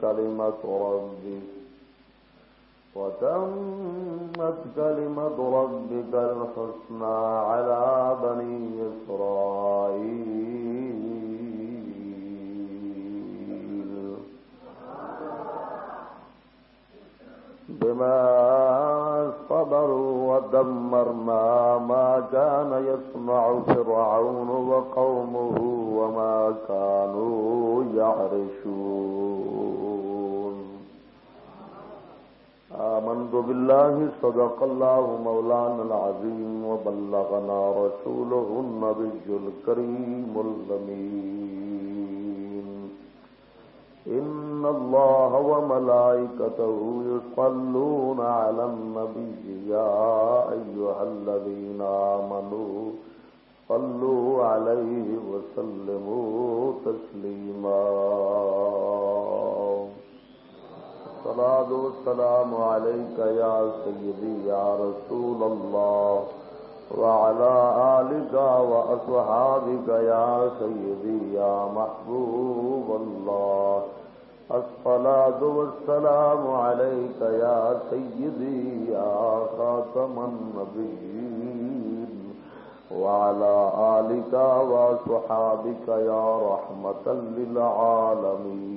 كلمة ربك. وتمت كلمة ربك الحسنى على بني إسرائيل. بما صبروا ودمرنا ما كان يصنع فرعون وقومه وما كانوا يعرشون. آمنت بالله، صدق الله مولانا العظيم وبلغنا رسوله النبي الكريم الأمين. إن الله وملائكته يصلون على النبي يا أيها الذين آمنوا صلوا عليه وسلموا تسليما الصلاة والسلام عليك يا سيدي يا رسول الله وعلى آلك وأصحابك يا سيدي يا محبوب الله الصلاة والسلام عليك يا سيدي، يا خاتم النبيين، وعلى آلك وصحابك يا رحمة للعالمين.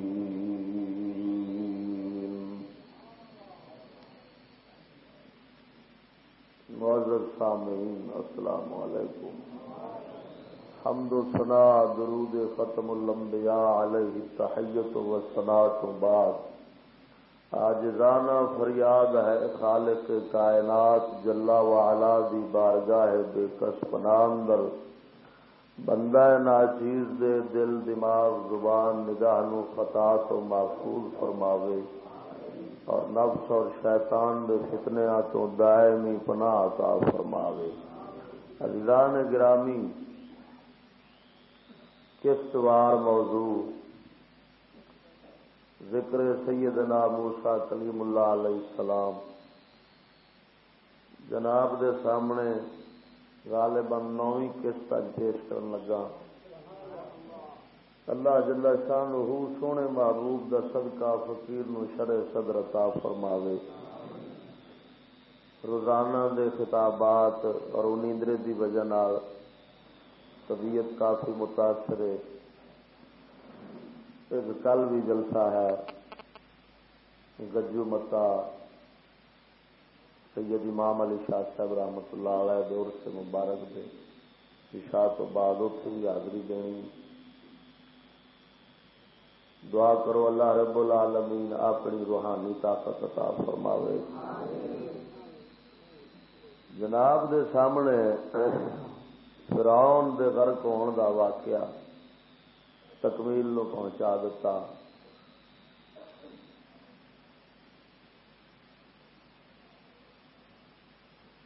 معذر سامعین، السلام علیکم. حمد و ثنا درود ختم الانبیاء علیہ تحیت و ثنا تو بعد۔ آجزانہ فریاد ہے خالق کائنات جلا وعلا دی بارگاہ بے کس پناندر بندہ ناچیز دے دل، دماغ، زبان نگاہ نو خطا تو محفوظ فرماوے۔ اور نفس اور شیطان دے فتنیا تو دائمی پناہ عطا فرماوے۔ عزیزان گرامی قسطوار موضوع؟ ذکر سیدنا موسا کلیم اللہ علیہ السلام۔ جناب دے سامنے غالباً نویں قسط پیش کرن لگا۔ اللہ جل شان ہو سونے محبوب دا صدقہ فقیر نو شرع صدر عطا فرماوے۔ روزانہ دے خطابات اور نیندرے دی وجہ نال طبیعت کافی متاثر ہے۔ ایک کل بھی جلسہ ہے۔ گجو متا سید امام علی شاہ صاحب رحمت اللہ علیہ دور سے مبارک دے۔ شاہ تو بعد اتنے بھی حاضری دینی۔ دعا کرو اللہ رب العالمین اپنی روحانی طاقت عطا فرماوے۔ جناب دے سامنے فرعون دے غرق ہون دا واقعہ تکمیل نو پہنچا دیتا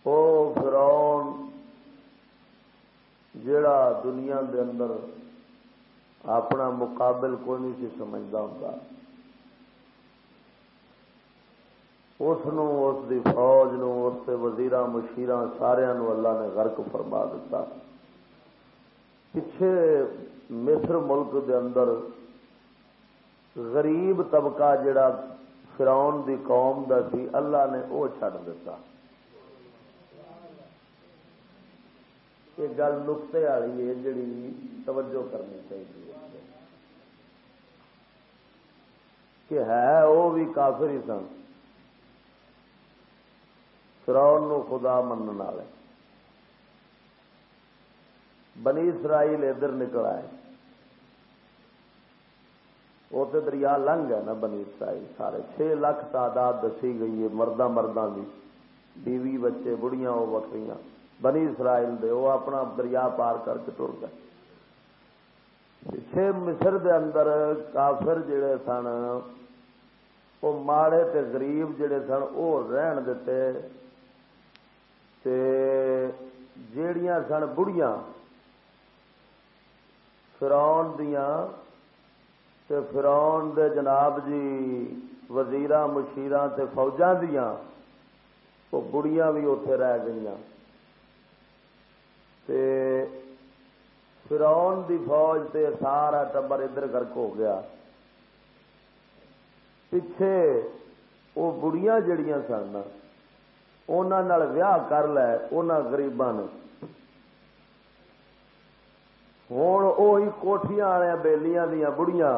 او فرعون جڑا دنیا دے اندر اپنا مقابل کوئی نہیں سی سمجھتا ہوں اس دی فوج نو اس وزیر مشیر سارا اللہ نے غرق فرما دیتا پچھے مصر ملک دے اندر غریب طبقہ جڑا فراؤن دی قوم دا سی، اللہ نے وہ چڈ دیتا۔ یہ گل نقطے والی ہے جڑی توجہ کرنی چاہیے۔ کہ ہے وہ بھی کافر ہی سن۔ فراؤن نو خدا من والے۔ بنی اسرائیل ادھر نکل آئے۔ وہ تو دریا لنگ ہے نا بنی اسرائیل، سارے چھ لاکھ تعداد دسی گئی ہے مردہ مردہ کی بیوی، بچے، بڑھیاں، وہ بکری بنی اسرائیل دے، وہ اپنا دریا پار کر کے ٹر گئے۔ پچھے مصر دے اندر کافر جڑے سن، وہ ماڑے تے غریب جڑے سن، وہ رہن دیتے تے جیڑیاں سن فرون دیا فرون دے جناب جی وزیر مشیر فوجاں دیا وہ بڑیاں بھی اتے رہ گئی فرون دی فوج تے سارا ٹبر ادھر گرک ہو گیا۔ پچھے وہ بڑیاں جڑیاں سن انہوں ویاہ کر لے ان گریبان نے ہوں وہی کوٹیاں والے بےلیاں دیا بڑیاں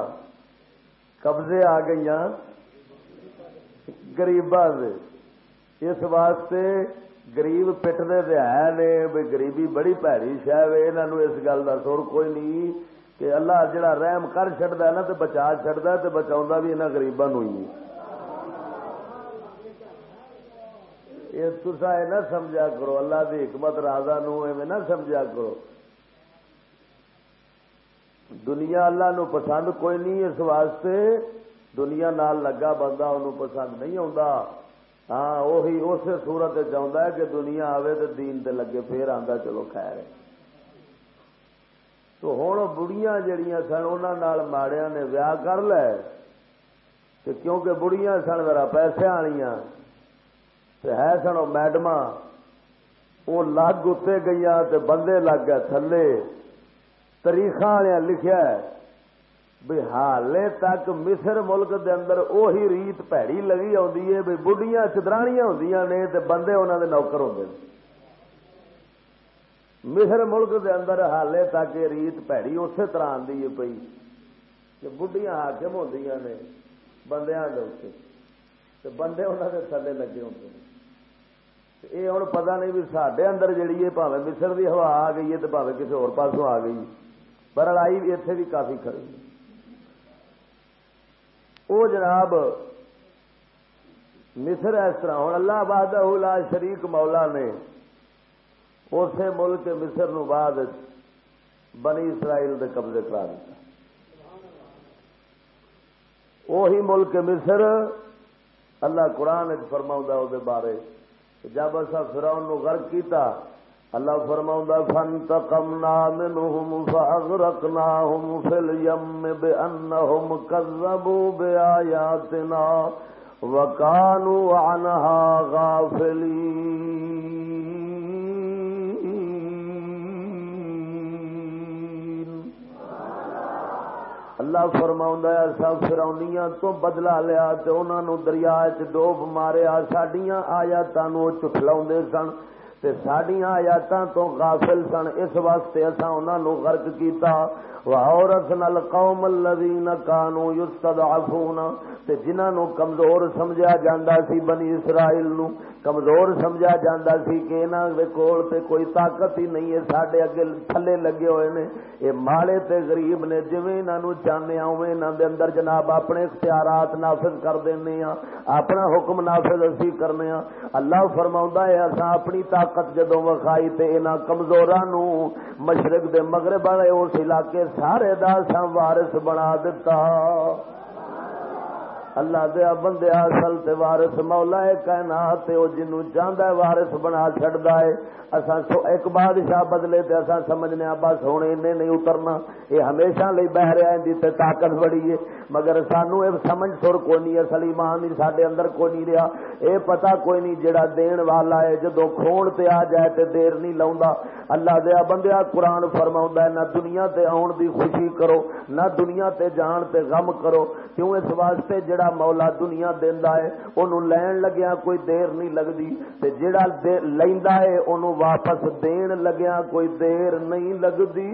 قبضے آ گئی گریباں اس واسطے گریب پٹنے ہے نے گریبی بڑی پیڑی شہ یہاں اس گل کا سر کوئی نہیں کہ اللہ جڑا رحم کر چڑتا ہے نا تو بچا چڑتا تو بچا بھی یہاں گریبان ہی یہ تصا یہ نہ سمجھا کرو اللہ کی حکمت راجا نو نہ سمجھا کرو دنیا اللہ نو پسند کوئی نہیں، اس واسطے دنیا نال لگا بندہ انہوں پسند نہیں آتا ہاں وہی اس سورت چاہتا ہے کہ دنیا آوے تو دین تے لگے پھر آتا چلو خیر تو ہوں بڑیاں جڑیاں سن انہوں ماڑیا نے ویاہ کر لے۔ کہ کیونکہ بڑیاں سن، ذرا پیسے آنیا ہے سن میڈم وہ لگ اتنے گئی بندے لگ گئے تھلے۔ تاریخ لکھا ہے بھی حالے تک مصر ملک دے اندر اوہی ریت پیڑی لگی آئی ہے بھی بڑھیاں چدرانیاں ہوں نے تے بندے انہوں دے نوکر ہوں مصر ملک دے اندر حالے تک یہ ریت پیڑی اسی طرح آتی ہے پی کہ بڑھیاں حاکم ہوں نے بندیاں دے بندے انہوں دے تھلے لگے ہوں یہ ہوں پتا نہیں بھی سڈے اندر جیڑی ہے، پاوے مصر دی ہوا آ گئی ہے تو پاوے کسی ہو پاسوں آ گئی۔ پر لڑائی اتنے بھی کافی کھڑی۔ وہ جناب، مصر اس طرح ہوں اللہ باد شریک مولا نے اسی ملک مصر نو بعد بنی اسرائیل دے قبضے کرا دیتا۔ وہی ملک مصر اللہ قرآن فرما بارے۔ جب اصا فراؤن غرق کیتا اللہ فرماؤں فانتقمنا منهم فاغرقناهم في اليم بانهم كذبوا باياتنا وكانوا عنها غافلين. اللہ فرماؤں دا ایسا فرونیاں تو بدلا لیا تو انہوں نے دریا چ ڈوب ماریا سڈیاں آیاتوں چٹلا سن۔ تے ساڈیاں آیاتاں تو غافل سن۔ اس واسطے اساں انہاں نو غرق کیتا۔ وَأَوْرَثْنَا الْقَوْمَ الَّذِينَ كَانُوا يُسْتَضْعَفُونَ تے جنہاں نو کمزور سمجھا جاندا سی بنی اسرائیل نو۔ کمزور سمجھا جاندا سی کہ انہاں دے کول تے کوئی طاقت ہی نہیں ہے، ساڈے اگے تھلے لگے ہوئے نے۔ اے مالے تے غریب نے، جویں انہاں نو چاہنے اوویں انہاں دے اندر جناب اپنے اختیارات نافذ کر دینے ہاں اپنا حکم نافذ اسی کرنے ہاں۔ اللہ فرماوندا ہے، اساں اپنی طاقت جدوں وکھائی تے انہاں کمزوراں نو مشرق دے مغرب والے اس علاقے سارے دا سا وارث بنا دتا۔ اللہ دیا بندے اصل تے وارث مولا ہے کائنات او جنوں چاہندا ہے وارث بنا چھڑدا ہے۔ اساں سو ایک بادشاہ بدلے تے اساں سمجھنے بس ہن اینے نہیں اترنا۔ اے ہمیشہ لئی بہ رہا ہے تے طاقت بڑی ہے۔ مگر سانو اے سمجھ سر کوئی نہیں، اصل ایمان نہیں ساڈے اندر کوئی نہیں رہا۔ اے پتہ کوئی نہیں جڑا دین والا ہے، جدوں کھون تے آ جائے تے دیر نہیں لاوندا اللہ دیا بندیا قرآن فرماوندا ہے، نہ دنیا تے آن دی خوشی کرو، نہ دنیا تے جان تے غم کرو۔ کیوں اس واسطے جڑا جڑا مولا دنیا دینا ہے انہوں لین لگیا، کوئی دیر نہیں لگتی تے جڑا لیندا ہے انہوں واپس دین لگیا، کوئی دیر نہیں لگتی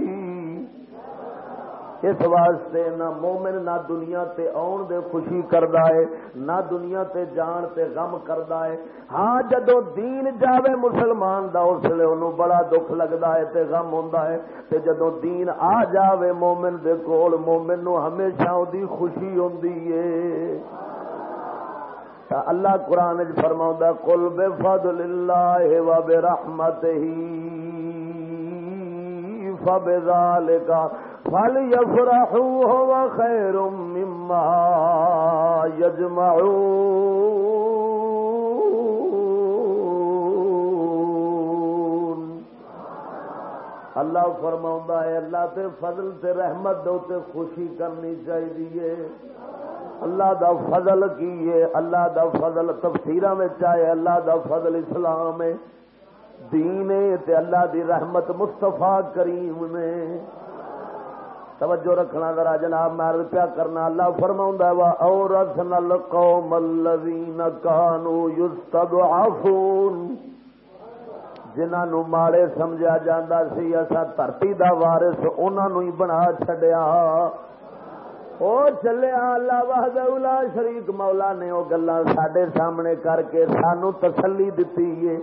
اس واسطے نہ مومن نہ دنیا تے آن دے خوشی کردا ہے، نہ دنیا تے جان تے غم کردا ہے۔ ہاں جدو دین جاوے مسلمان دا، اس لیے انہوں بڑا دکھ لگدا ہے تے غم ہوندا ہے۔ تے جدو دین آ جاوے مومن دے کول، مومن نو ہمیشہ او دی خوشی ہوندی ہے۔ اللہ قرآن فرماؤں کل بے فضل اللہ و بے رحمت ہی فبذالک فل یفرحوا هو خیر مما یجمعون اللہ فرماؤں ہے، اللہ تے فضل تے رحمت دو تے خوشی کرنی چاہیے اللہ دا فضل کی ہے، اللہ دا فضل تفسیرہ میں چاہے اللہ دا فضل اسلام ہے۔ دین تے اللہ دی رحمت مستفا کریم نے توجہ رکھنا ذرا جناب، میں عرض پیا کرنا، اللہ فرماؤں وا اور نل قوم الذین کانوا یستضعفون جنہاں نو ماڑے سمجھا جاندا سی اسا دھرتی دا وارث انہاں نو ہی بنا چھڈیا۔ او چلیا، اللہ وحدہ لا شریک، مولا نے او گلاں ساڈے سامنے کر کے سانو تسلی دتی ہے۔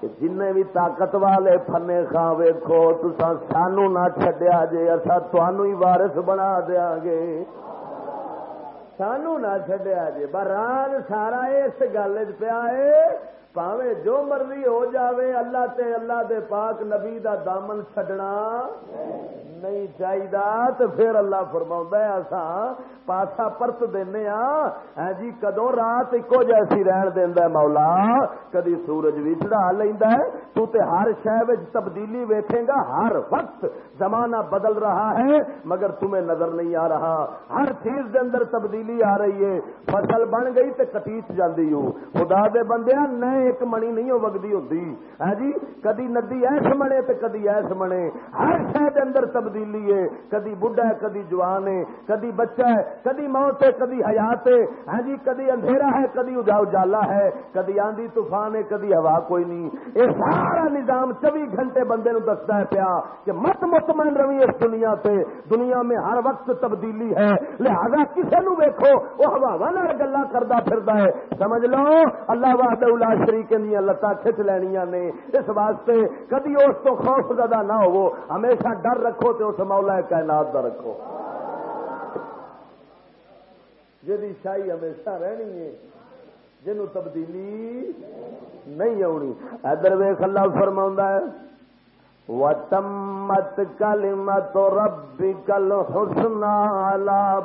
کہ جن بھی طاقت والے فنے خاں ویکو تسا سانو نہ چڈیا جے اصا تھی وارس بنا دیا گے۔ سانو نہ چڈیا جے بران سارا اس گل پیا ہے پاوے جو مرضی ہو جاوے، اللہ تے اللہ دے پاک نبی دا دامن چڈنا نہیں چاہیے تو پھر اللہ فرما ایسا پاسا پرت دینا ہاں۔, ہاں۔ جی کدو رات ایکو جیسی رہن دینا مولا؟ کدی سورج بھی چڑھا لینا ہے۔ تو تے ہر شہر تبدیلی ویکھے گا، ہر وقت زمانہ بدل رہا ہے، مگر تمہیں نظر نہیں آ رہا۔ ہر چیز دے اندر تبدیلی آ رہی ہے۔ فصل بن گئی تے کٹیچ جاندی ہو خدا دے بندے نئے ایک منی نہیں ہو وگدی ہوتی ہے ہاں جی کدی ندی ایس منے تے کدی ایس منے ہر شہر دے اندر تبدیلی ہے۔ کدی بڈھا ہے، کدی جوان ہے، کدی بچہ ہے، کدی موت ہے، کدی حیات ہے۔ ہاں جی کدی اندھیرا ہے، کدی اجالا ہے۔ کدی آندھی طوفان ہے، کدی ہوا کوئی نہیں۔ یہ سارا نظام چوبی گھنٹے بندے نو دستا ہے پیا کہ مت مطمئن روی اس دنیا سے دنیا میں ہر وقت تبدیلی ہے۔ لہذا کسی نو ویکو وہ ہوا گلا کرتا پھر ہے۔ سمجھ لو؟ اللہ واہد شریق دیا لتاں کھچ لینیا نے۔ اس واسطے کدی اس تو خوف زدہ نہ ہو ہمیشہ ڈر رکھو تو اس مولا کائنات کا رکھو۔ جی شاہی ہمیشہ رہنی ہے جن تبدیلی نہیں آنی۔ ادھر ویخ اللہ فرما ہے، وتمت کل مت ربی کل حسنا لا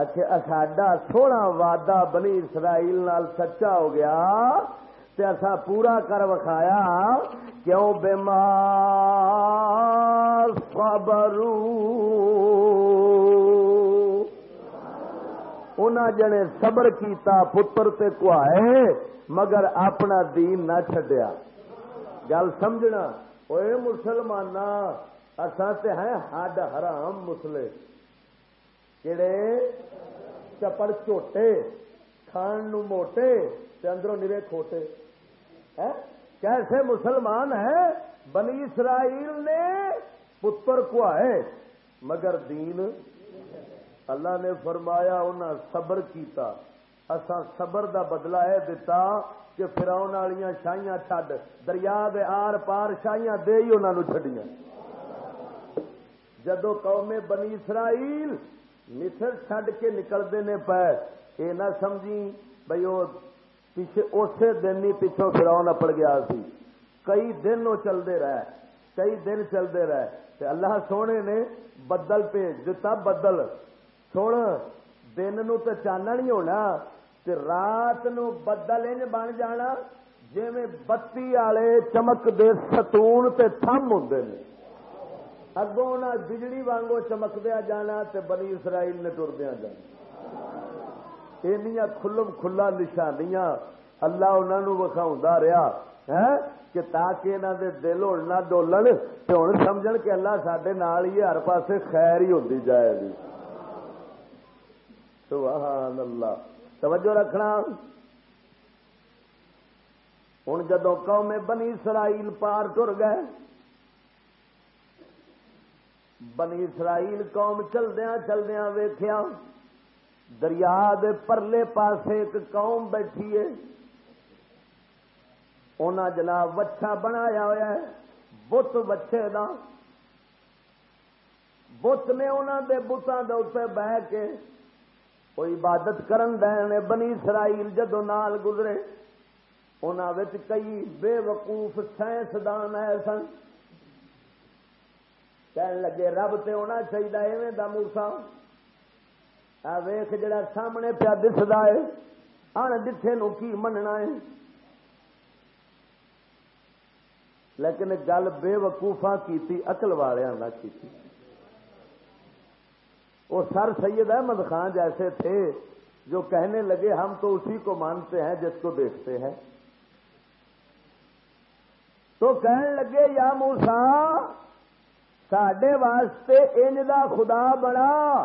اچھا ساڈا سونا وعدہ بنی اسرائیل نال سچا ہو گیا تے اسا پورا کر وکھایا کیوں بیمار صبرو؟ انہاں جنے صبر کیتا پتر تے کوائے مگر اپنا دین نہ چھڈیا۔ گل سمجھنا؟ اوے مسلمان اساں تے ہیں ہڈ حرام مسلے کہڑے چپڑ چوٹے کھان نو موٹے تے اندروں نرے کھوٹے کیسے مسلمان ہیں بنی اسرائیل نے پتر کو ہے مگر دین اللہ نے فرمایا انہیں صبر کیتا اسا صبر دا بدلا ہے دتا کہ فراؤن والی شاہیاں چڈ دریا دے آر پار شاہیاں دے ہی انہوں چڈیاں جدو قوم بنی اسرائیل مصر چڈ کے نکلتے نے پے یہ نہ سمجھی بھائی وہ پیچھے اسی دن ہی پچھوں فراؤن اپڑ گیا سی۔ کئی دن وہ چلتے رہے۔ کئی دن چلتے رہے۔ اللہ سونے نے بدل بھیج دتا بدل۔ سن، دن نو تو چانا نہیں ہونا۔ تے رات نو بدل انج بن جانا۔ جی بتی والے چمک دے ستون تے تھم ہوں نے۔ اگوں نہ بجلی وانگو چمکدیا جانا تے بنی اسرائیل نے ٹردیا جانا کھلم کھلا نشانیاں اللہ انہوں وکھاؤں رہا ہے کہ تاکہ انہوں دے دل نہ ڈولن تو ہوں سمجھ کہ اللہ سڈے نال ہی ہر پاسے خیر ہی ہوتی جائے گی سبحان اللہ توجہ رکھنا ہوں جدو قوم بنی اسرائیل پار ٹر گئے بنی اسرائیل قوم چلدیا چلدیا ویخیا دریا دے پرلے پاسے ایک قوم بیٹھی ہے۔ انہاں جناب وچھا بنایا ہوا ہے، بت وچھے دا۔ بت نے انہوں دے بتان دے اتنے بہ کے کوئی عبادت کرن دے بنی اسرائیل جدو نال گزرے۔ انہوں کئی بے وقوف سائنسدان آئے سن۔ کہنے لگے رب تے ہونا چاہیے ایویں دا موسا ویخ جڑا سامنے پیا دستا ہے ان دھے نو کی مننا ہے لیکن گل بے وقوفا کی اقل والوں کی وہ سر سید احمد خان جیسے تھے جو کہنے لگے ہم تو اسی کو مانتے ہیں جس کو دیکھتے ہیں تو کہنے لگے یا موسا سڈے واسطے انج دا خدا بنا۔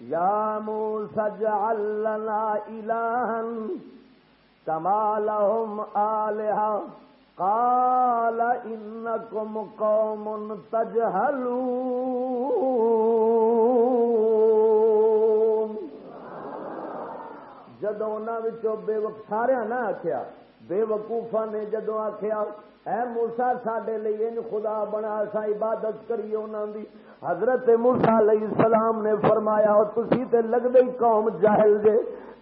یا موسا جلنا الہن کمالہم آلہا۔ قال انکم قوم تجہلون۔ جدو انہوں بے وق سارا نہ آخیا بے وقوفا نے جدو آخیا اے موسا سڈے لیے خدا بنا سا عبادت کریے انہوں دی. حضرت موسا علیہ السلام نے فرمایا تھی تے لگ ہی قوم جاہل جے۔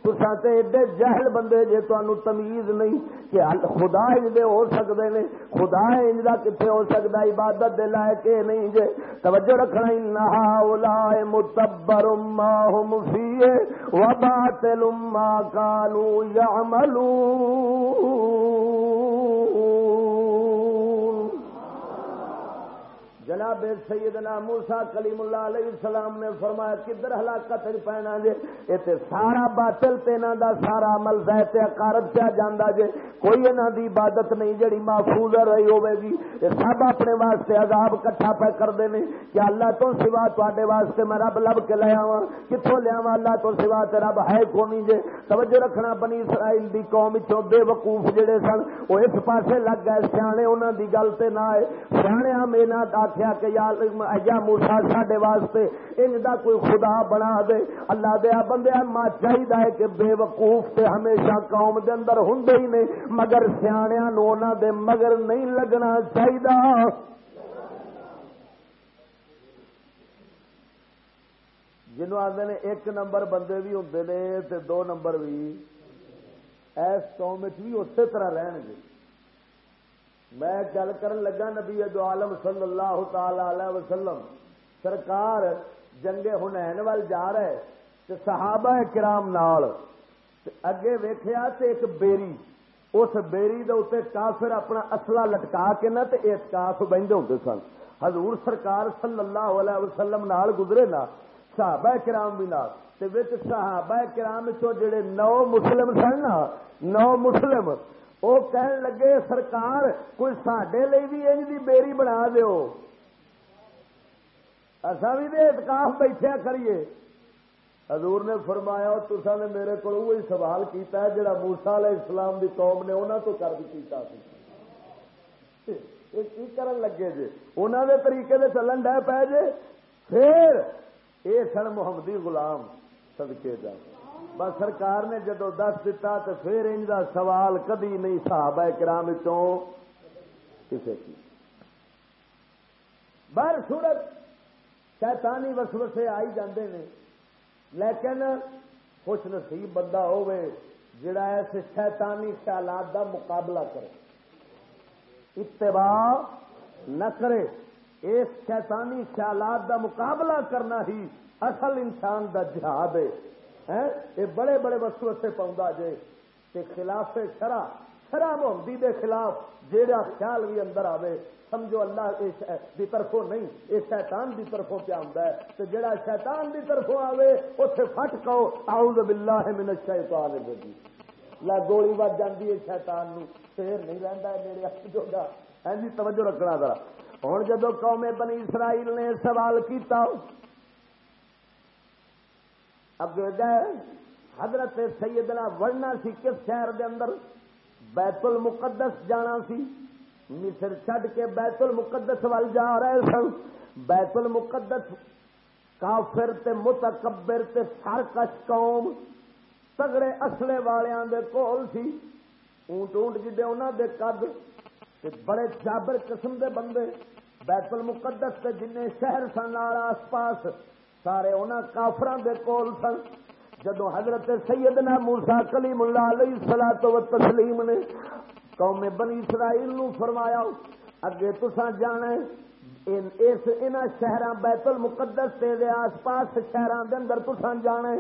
تسا تے ایڈے جہل بندے جے تمہیں تمیز نہیں کہ خدا انجدے ہو سکتے نے۔ خدا انجدا کتنے ہو سکتا عبادت دے لائق نہیں جے؟ توجہ رکھنا نہا اولا متبر ما هم فيه وباطل ما كانوا يعملون جناب سیدنا موسا کلیم اللہ علیہ السلام نے فرمایا، کدھر ہلاکت پینا جے؟ یہ سارا باطل تینا دا سارا عمل زیت اکارت پیا جانا جے؟ کوئی انہوں دی عبادت نہیں جڑی محفوظ رہی ہوے گی۔ یہ سب اپنے واسطے عذاب کٹھا پہ کرتے ہیں کہ اللہ تو سوا تے واسطے میں رب لب کے لیا وا کتوں لیا وا اللہ تو سوا تے رب ہے کونی جے؟ توجہ رکھنا، بنی اسرائیل دی قوم چو بے وقوف جڑے سن، وہ اس پاسے لگ گئے، سیانے انہوں دی گل تے نہ آئے۔ سیانے ہم یہاں آخیا کہ یا موسا سڈے واسطے ان دا کوئی خدا بنا دے۔ اللہ دیا بندے ماں چاہیے کہ بے وقوف تے ہمیشہ قوم دے اندر ہوں ہی نے، مگر سیاح نو دے مگر نہیں لگنا چاہیے جنو آدھے نے ایک نمبر بندے بھی ہوں نے دو نمبر بھی اس قوم بھی اسی طرح رہن گے۔ میں گل کر لگا نبی دو عالم صلی اللہ تعالی علیہ وسلم۔ سرکار جنگ ہنین وال جا رہے تے صحابہ کرام نال۔ اگے ویخیا ایک بیری۔ اس بیری دے اتنے کافر اپنا اصلا لٹکا کے نہ اعتکاف بہتے ہوں سن۔ حضور سرکار صلی اللہ علیہ وسلم نال گزرے نا، صحابہ کرام بھی نال۔ صحابہ کرام چو جڑے نو مسلم سن نا، نو مسلم۔ وہ کہن لگے، سرکار، کوئی سڈے لی بھی انج دی بیری بنا دیو. اصا بھی دے اتکاف بیٹھیا کریے۔ حضور نے فرمایا تسا نے میرے کو وہی سوال کیتا ہے جڑا موسا علیہ السلام دی قوم نے انہوں تو کر کیتا کی کرن لگے جے؟ انہوں دے طریقے سے چلن ڈے پے جے؟ پھر یہ سن محمدی غلام سدکے جا۔ بس سرکار نے جدو دس دتا تو پھر ان کا سوال کدی نہیں صاحب ہے کرام کسی کی۔ بر سورت شیطانی وسوسے آئی جاندے نے، لیکن خوش نصیب بندہ ہوے جڑا ایسے شیطانی خیالات دا مقابلہ کرے۔ اتباع نہ کرے، اس شیطانی خیالات دا مقابلہ کرنا ہی اصل انسان دا جہاد ہے۔ یہ بڑے بڑے وسو سے پاؤں جے کہ خلاف شرح شرح محمدی دے خلاف جیڑا خیال بھی اندر آوے، سمجھو اللہ دی طرفوں نہیں یہ شیطان دی طرفوں پہ آتا ہے۔ تو جڑا شیطان دی طرفوں آوے اسے فٹ کہو اعوذ باللہ من الشیطان الرجیم۔ لا گولی بج جاتی ہے شیطان نو، شیر نہیں رہتا ہے میرے ہاتھ جو گا ہاں جی توجہ رکھنا ذرا۔ ہوں جدو قوم بنی اسرائیل نے سوال کیتا اگے گئے حضرت سیدنا وڑنا سی کس شہر دے اندر؟ بیت المقدس جانا سی۔ مصر چڈ کے بیت المقدس وال جا رہے سن۔ بیت المقدس کافر تے متکبر تے سرکش قوم تگڑے اصلے والوں دے کول سی۔ اونٹ اونٹ جڈے انہوں دے قد بڑے جابر قسم دے بندے۔ بیت المقدس تے جن شہر سن آس پاس۔ سارے انہوں کافران دے کول سن۔ جدو حضرت سیدنا موسا کلیم اللہ علیہ سلا تو تسلیم نے قوم بنی اسرائیل نو فرمایا، اگے تسا جانا اس شہر بیت المقدس دے آس پاس شہر دے اندر تسا جانا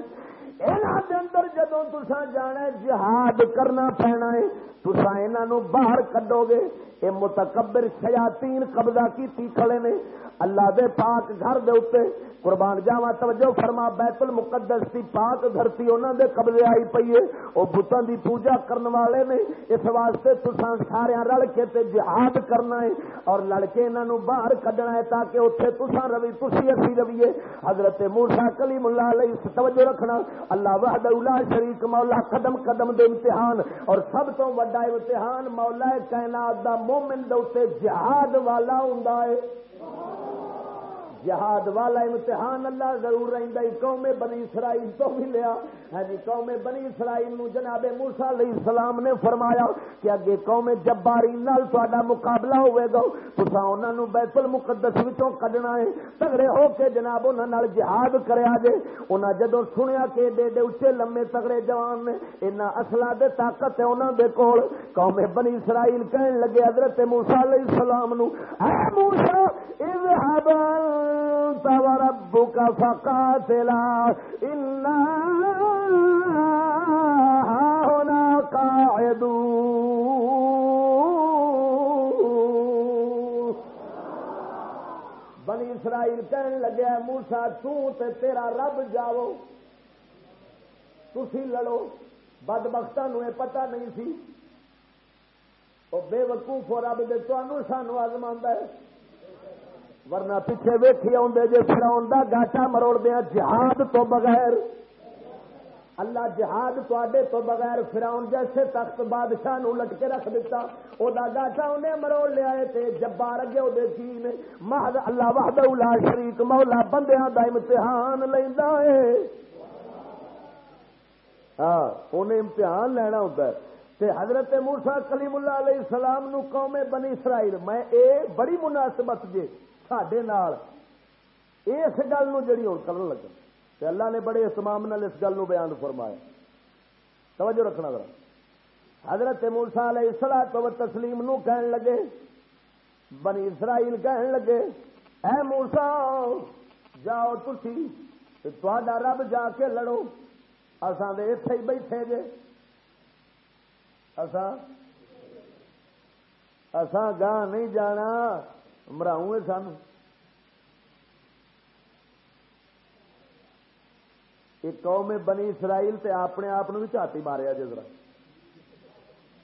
اندر جدو تسا جانا جہاد کرنا پینا ہے تسا انہوں باہر کڈو گے۔ یہ متکبر شیاطین قبضہ کی کھڑے نے۔ اللہ دے پاک گھر دے اتنے قربان جاوا توجہ فرما، بیت المقدس کی پاک دھرتی انہوں دے قبضے آئی پی ہے۔ وہ بتوں کی پوجا کرنے والے نے۔ اس واسطے تسا سارے رل کے تے جہاد کرنا ہے۔ اور لڑکے انہوں باہر کڈنا ہے تاکہ اتنے تسا روی تھی اسی رویے۔ حضرت مورسا کلی ملا علیہ توجہ رکھنا۔ اللہ وحد اللہ شریک، مولا قدم قدم دے امتحان، اور سب تو وڈا امتحان مولا کائنات دا مومن دے جہاد والا ہوں جہاد والا امتحان اللہ ضرور رہتا قوم بنی اسرائیل تو بھی لیا۔ ہاں جی قوم بنی اسرائیل نو جناب موسا علیہ السلام نے فرمایا کہ اگے قوم جباری نال تا مقابلہ ہوئے گا۔ تصا انہوں نے بیت المقدس وچوں کڈنا ہے۔ تگڑے ہو کے جناب انہوں نے جہاد کریا جے۔ انہیں جدو سنیا کہ دے دے اچے لمے تگڑے جوان نے انہیں اصلا دے طاقت ہے انہوں دے کول۔ قوم بنی اسرائیل کہن لگے حضرت موسا علیہ السلام نو، اے موسا وربك فقاتلا. انا هنا قاعدون. بنی اسرائیل کہنے لگے موسا تے تیرا رب جاؤ۔ تھی لڑو۔ بد بختوں یہ پتا نہیں سی۔ وہ بے وقوف رب دے تمہوں سانو آزما ہے۔ ورنہ پیچھے ویکھی آدھے جی فراؤن کا گاٹا مروڑ دیا جہاد تو بغیر۔ اللہ جہاد تے تو بغیر فراؤن جیسے تخت بادشاہ نو لٹ کے رکھ دیتا وہ گاٹا انہیں مروڑ لیا جبا رگے وہ کی نے محض اللہ وحد الا شریک مولا بندیاں دا امتحان لینا ہے ہاں انہیں امتحان لینا ہوتا ہے تے حضرت موسا کلیم اللہ علیہ السلام نو قوم بنی اسرائیل، میں اے بڑی مناسبت جے سڈے اس گل جڑی ہوں کرن لگا اللہ نے بڑے اسمام نال اس گل بیان فرمایا توجہ رکھنا ذرا حضرت موسا علیہ السلام تو تسلیم نو کہن لگے بنی اسرائیل کہن لگے اے موسا جاؤ تھی تا رب جا کے لڑو اسان دے اتے ہی بیٹھے جے اسان اسان گاہ نہیں جانا مراؤں سن ایک قوم بنی اسرائیل تے اپنے آپ بھی چاٹی ماریا جی ذرا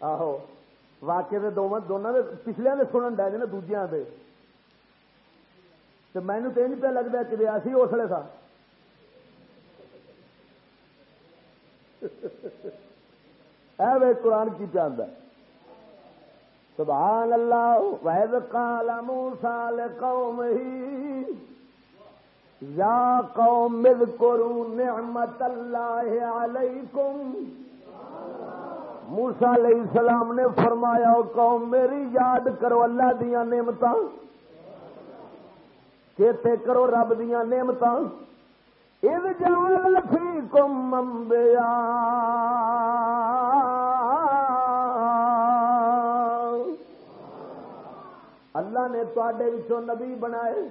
آہو واقع دونوں پچھلے سنن ڈے نا دوجیا کے مینو تو نہیں پہ لگتا کہ ریاسی اس لیے سا اے قرآن کی چاہتا ہے سبحان اللہ وید قال موسى لقومه یا قوم اذکروا نعمت اللہ علیکم موسا علیہ السلام نے فرمایا قوم میری، یاد کرو اللہ دیا نعمت چیتے کرو رب دیا نعمت اذ جعل فیکم انبیاء اللہ نے تے نبی بنائے۔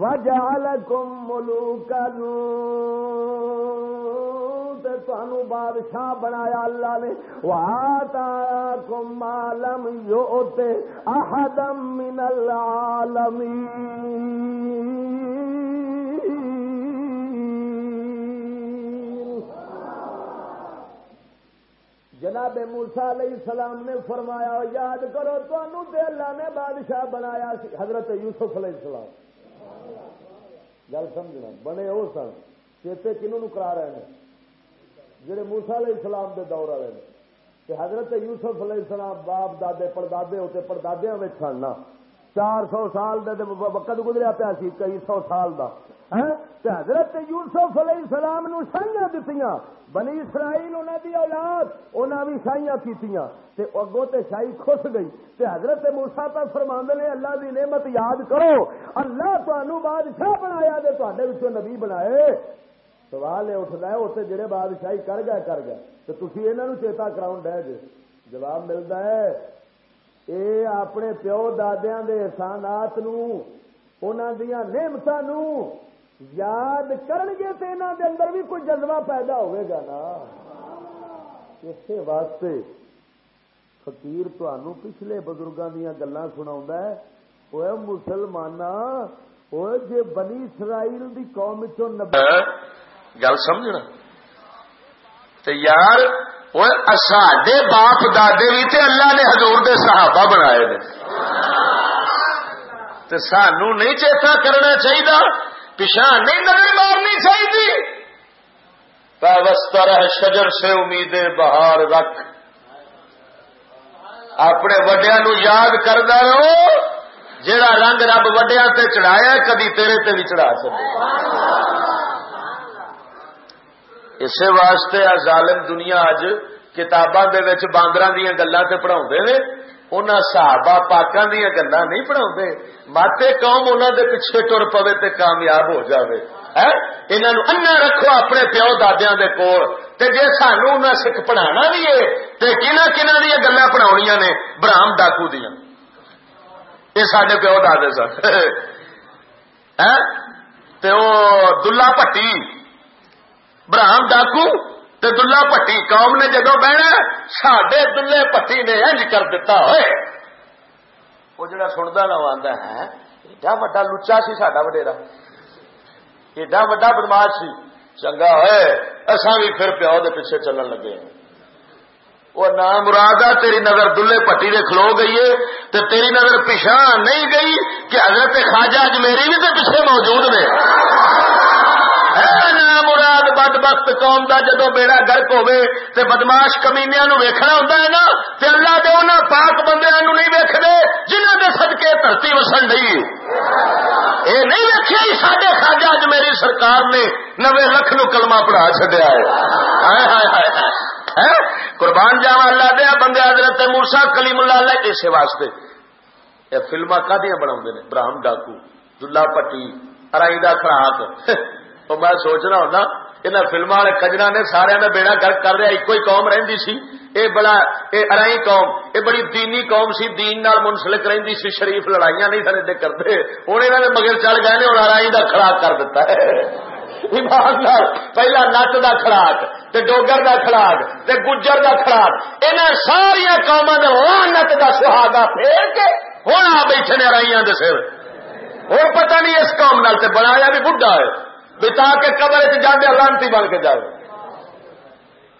وجال کم ملو تنوع بادشاہ بنایا اللہ نے۔ واتا کم مالم یو احدم من العالمین جناب موسا علیہ السلام نے فرمایا، یاد کرو تے اللہ نے بادشاہ بنایا حضرت یوسف علیہ السلام۔ گل سمجھنا، بنے وہ سن، چیتے کنہوں کرا رہے ہیں جہے موسا علیہ السلام دے دور والے کہ حضرت یوسف علیہ السلام باپ، دادے، پردادے ہوتے پردادیا سن چار سو سال دے وقت گزریا پیا سی، کئی سو سال دا۔ ہاں؟ حضرت یوسف علیہ السلام نو سائیاں دیتی بنی اسرائیل انہوں دی اولاد انہوں بھی شاہیاں کیتیاں۔ تے اگوں تے شاہی خس گئی۔ تے حضرت موسا پر فرما نے، اللہ دی نعمت یاد کرو۔ اللہ تمہوں بادشاہ بنایا دے تے نبی بنائے۔ سوال یہ اٹھتا ہے اتنے جڑے بادشاہی کر گئے کر گئے۔ تو تھی یہاں چیتا کراؤ ڈہ جے۔ جواب ملتا ہے، اے اپنے پیو دادیا کے احسانات دیا نعمت یاد کرن گے تو انہوں دے اندر بھی کوئی جذبہ پیدا ہوئے گا نا۔ اسی واسطے فقیر تنوع پچھلے بزرگوں دیا گلان سنا وہ مسلمان وہ جی بنی اسرائیل دی قوم چو گل سمجھنا؟ یار ساڈے باپ دادے بھی تے اللہ نے حضور دے صحابہ بنائے نے۔ تے سانو نہیں چیتا کرنا چاہیے پچھا نہیں نظر مارنی چاہیے وسطر شجر سے امیدیں بہار رکھ۔ اپنے وڈیا نو یاد کردا رہو جہاں رنگ رب وڈیا تے چڑھایا، کدی تیرے تے بھی چڑھا سکے اسی واسطے آ ظالم دنیا اج کتاباں باندر دیا گلوں سے پڑھا انہوں صحابہ پاکوں دیا گلا نہیں پڑھا ماتے قوم انہوں دے پیچھے تر پوے تے کامیاب ہو جاوے۔ انہوں انا رکھو اپنے پیو دادیا دے کول۔ تے جے سانو نہ سکھ پڑھانا بھی ہے، تے کنہ کنہ دیا گلا پڑھایا نے برام ڈاکو دیا یہ سارے پیو دادے سن۔ دلہ پٹی براہم ڈاکو تے دلہ پٹی قوم نے جدو بہنا سڈے دلے پٹی نے انج کر دیتا ہوئے۔ وہ جڑا سنتا نہ آتا ہے، ایڈا وا لچا سی سڈا وڈیرا۔ ایڈا وا بدماش سی۔ چنگا ہوئے اصا بھی پھر پیو دے پیچھے چلن لگے وہ نام مراد تیری نظر دلے پٹی دے کھلو گئی ہے تو تیری نظر پیچھا نہیں گئی کہ حضرت خواجہ اج میری بھی تو پیچھے موجود نے۔ مراد بد بخت قوم کا جدو بیڑا گرک ہوے تے بدماش کمینیا نو ویکھنا ہوندا ہے نا، تے اللہ دے انہاں پاک بندے نو نہیں ویکھدے، جنہاں دے صدقے دھرتی وسن ڈئی اے نہیں ویکھیا ہی ساڈے خواجہ اج میری سرکار نے نوے لکھ نو کلمہ پڑھا چھڈیا ہے۔ ہائے ہائے ہائے قربان جاوا اللہ دیا بندے حضرت موسا کلیم اللہ علیہ اسے واسطے۔ یہ فلما کدیاں بنا براہم ڈاکو دلہ پٹی، ارائی دا خراک تو میں سوچنا ہونا یہاں فلموں والے کجرا نے سارے کا بیڑا گرک کر رہا ایک ہی قوم رہی سی اے بڑا اے ارائی قوم اے بڑی دینی قوم سی دین نال منسلک رہی سی شریف لڑائیاں نہیں سارے کرتے ہوں یہاں نے مگر چل گئے اور ارائی کا کھڑاک کر دیتا ہے پہلا نٹ کا کھڑاک تے ڈوگر کا کھڑاک تے گجر کا کھڑاک انہیں ساریا قوما نے نت کا سہاگا پھیر کے ہوں آ بیٹھے نے ارائیاں دے سر ہوں پتہ نہیں اس قوم نال تے بنایا بھی بڈھا ہے بتا کے قبر جانے لانتی بن کے جائے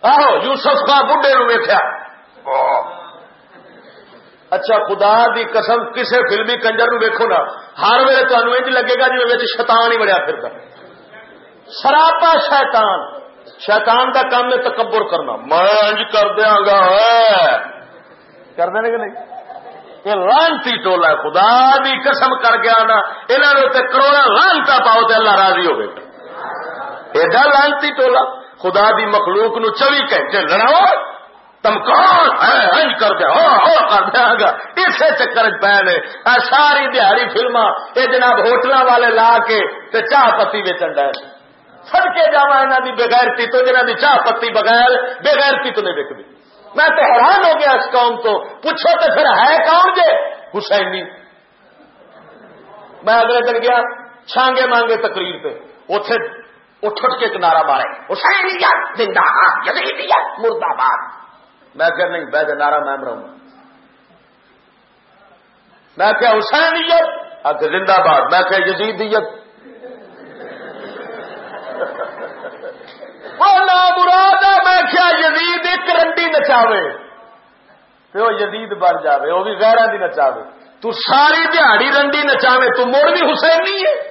آہو، یوسف کا بڈے نو ویخیا اچھا خدا دی قسم، کسے فلمی کنجر نو ویکو نا، ہر ویلے تمہیں انج لگے گا جی شیطان ہی بڑیا پھر سراپا شیطان۔ شیطان کا کام ہے تکبر کرنا۔ میں انج کر دیا گا۔ کر دیں کہ نہیں؟ یہ لانتی ٹولا خدا بھی قسم کر گیا نا انہوں نے کروڑا لانتا پاؤ تو اللہ راضی ہوگا ایڈا لانتی ٹولا، خدا دی مخلوق نو چوی گھنٹے لڑاؤ تم کون؟ کر دیا کر دیا ہاں، گا۔ اسے چکر پے نے ہاں، ساری دیہی فلما یہ جناب ہوٹل والے لا کے چاہ پتی ویچن ڈائے سڑ کے جا یہاں کی بغیرتی تو جنہ کی چاہ پتی بغیر، بغیرتی تو نہیں وکتی میں تو حیران ہو گیا اس قوم تو۔ پوچھو تو پھر ہے کون جے؟ حسینی۔ میں اگلے دن گیا، چھانگے مانگے تقریر پہ اتے اٹھ اٹھ کے کنارا مارے۔ حسینیت زندہ یزیدیت مرد آباد میں کہ نہیں بہ نارا میں رہوں۔ میں کیا حسینیت آ زندہ باد میں کہ یزیدیت مراد ہے، میں کیا یزید ایک رنڈی نچاوے۔ تو وہ یزید بن جاوے، وہ بھی غیرہ دی نچاوے۔ تو ساری دیہڑی رنڈی نچاوے، تو مڑ بھی حسین نہیں ہے۔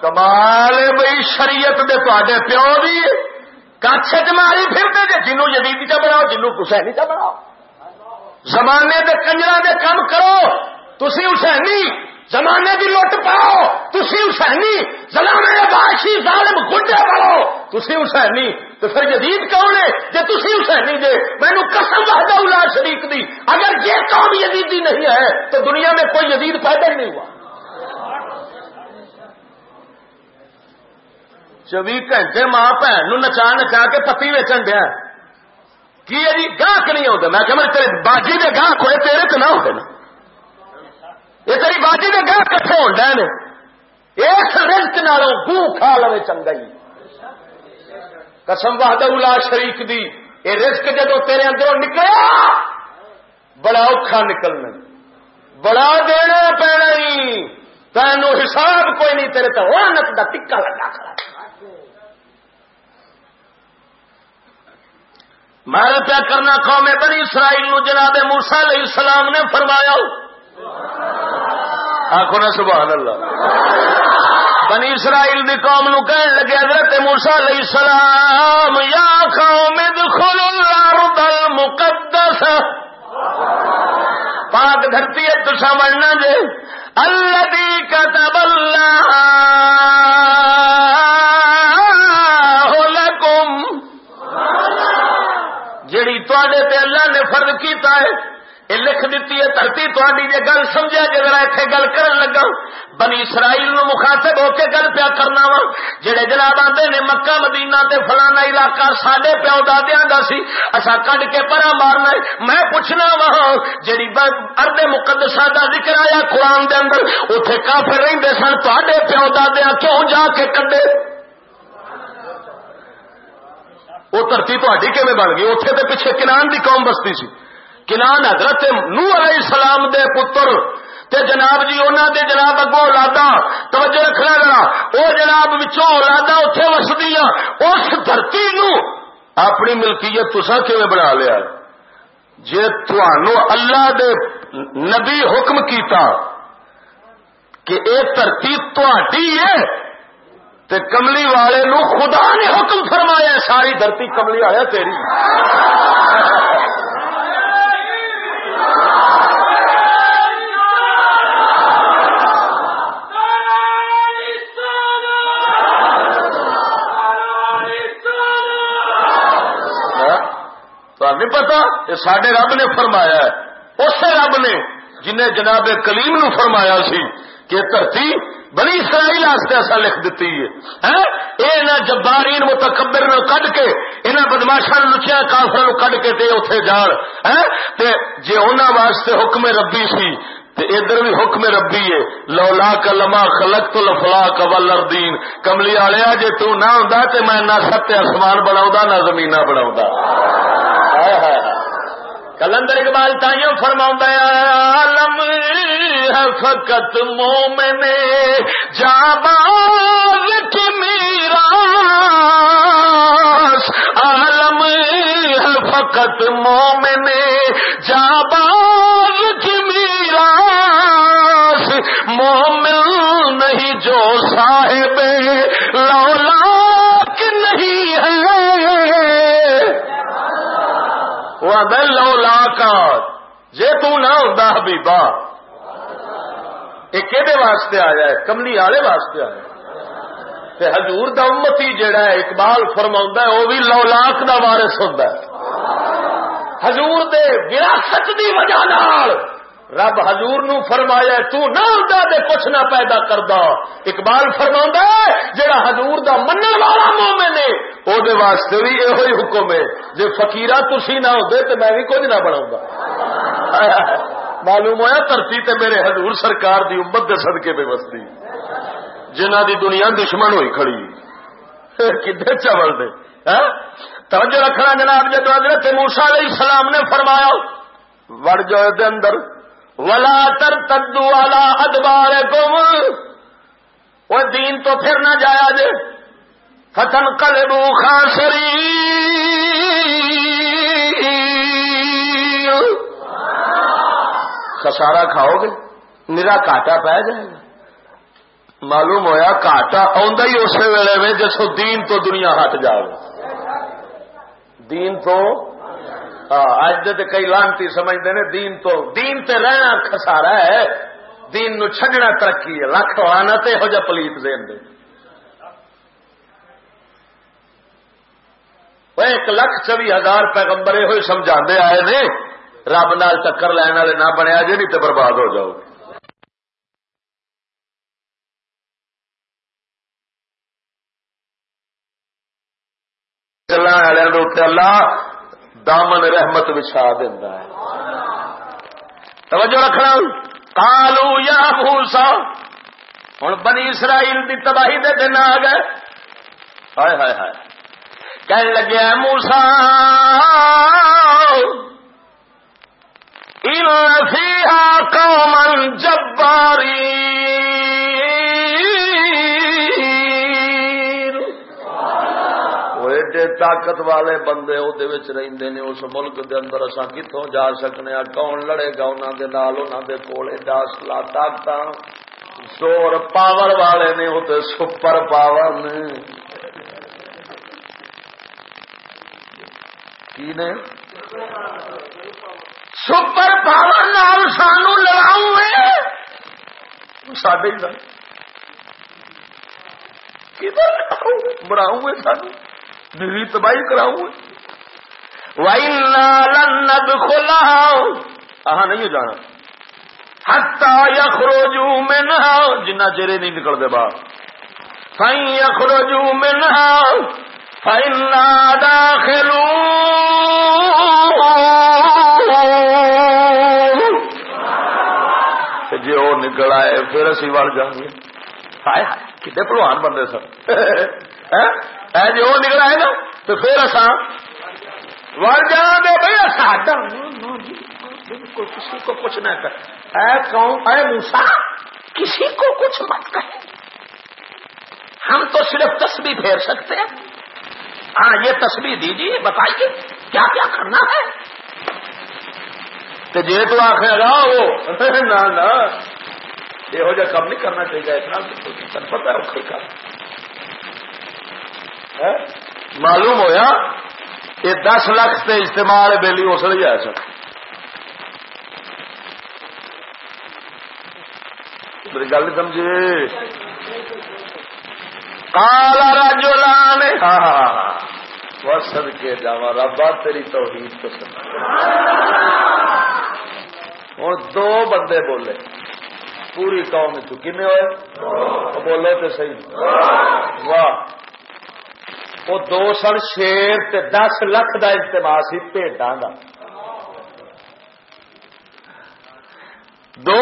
کمال بھائی، شریعت دے تے پیو بھی کچھ چماری پھرتے جی جنوں جدید چا بناؤ، جنوں حسینی چا بناؤ۔ زمانے دے کنجرا دے کام کرو۔ تھی حسینی، زمانے کی لٹ پاؤ۔ تھی حسینی زمانے باشی ظالم گڈے پاؤ تھی حسینی، تو پھر جدید کون ہے؟ جی تھی حسینی جے مینو قسم وحدہ الا شریف دی۔ اگر یہ قوم یزیدی نہیں ہے، تو دنیا میں کوئی یزید پیدا ہی نہیں ہوا۔ چوبی گھنٹے ماں بھن نچا نچا کے پتی ویچن دیا کی ہے جی؟ گاہک نہیں ہوتے میں کہ تیرے باجی کے گاہک ہوئے، تیرے تو نہ ہوتے نا یہ تیری باجی کے گاہک کٹھے ہو رہے اس رزق نالوں گو کھا لو چنگا ہی قسم بہادر الا شریف دی۔ یہ رزق جدو تیرے اندروں نکلیا بڑا اوکھا نکلنا۔ بڑا دینا پینا تینوں حساب کوئی نہیں، تیرے تو نک کا ٹکا لگا کھڑا۔ میں پیا کرنا قوم بنی اسرائیل نو جناب موسا علیہ السلام نے فرمایا آخو نا سبحان اللہ۔ بنی اسرائیل دی قوم نو کہن لگے حضرت موسا علیہ السلام، یا قوم ادخل الارض المقدس پاک دھرتی ہے تو سمجھنا جے۔ الذي كتب الله فرد کیتا ہے؟ یہ لکھ دیتی ہے، دھرتی تاری جی گل سمجھا جی ذرا اتنے گل کر لگا۔ بنی اسرائیل نو مخاطب ہو کے گل پیا کرنا وا۔ جہے جناب آتے نے مکہ، مدینہ تے فلانا علاقہ سڈے پیو دادیا کا سی اصا کڈ کے پرا مارنا میں پوچھنا وا جی ارد مقدسہ کا ذکر آیا قرآن دے اندر اتے کافر رہتے سن تے پیو دادیا کیوں جا کے کڈے؟ وہ دھرتی تھی کیون بن گئی؟ اتنے تو پیچھے کنان دی قوم بستی سی۔ کنان حضرت نو علیہ السلام دے پتر تے جناب جی انہوں دے جناب اگو اولادا توجہ رکھنا ذرا وہ جناب بچوں اولادا اتے وسدی اس دھرتی نو اپنی ملکیت تسا کیون بنا لیا جی تھانو اللہ دے نبی حکم کیتا کہ اے دھرتی تھی ہے تے کملی والے نو خدا نے حکم فرمایا ساری دھرتی کملی آیا تیری۔ ہاں؟ نہیں پتا؟ یہ سڈے رب نے فرمایا ہے۔ رب نے جنہیں جناب کلیم نو فرمایا سی کہ دھرتی بنی اسرائیل واسطے ایسا لکھ دیتی ہے۔ یہ نہ جبارین متکبر نو کڈ کے انہوں بدماشا لچیا کافر کڈ کے تے اتے جان۔ جی انہوں واسطے حکم ربی سی ادھر بھی حکم ربی ہے۔ لولا کلما خلق تو لفلا کبل اردین کملی والے جی تو نہ ہوں تو میں نہ ستیہ آسمان بنا نہ زمین بنا کلندر اقبال تائیوں فرما عالم ہے فقط مومن، جاباز کی میرا عالم ہے فقط مومن، جاباز کی میرا مومن نہیں جو صاحب لو لا کا جی تنا ہوں حبیبا۔ یہ کہ واسطے آیا ہے؟ کملی والے واسطے آیا تے حضور دا امتی جڑا ہے، اقبال فرما ہے وہ بھی لولاک دا وارث وارس ہوتا ہے۔ حضور دے وراثت دی وجہ نال رب حضور نو فرمایا تو نہ دے کچھ نہ پیدا کردا۔ اقبال فرما جڑا حضور دا من والا مومن ہے او دے واسطے بھی یہ حکم ہے۔ جی فکیرا تھی نہ ہوتے تو میں بھی کچھ نہ بناؤں گا معلوم ہوا دھرتی تے میرے حضور سرکار دی امت دے صدقے پہ بستی جنہ دی دنیا دشمن ہوئی کھڑی۔ کدھر چبل دے؟ ہاں؟ توجہ رکھنا جناب جب حضرت موسا علیہ السلام نے فرمایا، وڑ جو دے اندر ولا تر تدو والا ادبار وہ دین تو پھر نہ جایا جے۔ فتن کلبو خاصری خسارا کھاؤ گے۔ میرا کاٹا پہ جائے گا۔ معلوم ہویا کاٹا ہی اسی ویلے میں جس دین تو دنیا ہٹ جائے دین تو ہاں، اج دے کئی لانتی سمجھتے ہیں، دین تو، دین تے رہنا خسارا ہے۔ دین نو چھڈنا ترقی ہے، لکھ آنا تو یہو جہ پلیت دین دے۔ ایک لکھ چوی ہزار پیغمبر یہ سمجھا آئے نے، رب نال چکر لین والے نہ بنیا جی نہیں تو برباد ہو جاؤ۔ چلنے والے اللہ دامن رحمت بچھا دینا ہے۔ توجہ رکھنا۔ کالو یا موسا ہوں بنی اسرائیل کی تباہی دے دن آ گئے۔ ہائے ہائے ہائے۔ کہنے لگے موسا قومن جباری طاقت والے بندے وہ رہتے نے، اس ملک دے اندر اصا کتوں جا سکنے ہاں؟ کون لڑے گا انہوں دے نال؟ انہوں دے کولے ڈاسلا طاقت زور پاور والے نے وہ تو سپر پاور نے۔ کی نے؟ سپر پاور نال سانو لڑاؤ سڈے بڑھاؤں گے سانو۔ میری تباہی کراؤں ند کھولا آہاں، نہیں جانا۔ ہتا یخروجو میں نہ جنا چہرے نہیں نکلتے باہر۔ فائن یخروجو میں نہ فائن داخلو جی وہ نکل آئے، پھر اسی وڑ جائیں گے۔ ہائے ہائے، کتنے پلوان بندے سر جی وہ نکل آئے نا، تو پھر اصا وڑ جان دے بھائی ساڈا بالکل کسی کو کچھ نہ کر اے کون اے موسا کسی کو کچھ مت کہے۔ ہم تو صرف تسبیح پھیر سکتے ہیں۔ ہاں یہ تسبیح دیجیے، بتائیے کیا کیا کرنا ہے؟ تو جی تو آخر وہ نہ یہ کم نہیں کرنا چاہیے، اتنا پتا ہے وہ کام معلوم ہویا یہ دس لاکھ سے استعمال بےلی اس لیے آ سک میری گل سمجھے کالا راجو لان ہاں، ہاں،, ہاں ہاں وہ سد کے جا ربا تیری توحید تو ہوں، دو بندے بولے۔ پوری قوم چکے ہوئے؟ بولے تو صحیح۔ واہ۔ وہ دو سن شیر تے دس لکھ کا اجتماع سی پیٹان کا دو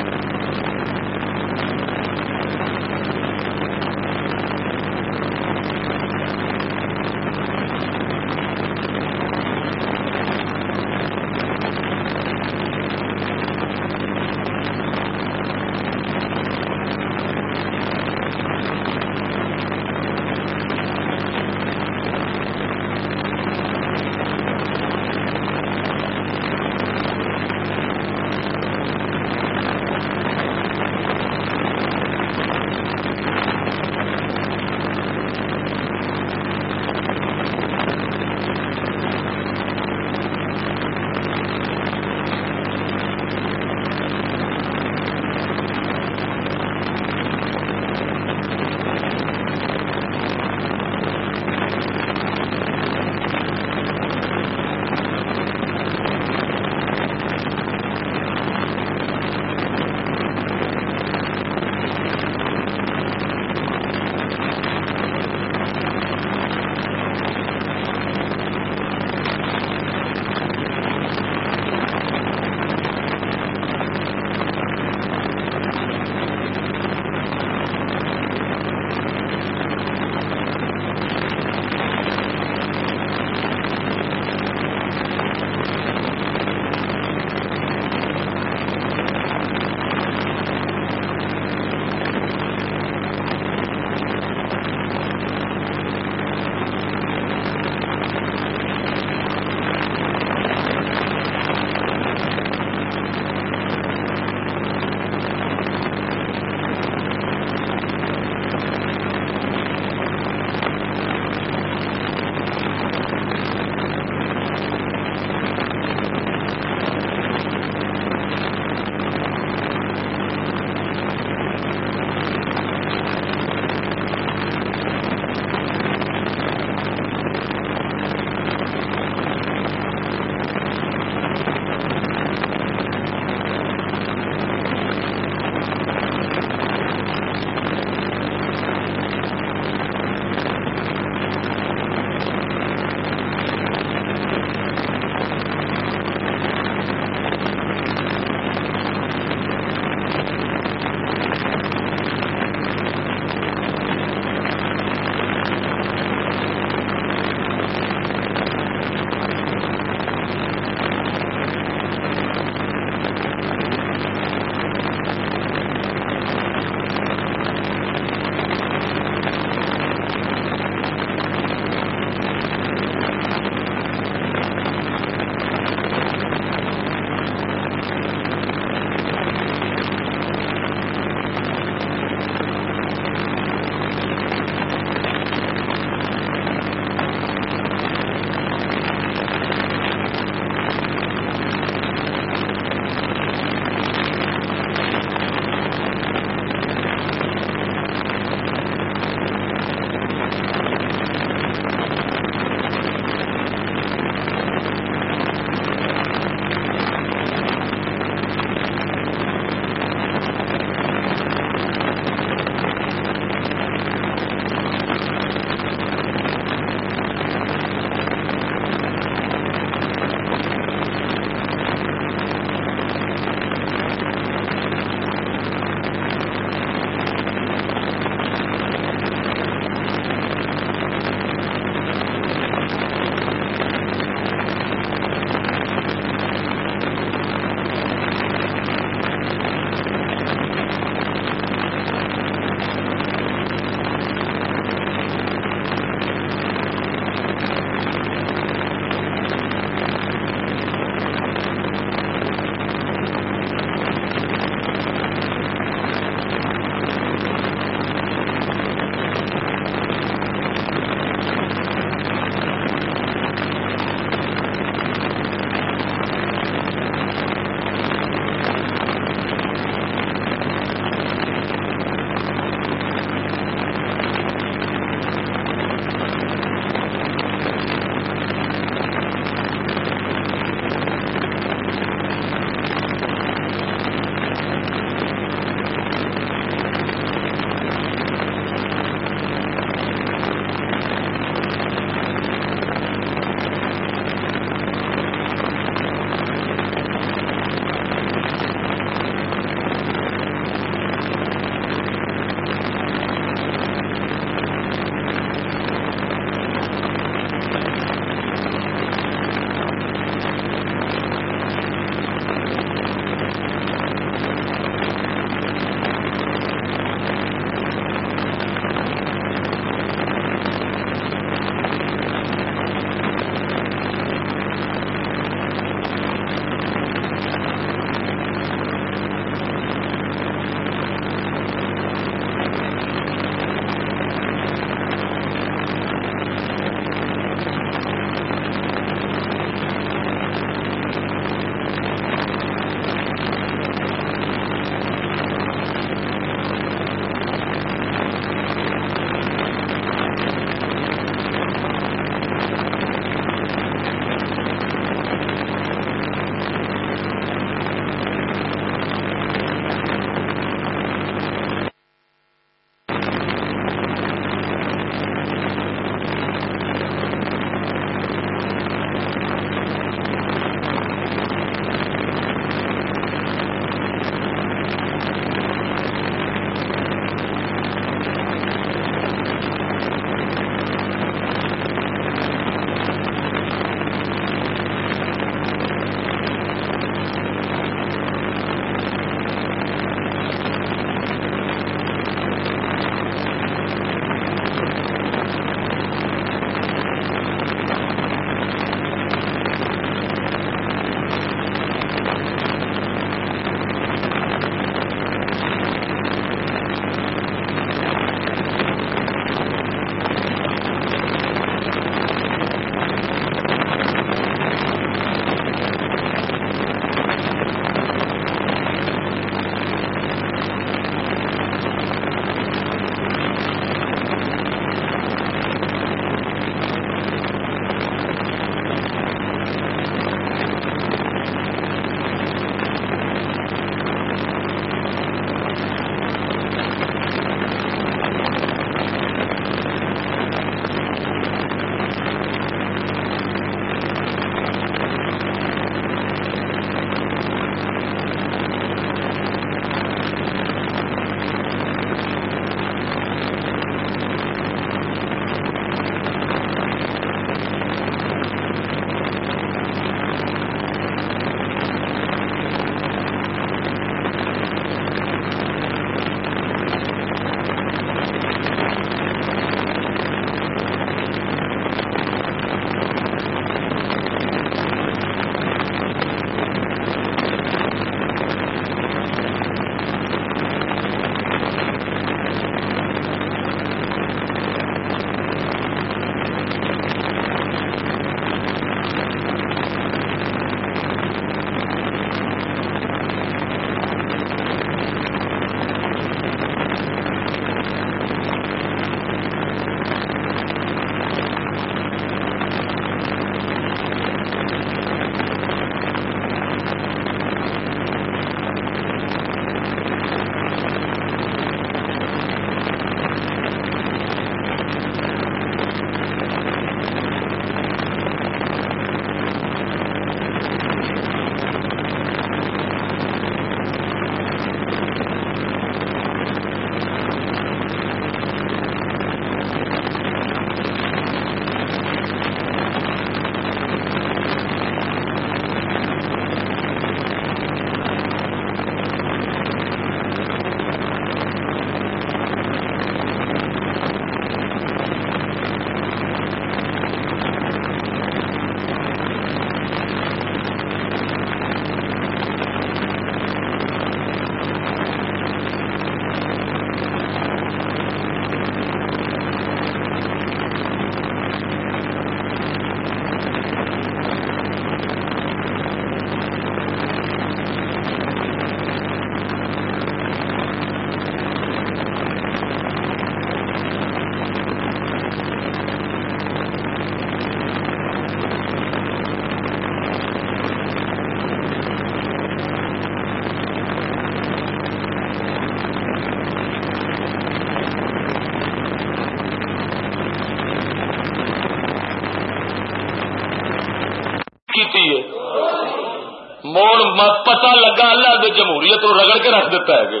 موڑ پتا لگا اللہ دے جمہوریت رگڑ کے رکھ دیتا ہے کہ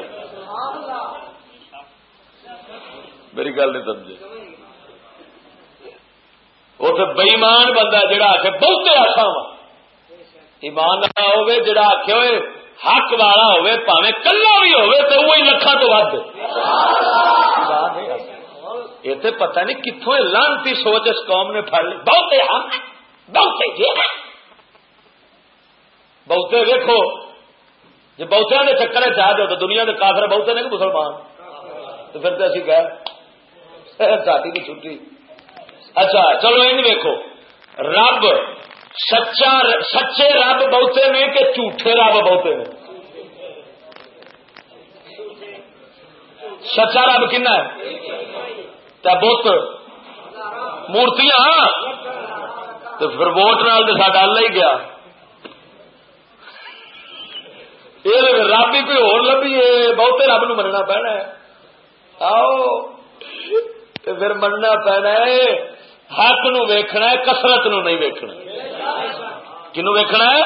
میری گل نہیں سمجھے۔ وہ تو بئیمان بندہ جڑا آخ بہتے آخا وا ایمان والا ہوے جڑا آخ ہوئے، حق والا ہوے پاوے کلا بھی ہوے تو وہی لکھا تو ود یہ تو پتہ نہیں کتوں لانتی سوچ اس قوم نے پڑ لی۔ بہتے حق بہتے جی بہتے ویکو جی بہتیا کے چکر چاہ دو تو دنیا کے کافر بہتے نے کہ مسلمان؟ تو پھر تو اسی کہ چاٹی کی چھٹی۔ اچھا چلو یہ ویکو رب سچا، سچے رب بہتے نے کہ جھوٹے رب بہتے نے؟ سچا رب کن بت، مورتیاں؟ تو پھر ووٹ نال تو ساڈا اللہ ہی گیا۔ یہ رب ہی کوئی ہو لبھی بہتے رب نو مننا پینا آؤ پھر مننا پینا ہے حق نو ویکھنا ہے کسرت نو نہیں ویکھنا کنو ویکھنا ہے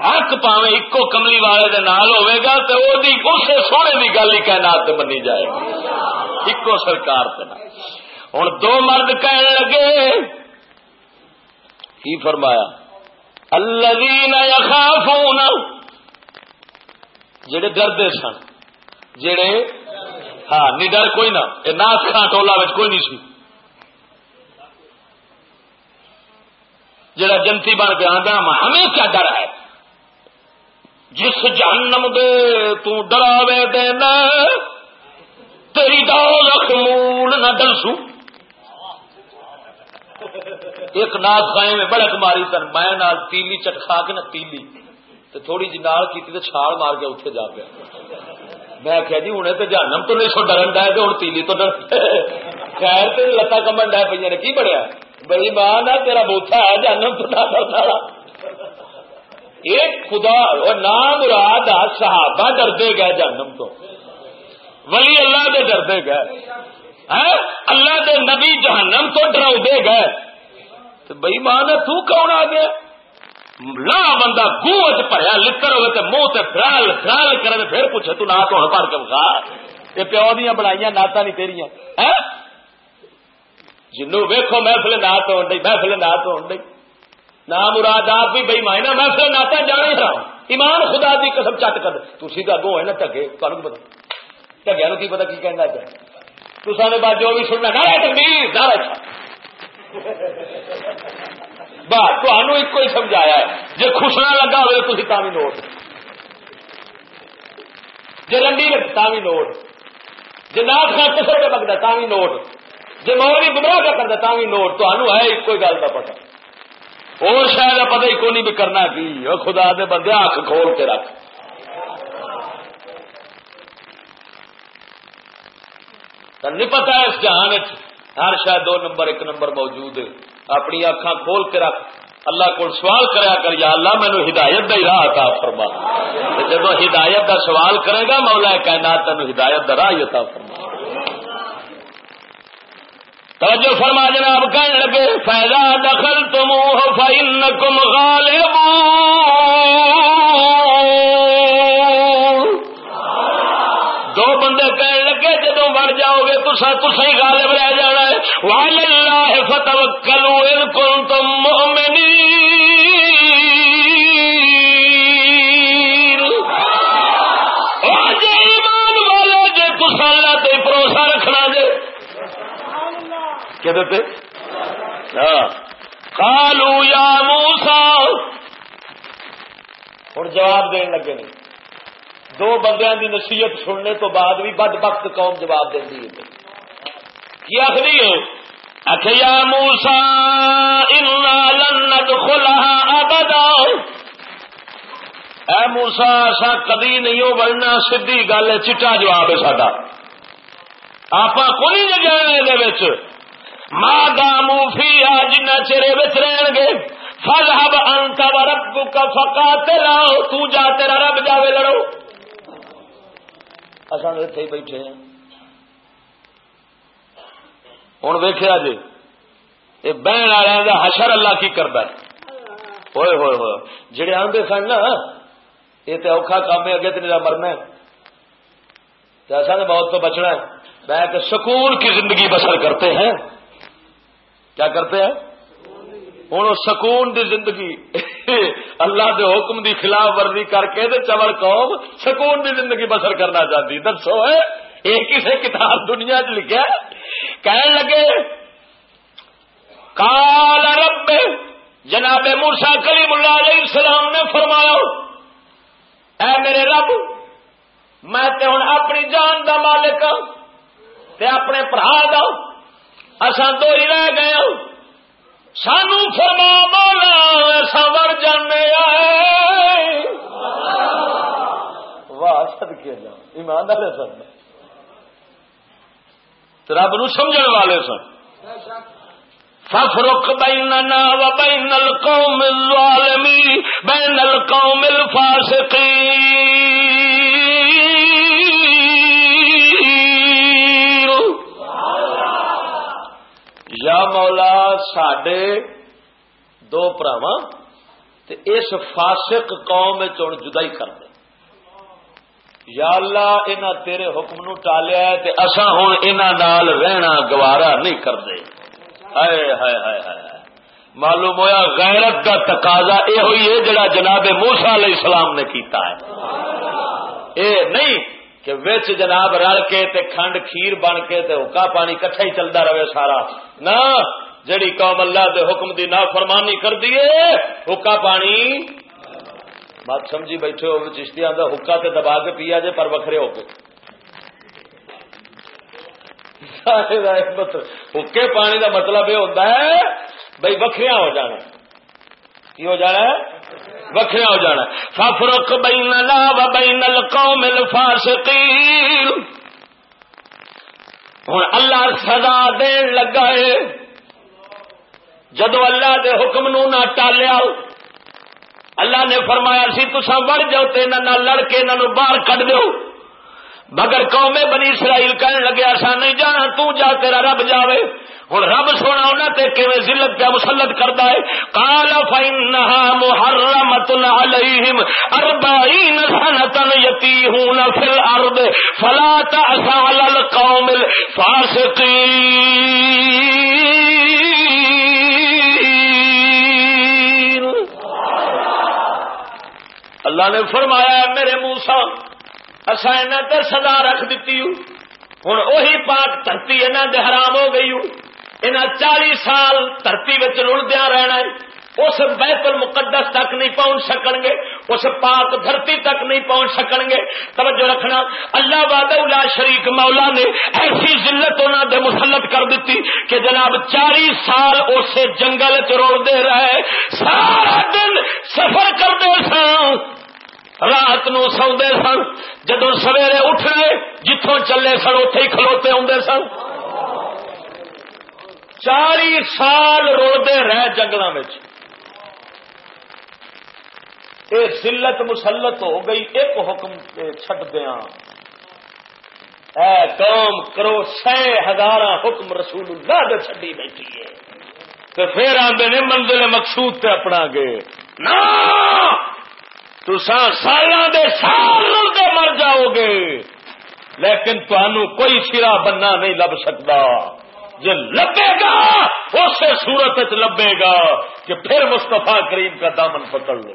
حق پاوے ایکو کملی والے دے نال ہوے گا تے او دی اسے سونے دی گل ہی کائنات تے منی جائے گی ایکو سرکار تے ہن دو مرد کہنے لگے کی فرمایا الذین یخافون جڑے ڈردے سن، جڑے ہاں نڈر کوئی نہ ناس خان ٹولا کوئی نہیں سی۔ جڑا جنتی بن کے آدھا ہمیں کیا ڈر ہے؟ جس جہنم دے تو ڈراوے دینا تیری دولت مول نہ ڈلسو ایک ناز خائے میں بڑک ماری تن میں نال تیلی چٹکھا کے نہ تیلی۔ تو تھوڑی جی نال کی تو چھال مار کے اتنے جا پیا میں کہا جی ہوں تو جہنم تو نہیں سو ڈرن ڈائے تو ہوں تیلی تو ڈر خیر تو لتا کمن ڈائے پہ کی بڑھیا بھائی ماں نہ تیرا بوتھا ہے جہنم تو نہ ڈرنا ایک خدا نام مراد آ صحابہ ڈردے گئے جہنم تو ولی اللہ دے ڈردے گئے اللہ دے نبی جہنم تو ڈراؤ گئے تو بئی ماں تو کون آ گیا لا بندہ گوچ پڑیا لکڑ ہوئے تو منہ سے فرال فرال کرے پھر پوچھے تو نہ تو پڑھ کے بخا یہ پیو دیا بنائی نعت نہیں تیریا ہاں؟ جنو ویکو محفل نعت ہو گئی محفل نعت ہو گئی نہ مراد آپ بھی بئی مائنا محفل نعت جانا ہی رہا ایمان خدا دی قسم چٹ کر تھی تو اگوں ہے نا ٹگے تمہیں پتا ٹگیا کی پتا کی کہنا چاہے تو سارے بات جو بھی سننا نہ ٹنگی سارا بس تمہوں ایک ہی سمجھایا ہے۔ جی خوشنا لگا ہوئے تھی تھی نوٹ۔ جی رنڈی لگتا بھی نوٹ۔ جی ناچ خان کسر کا لگتا تا بھی نوٹ۔ جی مولوی گمراہ کا کرتا تا بھی نوٹ۔ تمہوں ہے ایک ہی گل کا پتا اور شاید پتہ ہی کون بھی کرنا کی خدا دے بندے اکھ کھول کے رکھ۔ نہیں پتا اس جہان ہر شاید دو نمبر، ایک نمبر موجود ہے۔ اپنی اکھا کھول کے رکھ۔ اللہ کو سوال کریا کر، یا اللہ مینو ہدایت کا راہ عطا فرما۔ جب ہدایت کا سوال کرے گا، مولا کائنات تین ہدایت کا راہ عطا فرما۔ توجہ فرما جناب کہنے لگے فیضا دخل تم فائن کم غالب دو بندے کہنے لگے جدو بڑھ جاؤ گے تو سر تو صحیح غالب رہ جانا۔ ہے وال اللہ فتح کلو کل تم ایمان والے جی تصا اللہ تے بھروسہ رکھنا جے۔ کیا دیتے کالو ہاں۔ یا موسا ہوں جواب دین لگے نہیں دو بندیاں دی نصیحت سننے تو بعد بھی بد وقت قوم جواب دینی ہے۔ کی آخری ہے۔ اکھیا موسا ابدا اے موسا ایسا کدی نہیں ہو بڑھنا سیدھی گل ہے، چٹا جواب ہے ساڈا۔ آپ کو نہیں جانے ماں دامو فی جنہ چہرے بچ رہن گے۔ فل ہب انت رب کا فکا تیرا تو جا تیرا رب جاوے لڑو۔ اصل اتے ہی بیٹھے ہیں۔ ہوں ویخیا جی۔ یہ بہن والوں کا حشر اللہ کی کرتا ہے۔ ہوئے ہوئے ہوئے۔ جڑے آدھے سن نا یہ تو اوکھا کام ہے، اگے تو میرا مرنا ہے۔ ایسا نے بہت تو بچنا ہے۔ میں کہ سکون کی زندگی بسر کرتے ہیں۔ کیا کرتے ہیں؟ ہوں سکون دی زندگی۔ اللہ دے حکم دی خلاف ورزی کر کے دے چور قوم سکون دی زندگی بسر کرنا چاہتی دسو ہے ایک کسی کتاب دنیا چ لکھا کہنے لگے کال رب، جناب موسا کلیم اللہ علیہ السلام نے فرمایا، اے میرے رب، میں تے ہوں اپنی جان دا مالک ہوں تے اپنے برا دا اصا دو ہی رہ گئے ہوں سانو فرما مولا ایسا ور جانے آئے. واہ سد کے جا ایمان والے سن رب نو سمجھ والے سن۔ ففرق بیننا و بین القوم الظالمی بین القوم الفاسقین یا مولا سڈے دو پراوا اس فاسق قوم چون جدائی کر دے۔ یا اللہ انہ تیرے حکم نو ٹالیا ہے تے اسا ہوں انہ نال رہنا گوارا نہیں کر دے ہائے ہائے ہائے ہائے۔ معلوم ہویا غیرت کا تقاضا یہ ہوئی ہے جڑا جناب موسا علیہ السلام نے کیتا ہے۔ اے نہیں کہ وچ جناب رل کے تے کھنڈ کھیر بن کے تے حکا پانی کٹھا ہی چلتا رہے سارا۔ نہ، جڑی قوم اللہ دے حکم دی نا فرمانی کر دیے حکا پانی بات سمجھی بیٹھے ہو چشتی آدھا حکا تے دبا کے پیا جے، پر وکھرے ہو کے۔ حکے پانی دا مطلب یہ ہوتا ہے بھائی وکھریا ہو جانا۔ کی ہو جانا ہے؟ وکھرا ہو جانا ففرق بین لا و بین القوم الفاسقین ہوں اللہ سزا دین لگا ہے۔ جدو اللہ دے حکم نو نہ ٹالیا اللہ نے فرمایا، سی تسا وڑ جاؤ تو نہ لڑ کے انہوں باہر کٹ دو مگر قوم بنی اسرائیل کہنے لگے ایسا نہیں جانا، تو جا تیرا رب جاوے. ہوں رب سونا انہوں تے کیویں ذلت پہ مسلط کرتا ہے؟ کال فینہا محرمت علیہم اربعین سنتن یتیہون فی الارض فلا تأسا علی القوم الفاسقین اللہ نے فرمایا، میرے موسا اصا تے سزا رکھ دیتی ہوں۔ وہی پاک دھرتی انہوں دے حرام ہو گئی ہوں۔ انہیں چالی سال دھرتی رلدیا رہنا ہے۔ اس بیت المقدس تک نہیں پہنچ سکن گے اس پاک دھرتی تک نہیں پہنچ سکن گے توجہ رکھنا، اللہ باد شریک مولا نے ایسی ذلت انہوں نے مسلط کر دیتی کہ جناب چالی سال اسے جنگل چ چروڑتے رہے۔ سارا دن سفر کرتے سن۔ رات نو سوندے سن جدو سویرے اٹھ رہے جتوں چلے سن اتے ہی کھلوتے آدھے سن۔ چالی سال روڈے رہ جنگل یہ سلت مسلط ہو گئی، ایک حکم چھٹ دیا اے کام کرو سہ ہزار حکم رسول اللہ دے چڈی بیٹھی ہے۔ تو پھر آدھے نے منزل مقصود تے اپنا گے۔ نا تو سال دے سال مر جاؤ گے۔ لیکن تمہوں کوئی سرا بننا نہیں لب سکتا۔ جو لبے گا اس صورت لبے گا کہ پھر مستفا کریم کا دامن پکڑ لو۔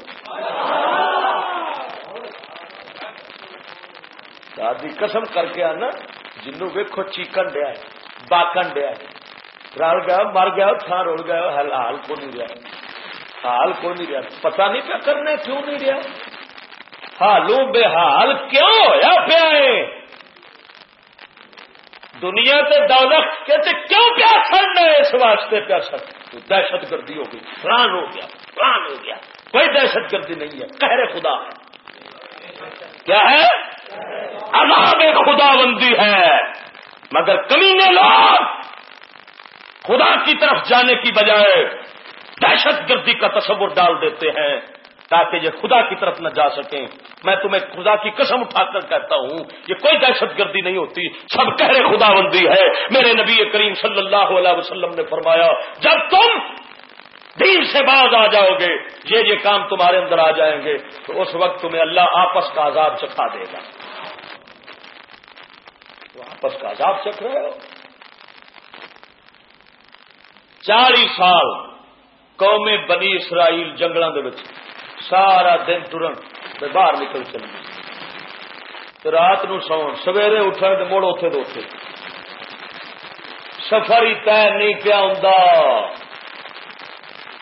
دادی قسم کر کے آنا جنو ویکو چیکن دیا باکن دیا رل گیا، مر گیا تھان رول گیا حال کو نہیں رہا حال کو نہیں رہا۔ پتا نہیں پیا کرنے کیوں نہیں رہا؟ حالو بے حال کیوں ہوا پیا دنیا تے دولت کہتے کیوں کیا ہے؟ اس واسطے پیا سر دہشت گردی ہو گئی فران ہو گیا فران ہو گیا۔ کوئی دہشت گردی نہیں ہے کہہ خدا ہے۔ کیا ہے؟ عذاب خدا بندی ہے، مگر کمینے لوگ خدا کی طرف جانے کی بجائے دہشت گردی کا تصور ڈال دیتے ہیں تاکہ یہ خدا کی طرف نہ جا سکیں۔ میں تمہیں خدا کی قسم اٹھا کر کہتا ہوں، یہ کوئی دہشت گردی نہیں ہوتی۔ سب کہہ خدا بندی ہے۔ میرے نبی کریم صلی اللہ علیہ وسلم نے فرمایا، جب تم دین سے باز آ جاؤ گے، یہ یہ کام تمہارے اندر آ جائیں گے، تو اس وقت تمہیں اللہ آپس کا عذاب چکھا دے گا۔ آپس کا عذاب چکھ رہے ہو؟ چالیس سال قوم بنی اسرائیل جنگلوں سارا دن ترن باہر نکل چلے۔ رات نو سو سویرے اٹھن مڑ اتے تو اتے سفر ہی طے نہیں پیا ہوں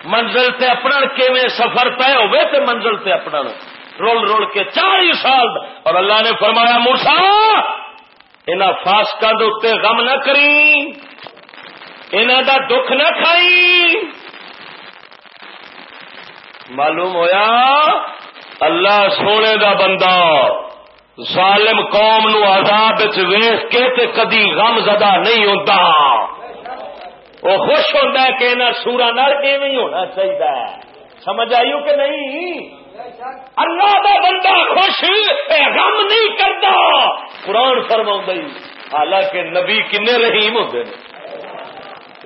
منزل تے اپنا کیویں سفر طے ہوئے تے منزل تے اپنا رول رول کے چالی سال اور اللہ نے فرمایا موسا ان فاسکوں کے اتنے غم نہ کری انہوں دا دکھ نہ کھائی معلوم ہویا؟ اللہ سونے دا بندہ ظالم قوم نو عذاب ویخ کے تے کدی غم زدہ نہیں ہوتا وہ خوش ہوتا ہے کہ انہیں سورا نال ایویں ہونا چاہیے سمجھ آئیو کہ نہیں؟ اللہ دا بندہ خوش غم نہیں کرتا قرآن فرما حالانکہ نبی کنے رحیم ہوتے ہیں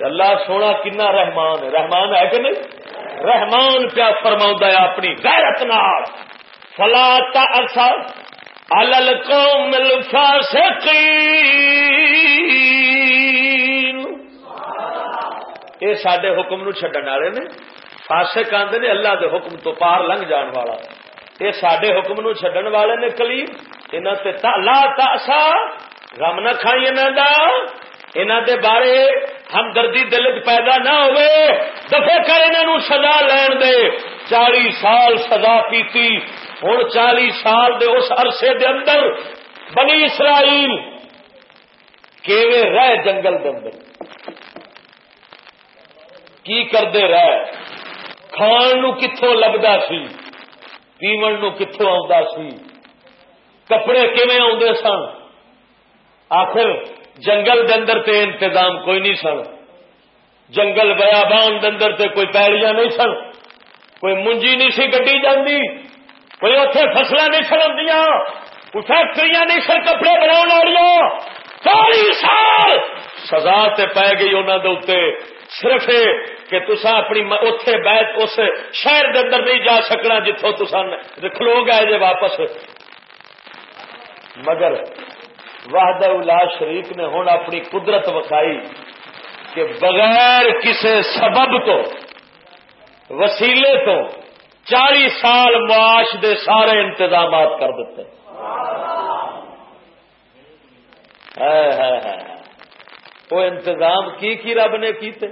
اللہ سونا کنا رحمان ہے۔ رحمان ہے کہ نہیں؟ رحمان پیا فرما ہے اپنی غیرت نال۔ فلا اثر القوم الفاسقین۔ یہ سڈے حکم نو چڈن والے نے۔ فاسق آدھے نے اللہ دے حکم تو پار لنگ جان والا۔ یہ سڈے حکم نو چڈن والے نے کلیم۔ انہوں لا تاسا غم نہ کھائی انہوں دے بارے ہمدردی دل چ پیدا نہ ہوئے دفے کر انہوں سزا لین دے۔ چالی سال سزا پیتی ہوں چالی سال دے اس عرصے دے اندر بنی اسرائیل کیویں رہ جنگل دے اندر؟ کی کرتے رہ؟ کھان نو کتوں لگتا سی، پیمن نو کتوں آتا سی، کپڑے کیویں آدھے سن؟ آخر جنگل دے اندر تے انتظام کوئی نہیں سن۔ جنگل بیابان دے اندر تے کوئی پیڑیاں نہیں سن۔ کوئی منجی نہیں سی گڈی جاندی۔ کوئی اتنے فصل نہیں سڑیا کوئی فیکٹری نہیں سر کپڑے بنا والی چالی سال سزا تے پی گئی انہوں کے اتنے صرف کہ تسا اپنی اتے بیت اس شہر دے اندر نہیں جا سکنا جتوں تسا کھلو گئے جی واپس۔ مگر واہد الا شریف نے ہوں اپنی قدرت وکھائی کہ بغیر کسی سبب تو، وسیلے تو چالی سال معاش دے سارے انتظامات کر دیتے۔ وہ انتظام کی کی رب نے کیتے؟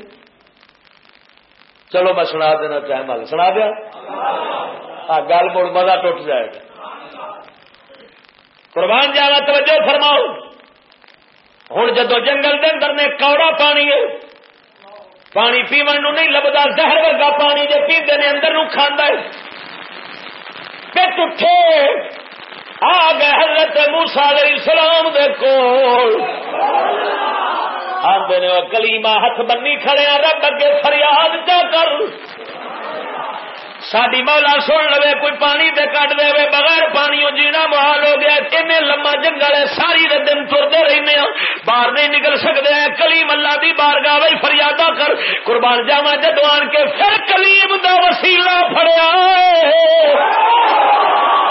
چلو میں سنا دینا چاہے مل سنا دیا۔ گل مڑ مزہ ٹوٹ جائے گا۔ قربان جانا، توجہ فرماؤ۔ ہوں جدو جنگل کے اندر نے کوڑا پانی ہے، پانی پیمن نو نہیں لبدا، زہر ورگا پانی جے پیندے نے اندر نو کھاندا ہے۔ پٹ اٹھے آ گئے حضرت موسیٰ علیہ السلام دے کول۔ آندے نے کلیمہ ہاتھ بنی کھڑے رب اگے فریاد چا کر۔ ساری مولا سن لو کوئی پانی تے کٹ دے بغیر پانی جینا محال ہو گیا کن لما جنگل ہے، ساری دن ترتے رہنے ہاں۔ باہر نہیں نکل سکتے ہیں کلیم اللہ دی بار گاہ فریادہ کر۔ قربان جاوا جدو آن کے پھر کلیم دا وسیلہ فڑیا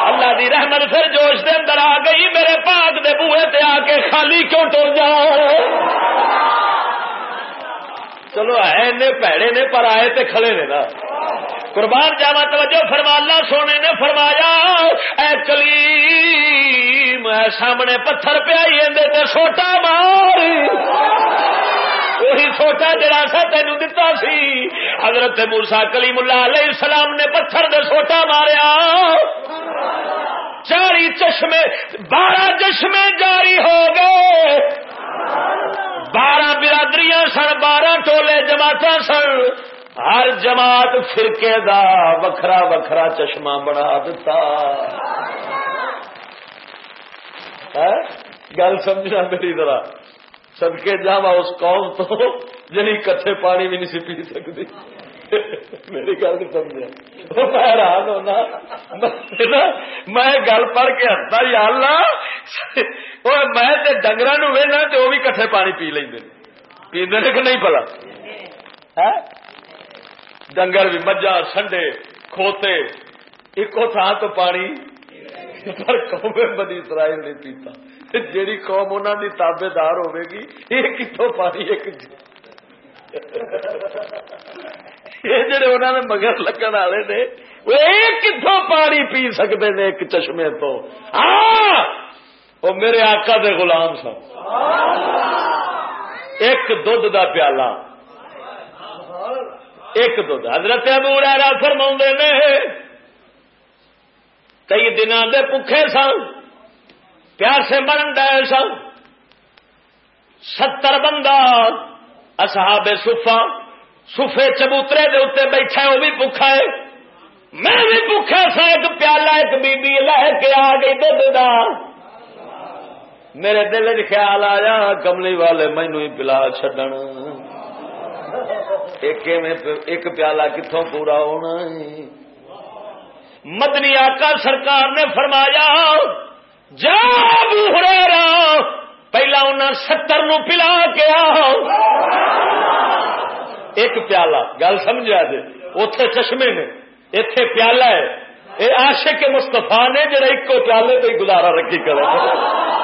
اللہ دی رحمت پھر جوش دے اندر آ گئی، میرے پاک دے بوئے تے آ کے خالی کیوں ٹر جاؤ چلو ہے پیڑے نے، پر آئے تے کھڑے نے نا۔ قربان جاوا توجہ فرما، اللہ سونے نے فرمایا، اے کلیم، اے سامنے پتھر پیا سوٹا مار۔ وہی سوٹا جڑا سا تین دتا سی۔ حضرت مورسا کلیم اللہ علیہ السلام نے پتھر دے سوٹا ماریا۔ چاری چشمے، بارہ چشمے جاری ہو گئے۔ بارہ برادریاں سن، بارہ ٹولے جماعت سن۔ ہر جماعت فرقے دا وکھرا وکھرا چشمہ بنا دتا۔ ہاں؟ گل سمجھنا میری طرح سب کے جا اس قوم تو جنی کٹھے پانی بھی نہیں سی پی سکتی۔ میری گل نہیں سمجھا۔ میں حیران ہونا، میں گل پڑھ کے ہستا یا اللہ میں ڈنگر وہنا تو وہ بھی کٹھے پانی پی لیں پیندے کہ نہیں پلا؟ ہاں؟ ڈنگر بھی مجھا، سنڈے، کھوتے ایک تھان تو پانی۔ پر قوم بنی اسرائیل نہیں پیتا۔ جیڑی قوم انہوں کی تابے دار ہوے گی یہ کتوں پانی، ایک جی۔ یہ جڑے انہوں نے مگر لگن والے نے وہ کتوں پانی پی سکتے ہیں ایک چشمے تو ہاں وہ میرے آقا دے غلام سن ایک دھد دا پیالہ ایک دھد حضرت ابو ریرا فرما نے کئی دن دے پکھے سن پیاسے مرن ڈے سن ستر بندہ اصحاب سفا سفے چبوترے دے اتنے بیٹھا وہ بھی پکھا ہے۔ میں بھی بھوکھا سا، ایک پیالہ، ایک بی بی لے کے آ گئی دھد دا۔ میرے دل چ خیال آیا کملی والے مینو ہی پلا چڈن ایک پیالہ کتوں پورا ہونا مدنی آقا سرکار نے فرمایا، جا بوہرا پہلا انہیں ستر نو پلا کے آؤ۔ ایک پیالہ، گل سمجھا جی اتے چشمے نے اتے پیالہ ہے۔ یہ آشے کے مستفا نے جڑا ایک پیالے تو گزارا رکھی کرے۔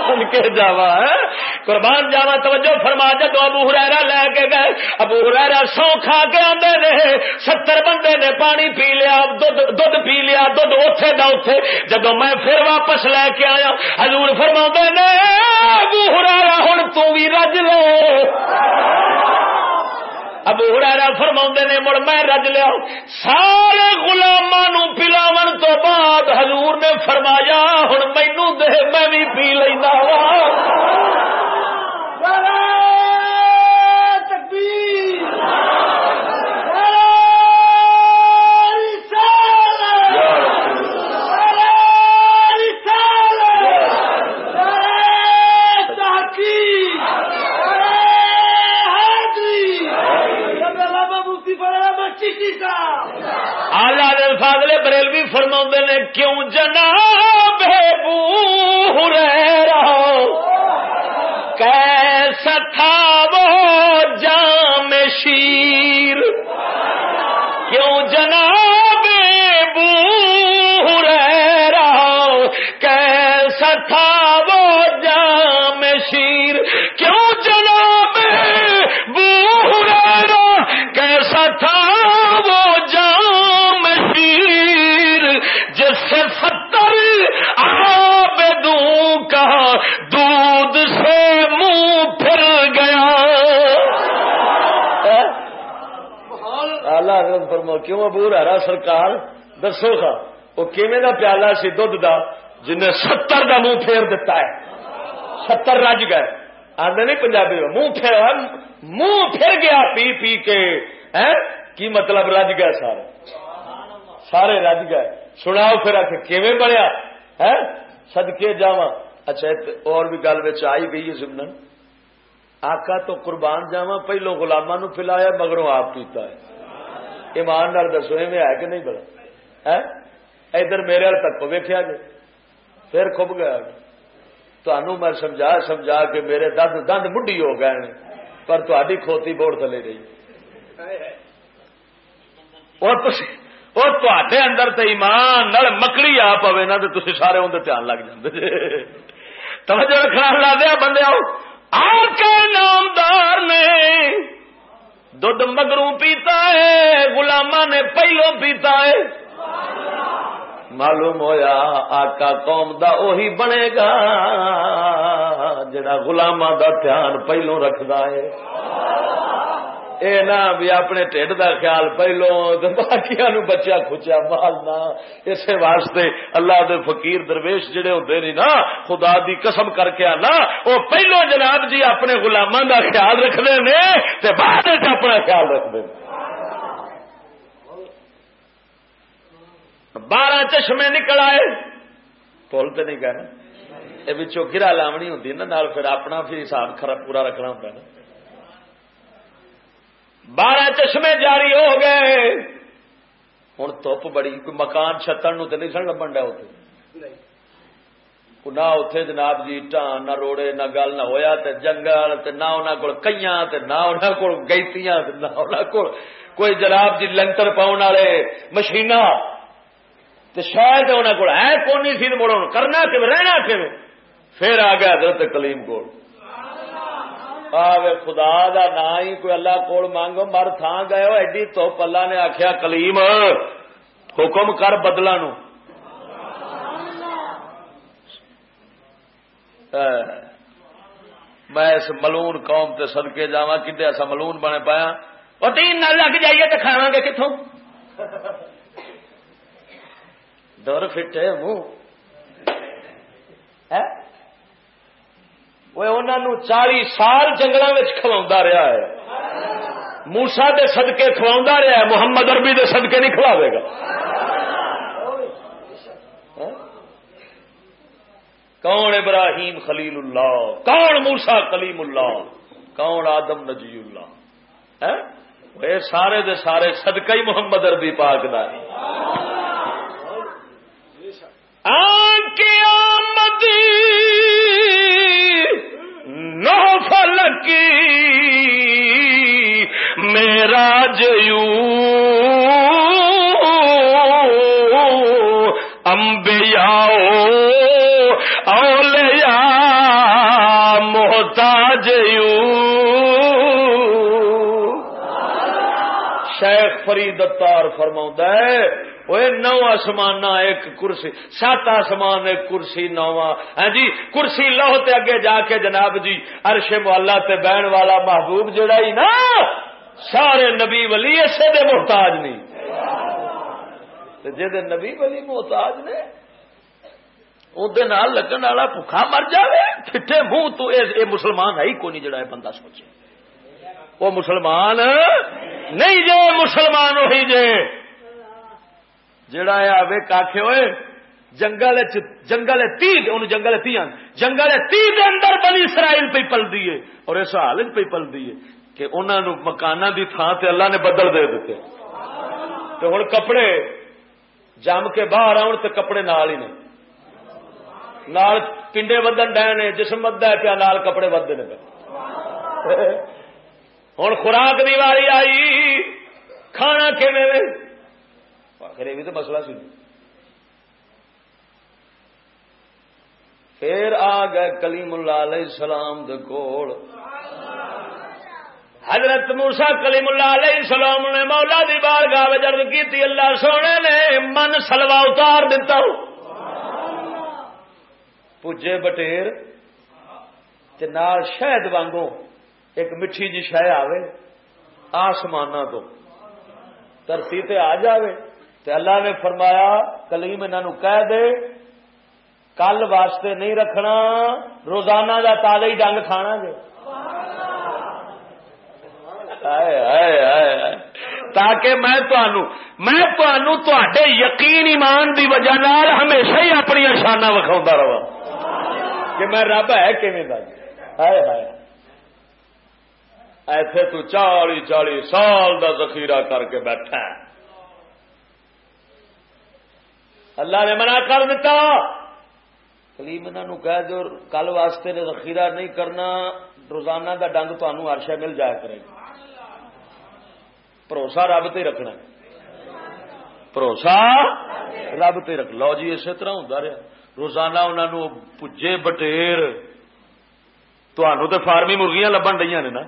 کے جاوا ہاں؟ قربان جاوا توجہ فرما جدو ابو ہرا لے کے گئے۔ ابو ہرا سو کھا کے آدھے رہے ستر بندے نے پانی پی لیا دھد پی لیا دھد اتے دا اتے جدو میں پھر واپس لے کے آیا، حضور فرما نے، ابو ہرا ہوں تو بھی رج لو۔ ابو ہرا فرما نے، مڑ میں رج لیا۔ سارے گلاما پلاو تو بعد حضور نے فرمایا ہوں مینو دے، میں بھی پی لینا وا۔ فرما نے کیوں جنا آلہ فرمو کیوں ابو رہا سرکار؟ دسو سا وہ کیویں کا پیالہ سی دھد کا جن ستر کا منہ پھیر دیتا ہے؟ ستر رج گئے۔ آدھے نہیں پنجابی منہ پھیر، منہ پھر گیا پی پی کے۔ کی مطلب رج گئے سارے؟ سارے رج گئے۔ سناؤ پھر آ کے بنیا؟ سدکے جاواں۔ اچھا اور بھی گل آئی گئی ہے سمن آقا تو قربان جاوا پہلو گلاما نو پلایا، مگروں آپ پیتا ہے۔ ایمان نال دسو میں ہے کہ نہیں بڑا ادھر میرے ہل تک ویکیا جی؟ پھر کھب گیا جی۔ تنوع میں سمجھا سمجھا کے میرے دند دند مڈی ہو گئے پر تاری کھوتی بوڑ تلے رہی اور تے اندر تو ایمان نال مکڑی آ پوے نا تو سارے اندر دھیان لگ جائے جی۔ توجہ رکھنا لا دیا بندے آؤ آ کے نامدار نے دودھ مگروں پیتا ہے گلاما نے پہلو پیتا ہے۔ معلوم ہویا آقا قوم دا اوہی بنے گا، جڑا گلاما دا دھیان پہلو رکھدا ہے۔ اے نا بھی اپنے ٹھڈ دا خیال پہلو باقی نو بچیا کھچیا مالنا اسے واسطے اللہ دے فقیر درویش جڑے ہوتے نہیں نا، خدا دی قسم کر کے آنا۔ وہ پہلو جناب جی اپنے گلاما دا خیال رکھتے ہیں بعد اپنا خیال رکھتے بارہ چشمے نکل آئے۔ پول تو نہیں کہنا یہ گرا لاونی ہوں نا پھر اپنا بھی حساب پورا رکھنا ہوتا نا۔ بارہ چشمے جاری ہو گئے۔ ہوں تپ بڑی کوئی مکان چھتر نو تو نہیں سن لبن ڈیا اتنے نہ اتے جناب جی ٹان نہ روڑے نہ گل نہ ہویا تے جنگل تے نہ انہاں کول کئیاں تے نہ انہاں کول گیتیاں تے نہ انہاں کول کوئی جناب جی لنٹر پاؤن والے مشیناں۔ تے شاید انہاں کول ہے کونی سی مڑ کرنا کہ رہنا کہ پھر آ گیا حضرت کلیم کول۔ آوے خدا دا نا ہی کوئی اللہ کول مانگو، مر تھان گئے ہو، ایڈی تو اللہ نے آخیا کلیم، حکم کر بدلا نو۔ میں اس ملون قوم تے سدکے جا کھے ایسا ملون بنے پایا۔ اور تین نہ لگ جائیے تو کھاوا گے کتوں ڈر فٹے منہ چالی سال جنگل کھلا رہا ہے موسا دے سدکے کھوا رہا ہے محمد اربی دے سدکے نہیں کھلاوے گا کون ابراہیم خلیل اللہ کون موسا کلیم اللہ کون آدم نجی اللہ یہ سارے دے سارے سدکا ہی محمد اربی پاک دا آمدی فلکی میرا جیو امبیاؤ اولیاء محتاج شیخ فرید اتار فرما ہے وہ نو آسمان ایک کرسی سات آسمان ایک کرسی نواں ہاں جی کرسی لوہ تے اگے جا کے جناب جی عرش مولا تے بہن والا محبوب جڑا ہی نا سارے نبی ولی اسے دے محتاج نہیں جی نبی ولی محتاج نے لگن والا بکھا مر جائے ٹھے منہ تو اے مسلمان ہے ہی کو نہیں جڑا بندہ سوچے وہ مسلمان نہیں جے مسلمان وہی جے جڑا ہے آوے کاکھے ہوئے، جنگل جنگل تی ان جنگل تی جنگل تی دے اندر بنی اسرائیل پہ پل دیے اور اس حال پہ پل دیے کہ انہوں نے مکانہ دی تھان تے اللہ نے بدل دے دیتے تو ہوں کپڑے جم کے باہر آن تو کپڑے نال ہی نہیں نال پنڈے ودن ڈے نے، جسم ودا پیا نال کپڑے ودے نے۔ ہوں خوراک دی واری آئی، کھانا کھے بھی تو مسئلہ سی پھر آ گئے کلیم اللہ علیہ السلام دے کول۔ حضرت موسا کلیم اللہ علیہ السلام نے مولا دی بار گاہ جرد کی اللہ سونے نے من سلوا اتار دیتا ہوں پجے بٹیر نال شہد وانگو ایک میٹھی جی شہ آوے آسمان تو۔ دھرتی تے آ جاوے۔ تے اللہ نے فرمایا، کلیم انہوں کہہ دے، کل واسطے نہیں رکھنا، روزانہ کا تازہ ہی ڈنگ کھانا جی تاکہ میں میں تے یقین ایمان دی وجہ ہمیشہ ہی اپنی اشانہ وکھاؤں رہا کہ میں رب ہے ہائے ہائے۔ ایسے تو چالی چالی سال دا ذخیرہ کر کے بیٹھا ہے۔ اللہ نے منع کر دیتا۔ کلیم انہوں کہہ دو، کل واسطے نے ذخیرہ نہیں کرنا، روزانہ دا ڈنگ تمہوں ارشا مل جایا کرے گا۔ بھروسہ رب تے رکھنا۔ بھروسہ رب تے رکھ۔ لو جی اسی طرح ہوں رہا روزانہ انہوں پجے بٹیر۔ تنوع تو فارمی مرغیاں لبن ڈی نے نا۔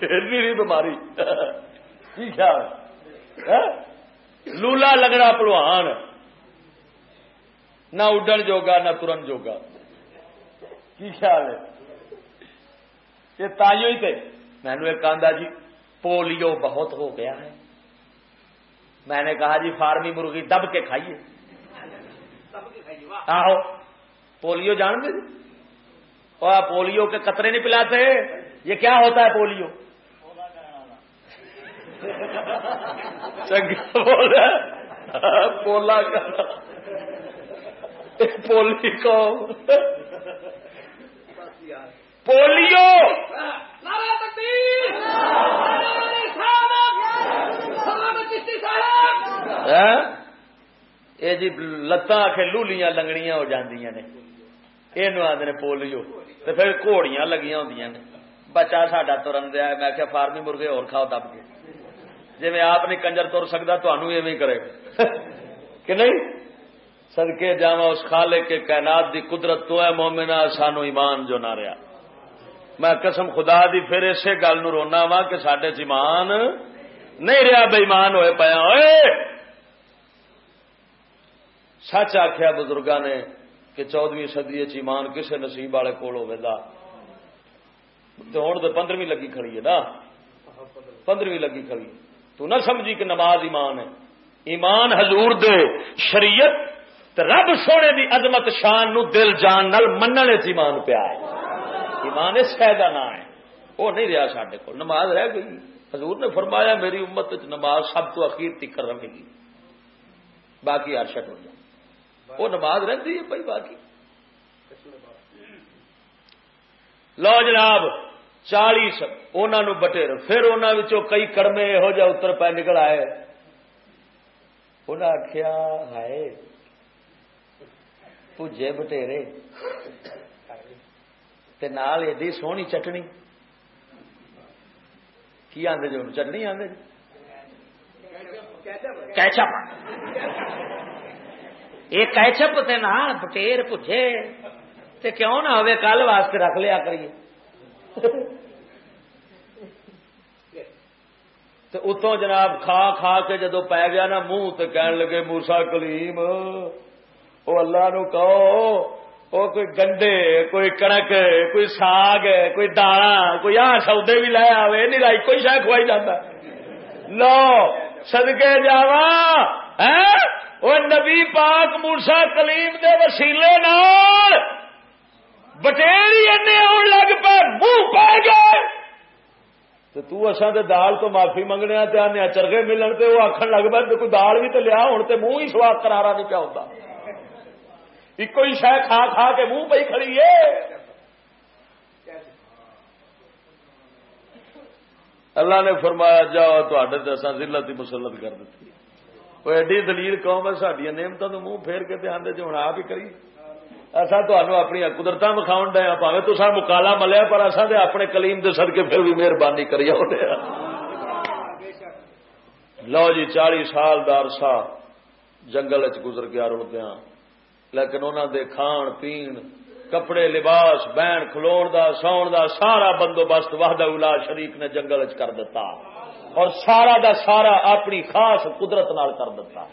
بھی بیماری کی خیال لولا لگنا پلوان۔ نہ اڈن جوگا نہ ترن جوگا۔ کی خیال ہے؟ یہ تائیوں ہی تھے۔ میں نے ایک آدھا جی پولیو بہت ہو گیا ہے۔ میں نے کہا جی فارمی مرغی دب کے کھائیے۔ آہو پولیو جان گے اور پولیو کے قطرے نہیں پلاتے۔ یہ کیا ہوتا ہے پولیو؟ چنگا بول پولا پولی کو پولیو۔ یہ جی لتاں آ کے لولیاں لنگڑیاں ہو جاندیاں نے۔ یہ آدھے پولیو۔ تو پھر گھوڑیاں لگیاں ہوں نے۔ بچہ ساڈا ترن دیا میں کیا فارمی مرغے اور کھاؤ دب کے۔ جی میں آپ نہیں کنجر تر سکتا تمہوں ایویں کرے۔ کہ نہیں؟ سدکے جا اس خالے کے کائنات دی قدرت تو ہے مومنا سانو ایمان جو نہ رہا۔ میں قسم خدا دی پھر اسی گل نو رونا وا کہ سڈے ایمان نہیں رہا بےمان ہوئے پیا۔ سچ آخیا بزرگا نے کہ چودویں سدی ایمان کسے نصیب والے کول ہوگا تو ہوں تو پندرہویں لگی کھڑی ہے نا۔ پندرہویں لگی کھڑی۔ تو نہ سمجھی کہ نماز ایمان ہے۔ ایمان حضور دے، شریعت رب سونے دی عظمت شان نو دل جان نال منن ایمان پیا ہے۔ ایمان اس کا نام ہے۔ وہ نہیں رہا سڈے کو نماز رہ گئی۔ حضور نے فرمایا، میری امت نماز سب تو اخیر تکر رہے گی۔ باقی ارشد ہو جائے۔ وہ نماز رہتی ہے بھائی، باقی۔ لو جناب چالیس انہوں بٹیر پھر انہوں کئی کڑمے یہو جہ اتر پہ نکل آئے۔ انہیں آخیا ہے پوجے بٹیرے۔ نال ایڈی سونی چٹنی۔ کی آدھے جو جی چٹنی آدھے جی؟ کیچپ۔ یہ کیچپ بٹیر پوجے کیوں نہ ہوئے کل واسطے رکھ لیا کریے۔ اتوں جناب کھا کھا کے جدو پی گیا نا منہ تو کہن لگے موسا کلیم وہ اللہ نو کہو وہ کوئی گنڈے کوئی کنک کوئی ساگ کوئی دانا کوئی آ سودے بھی لے آئے نہیں لائی کوئی شاید کھوائی جاتا لو سدکے جاوا وہ نبی پاک موسا کلیم دے وسیلے نال بٹیری آن لگ پہ منہ پہ گئے۔ تو اصا تو دال تو معافی منگنے آنے چرگے ملن تے وہ آخر لگ پہ کوئی دال بھی تو لیا ہوں تو منہ ہی سواد کرارا نہیں پیا ہوتا ایک ہی شہ کھا کھا کے منہ پہ کھڑی ہے اللہ نے فرمایا، جاؤ تے ضلعت ہی مسلط کر دیتی وہ ایڈی دلیل قوم ہے سڈیا نعمتوں منہ پھیر کے آدھے جو ہوں آپ ہی کری۔ اصا اپنی قدرت وکھاؤ ڈے ہاں، پاوے تو سر مکالا ملیا، پر اصا تو اپنے کلیم دے سد کے پھر بھی مہربانی کری ہاں۔ لو جی چالی سال دار سا جنگل چ گزر گیا روڈیا ہاں۔ لیکن انہوں دے کھان پین، کپڑے، لباس، بہن کھلو دا ساؤن دا، سارا بندوبست وحدہ الا شریف نے جنگل چ کر دیتا اور سارا دا سارا اپنی خاص قدرت نال کر دیتا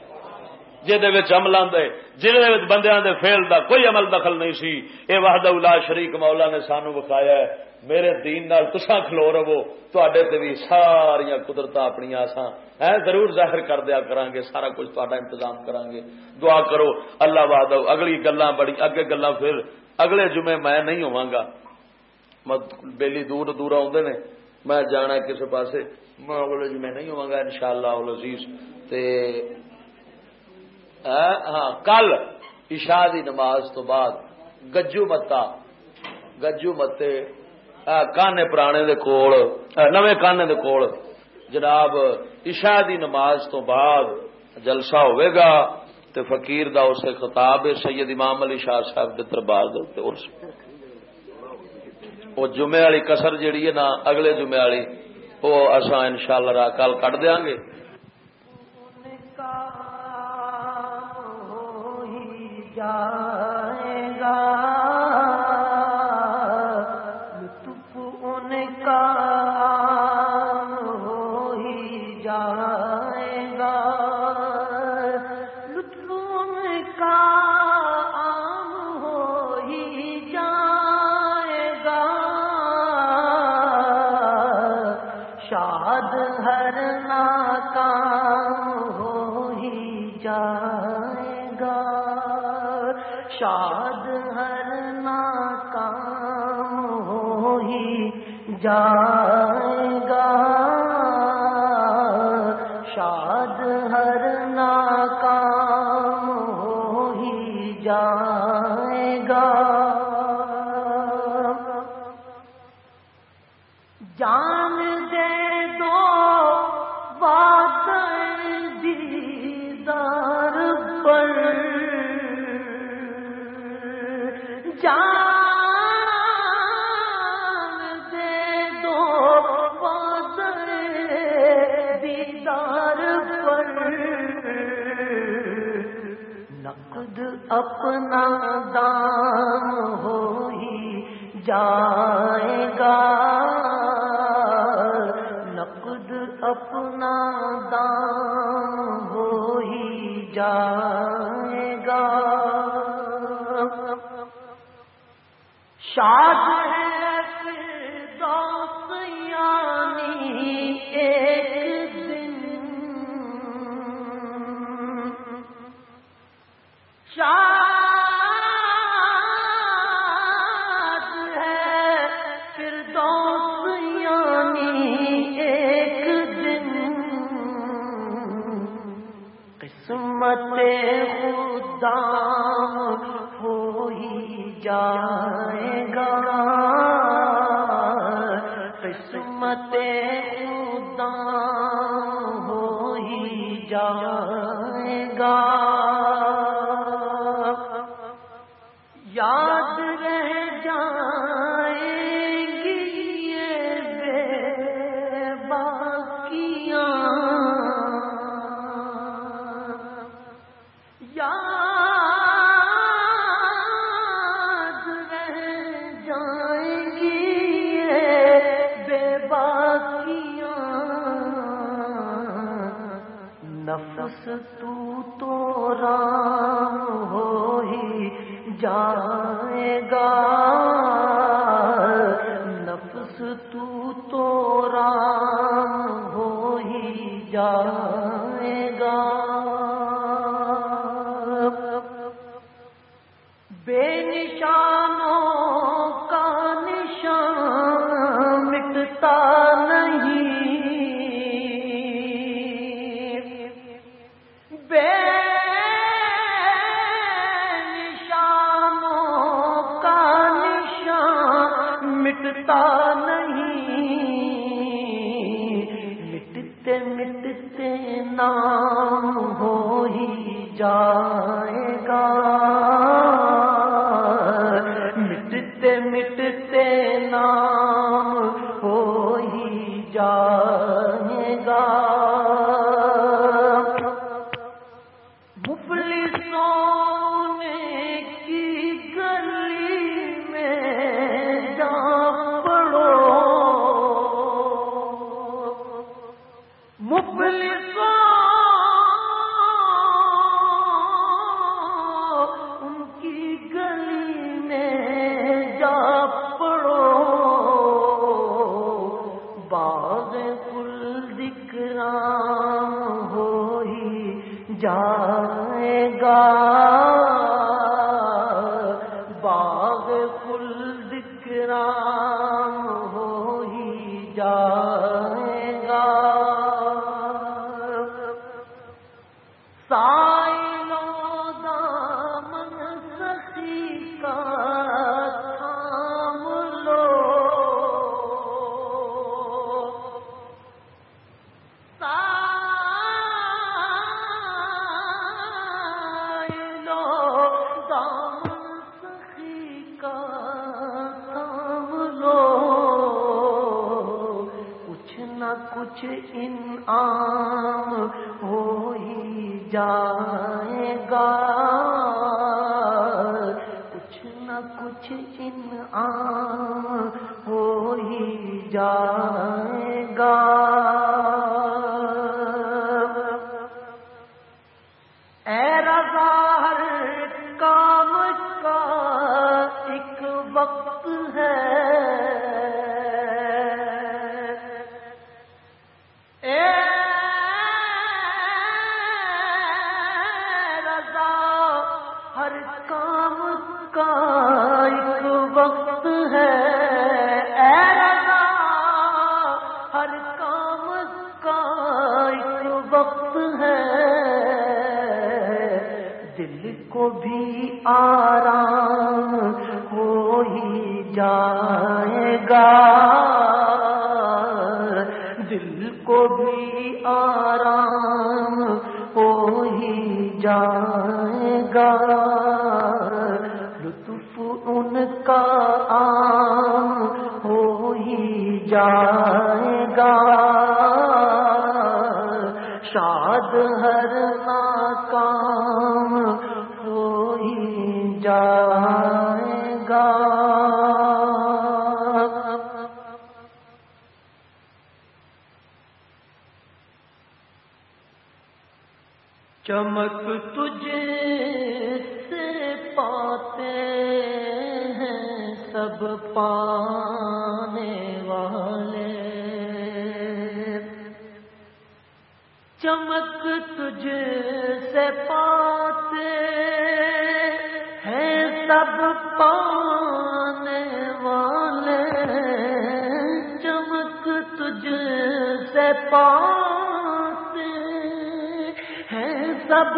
عمل آدھے جہد بندیاں دے فیل دا کوئی عمل دخل نہیں سی، اے وحد الا شریک مولا نے سانو بخایا ہے، میرے دین نال تسا کھلو رہو تے بھی ساریا قدرت اپنی آسان ہے ضرور ظاہر کر دیا کران گے سارا کچھ تا انتظام کران گے دعا کرو، اللہ واد اگلی گلا بڑی، اگے گلا پھر اگلے جمعے میں نہیں ہوا گا بیلی دور دور آدھے نے، میں جانا کسی پاسے، میں اگلے جمعے نہیں ہوا گا ان شاء اللہ عزیز ہاں،, ہاں کل عشاء دی نماز تو بعد گجو متا، گجو متے کانے پرانے دے کول نویں کانے دے کول جناب عشاء دی نماز تو بعد جلسہ ہوئے گا تے فقیر دا اسے خطاب ہے، سید امام علی شاہ صاحب دے دربار دے عرس وہ جمعے والی کسر جیڑی ہے نا، اگلے جمعے والی، وہ اصا انشاءاللہ را کل کٹ دیاں گے۔ جائے گا۔ جائے گا شاد ہر ناکام ہو ہی جائے گا۔ جان اپنا دام ہو ہی جائے گا۔ نقد اپنا دام ہو ہی جائے گا۔ شاہ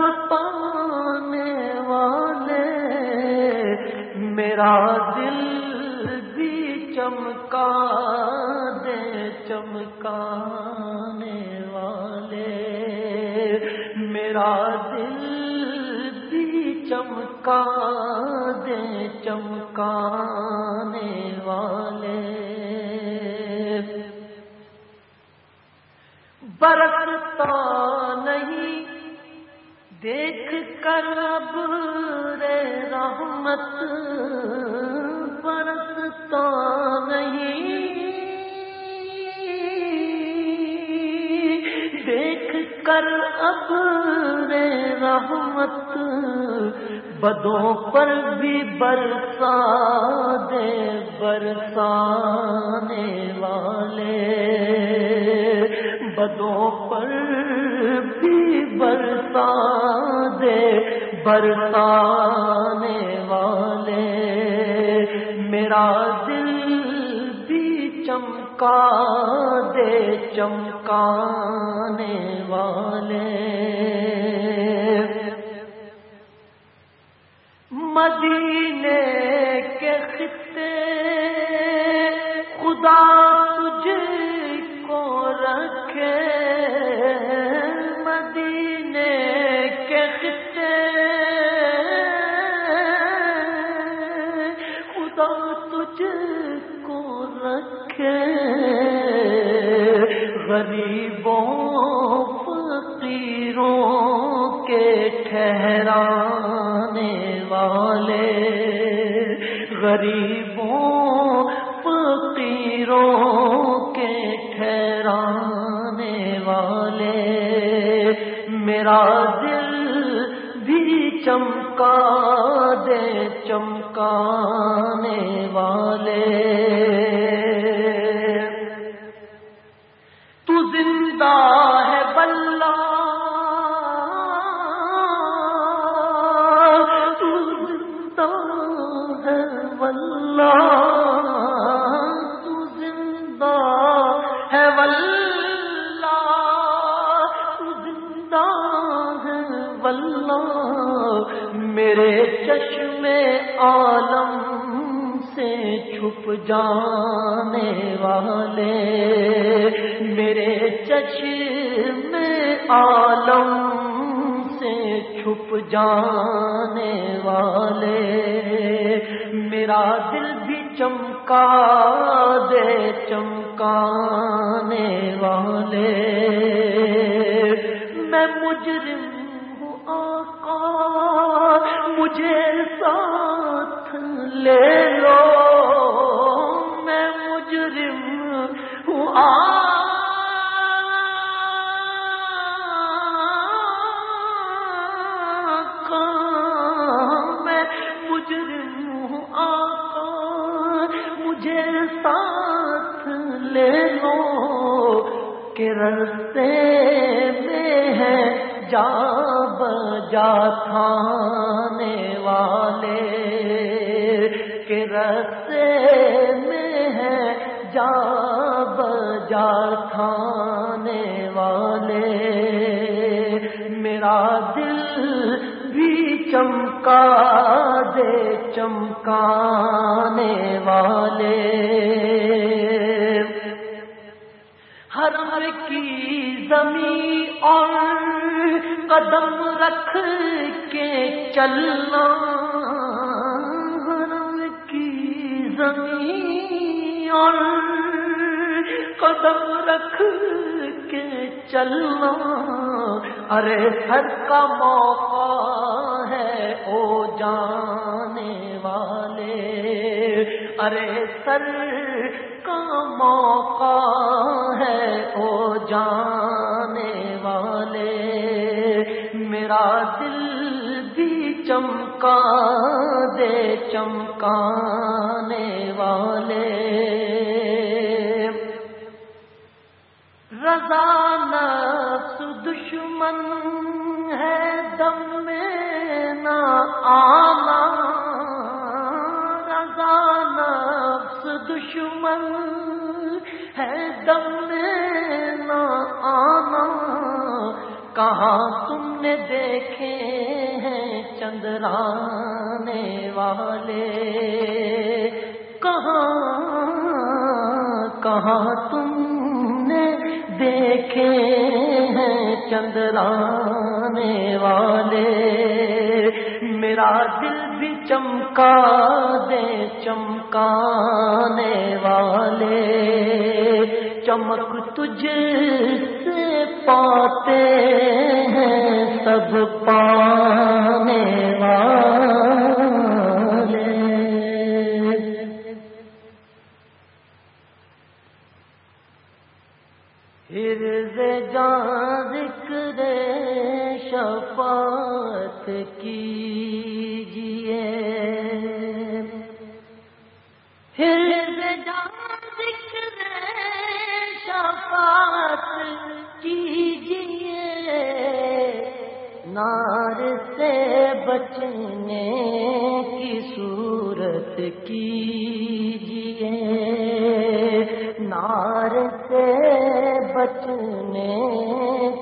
پانے والے، میرا دل بھی چمکا دے، چمکانے والے۔ میرا دل بھی چمکا دے، چمکانے والے۔ برستا دیکھ کر اب رے رحمت برستا نہیں۔ دیکھ کر اب رے رحمت بدوں پر بھی برسا دے، برسانے والے۔ بدوں پر برسا دے، برسانے والے۔ میرا دل بھی چمکا دے، چمکانے والے۔ مدینے کے خطے، خدا تجھ کو رکھے۔ خدا تجھ کو رکھے، غریبوں، فقیروں کے ٹھہرانے والے، غریبوں، فقیروں کے ٹھہرانے والے، میرا دل چمکا دے چمکانے والے۔ تو زندہ ہے بلہ تو زندہ ہے بلہ۔ میرے چشمے عالم سے چھپ جانے والے، میرے چشمے عالم سے چھپ جانے والے، میرا دل بھی چمکا دے چمکانے والے۔ میں مجرم مجھے ساتھ لے لو، میں مجرم ہوں۔ آقا میں مجرم ہوں؟ مجھے ساتھ لے لو؟ کہ رستے میں ہے جا بجا تھانے والے کہ رستے میں ہے جا بجا تھانے والے میرا دل بھی چمکا دے چمکانے والے حرم کی زمین اور قدم رکھ کے چلنا، حرم کی زمین اور قدم رکھ کے چلنا۔ ارے ہر کا موقع ہے او جانے والے۔ ارے سر کا موقع ہے او جانے والے۔ میرا دل بھی چمکا دے چمکانے والے۔ رضا نفس دشمن ہے دم میں نہ آنا۔ نفس دشمن ہے دم میں نہ آنا۔ کہاں تم نے دیکھے ہیں چندرانے والے؟ کہاں کہاں تم نے دیکھے ہیں چندرانے والے؟ میرا دل بھی چمکا دے چمکانے والے۔ چمک تجھ سے پاتے ہیں سب پانے والے۔ ہرز جان ذکر شفاعت کیجیے۔ ہرز جان ذکر شفاعت کی نار سے بچنے کی صورت کیجیے نار سے بچنے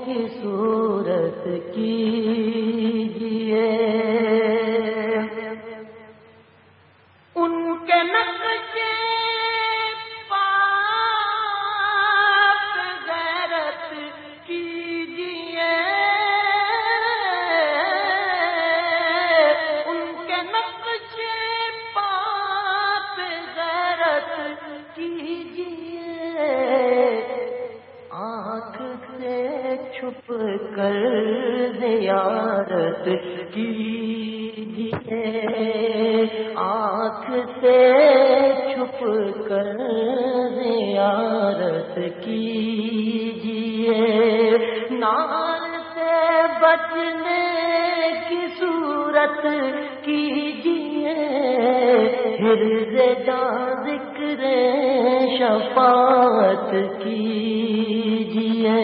کی صورت کیجیے ان کے نقشے چھپ کر زیارت کیجیے آنکھ سے چھپ کر زیارت کیجیے نار سے بچنے کی صورت کیجیے ہرز جا ذکر شفاعت کیجیے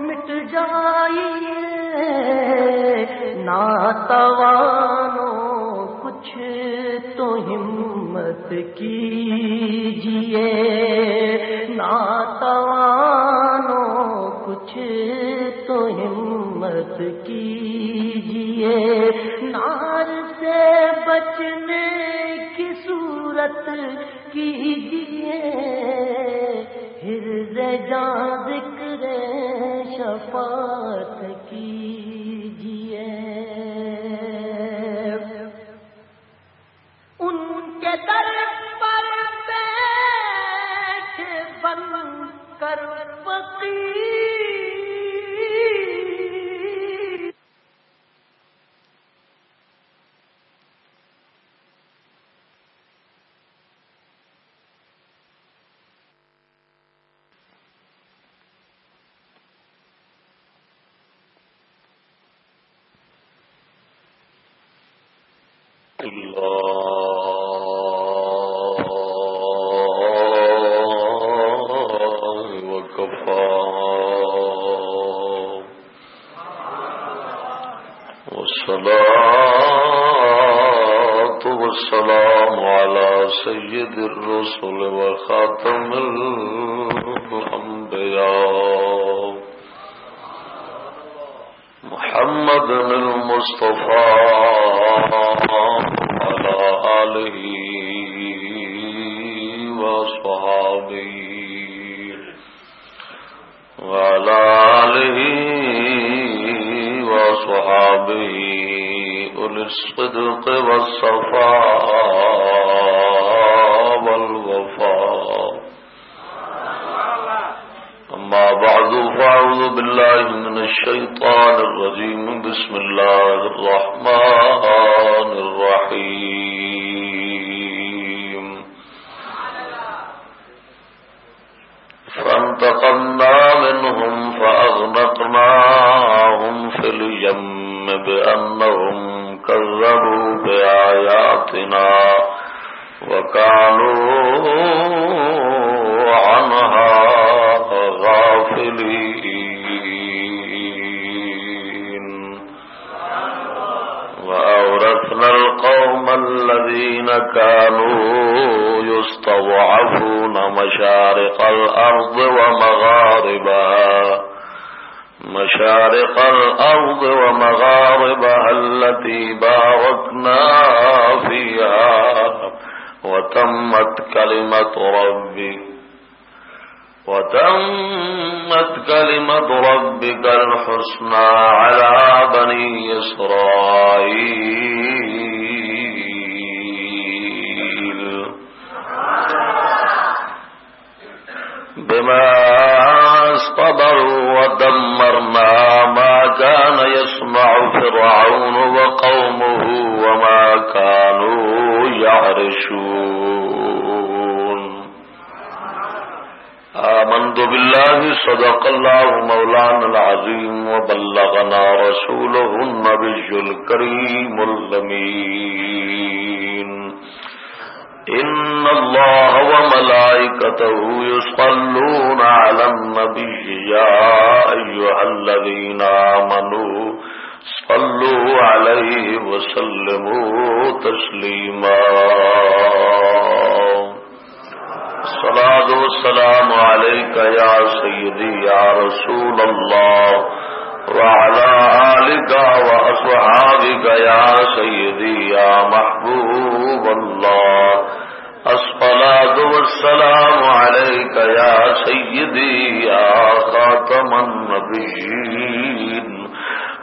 مٹ جائیے۔ ناتوانو کچھ تو ہمت کی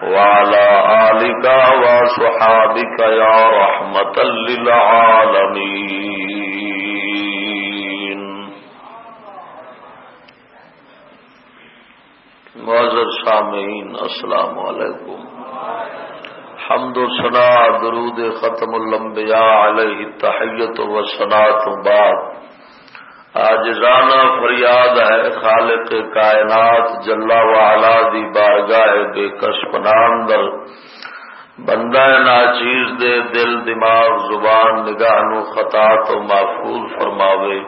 وعلى آلك وصحابك يا رحمة للعالمين. معذر سامعین، السلام علیکم. حمد و سنا درود ختم الانبیاء علیہ تحیت و سنا بعد. آج رانا فریاد ہے خالق کائنات جلا وعلا دی بارگاہ بے کشف ناندر۔ بندہ ناچیز دے دل، دماغ، زبان، نگاہ نو خطا تو محفوظ فرماوے۔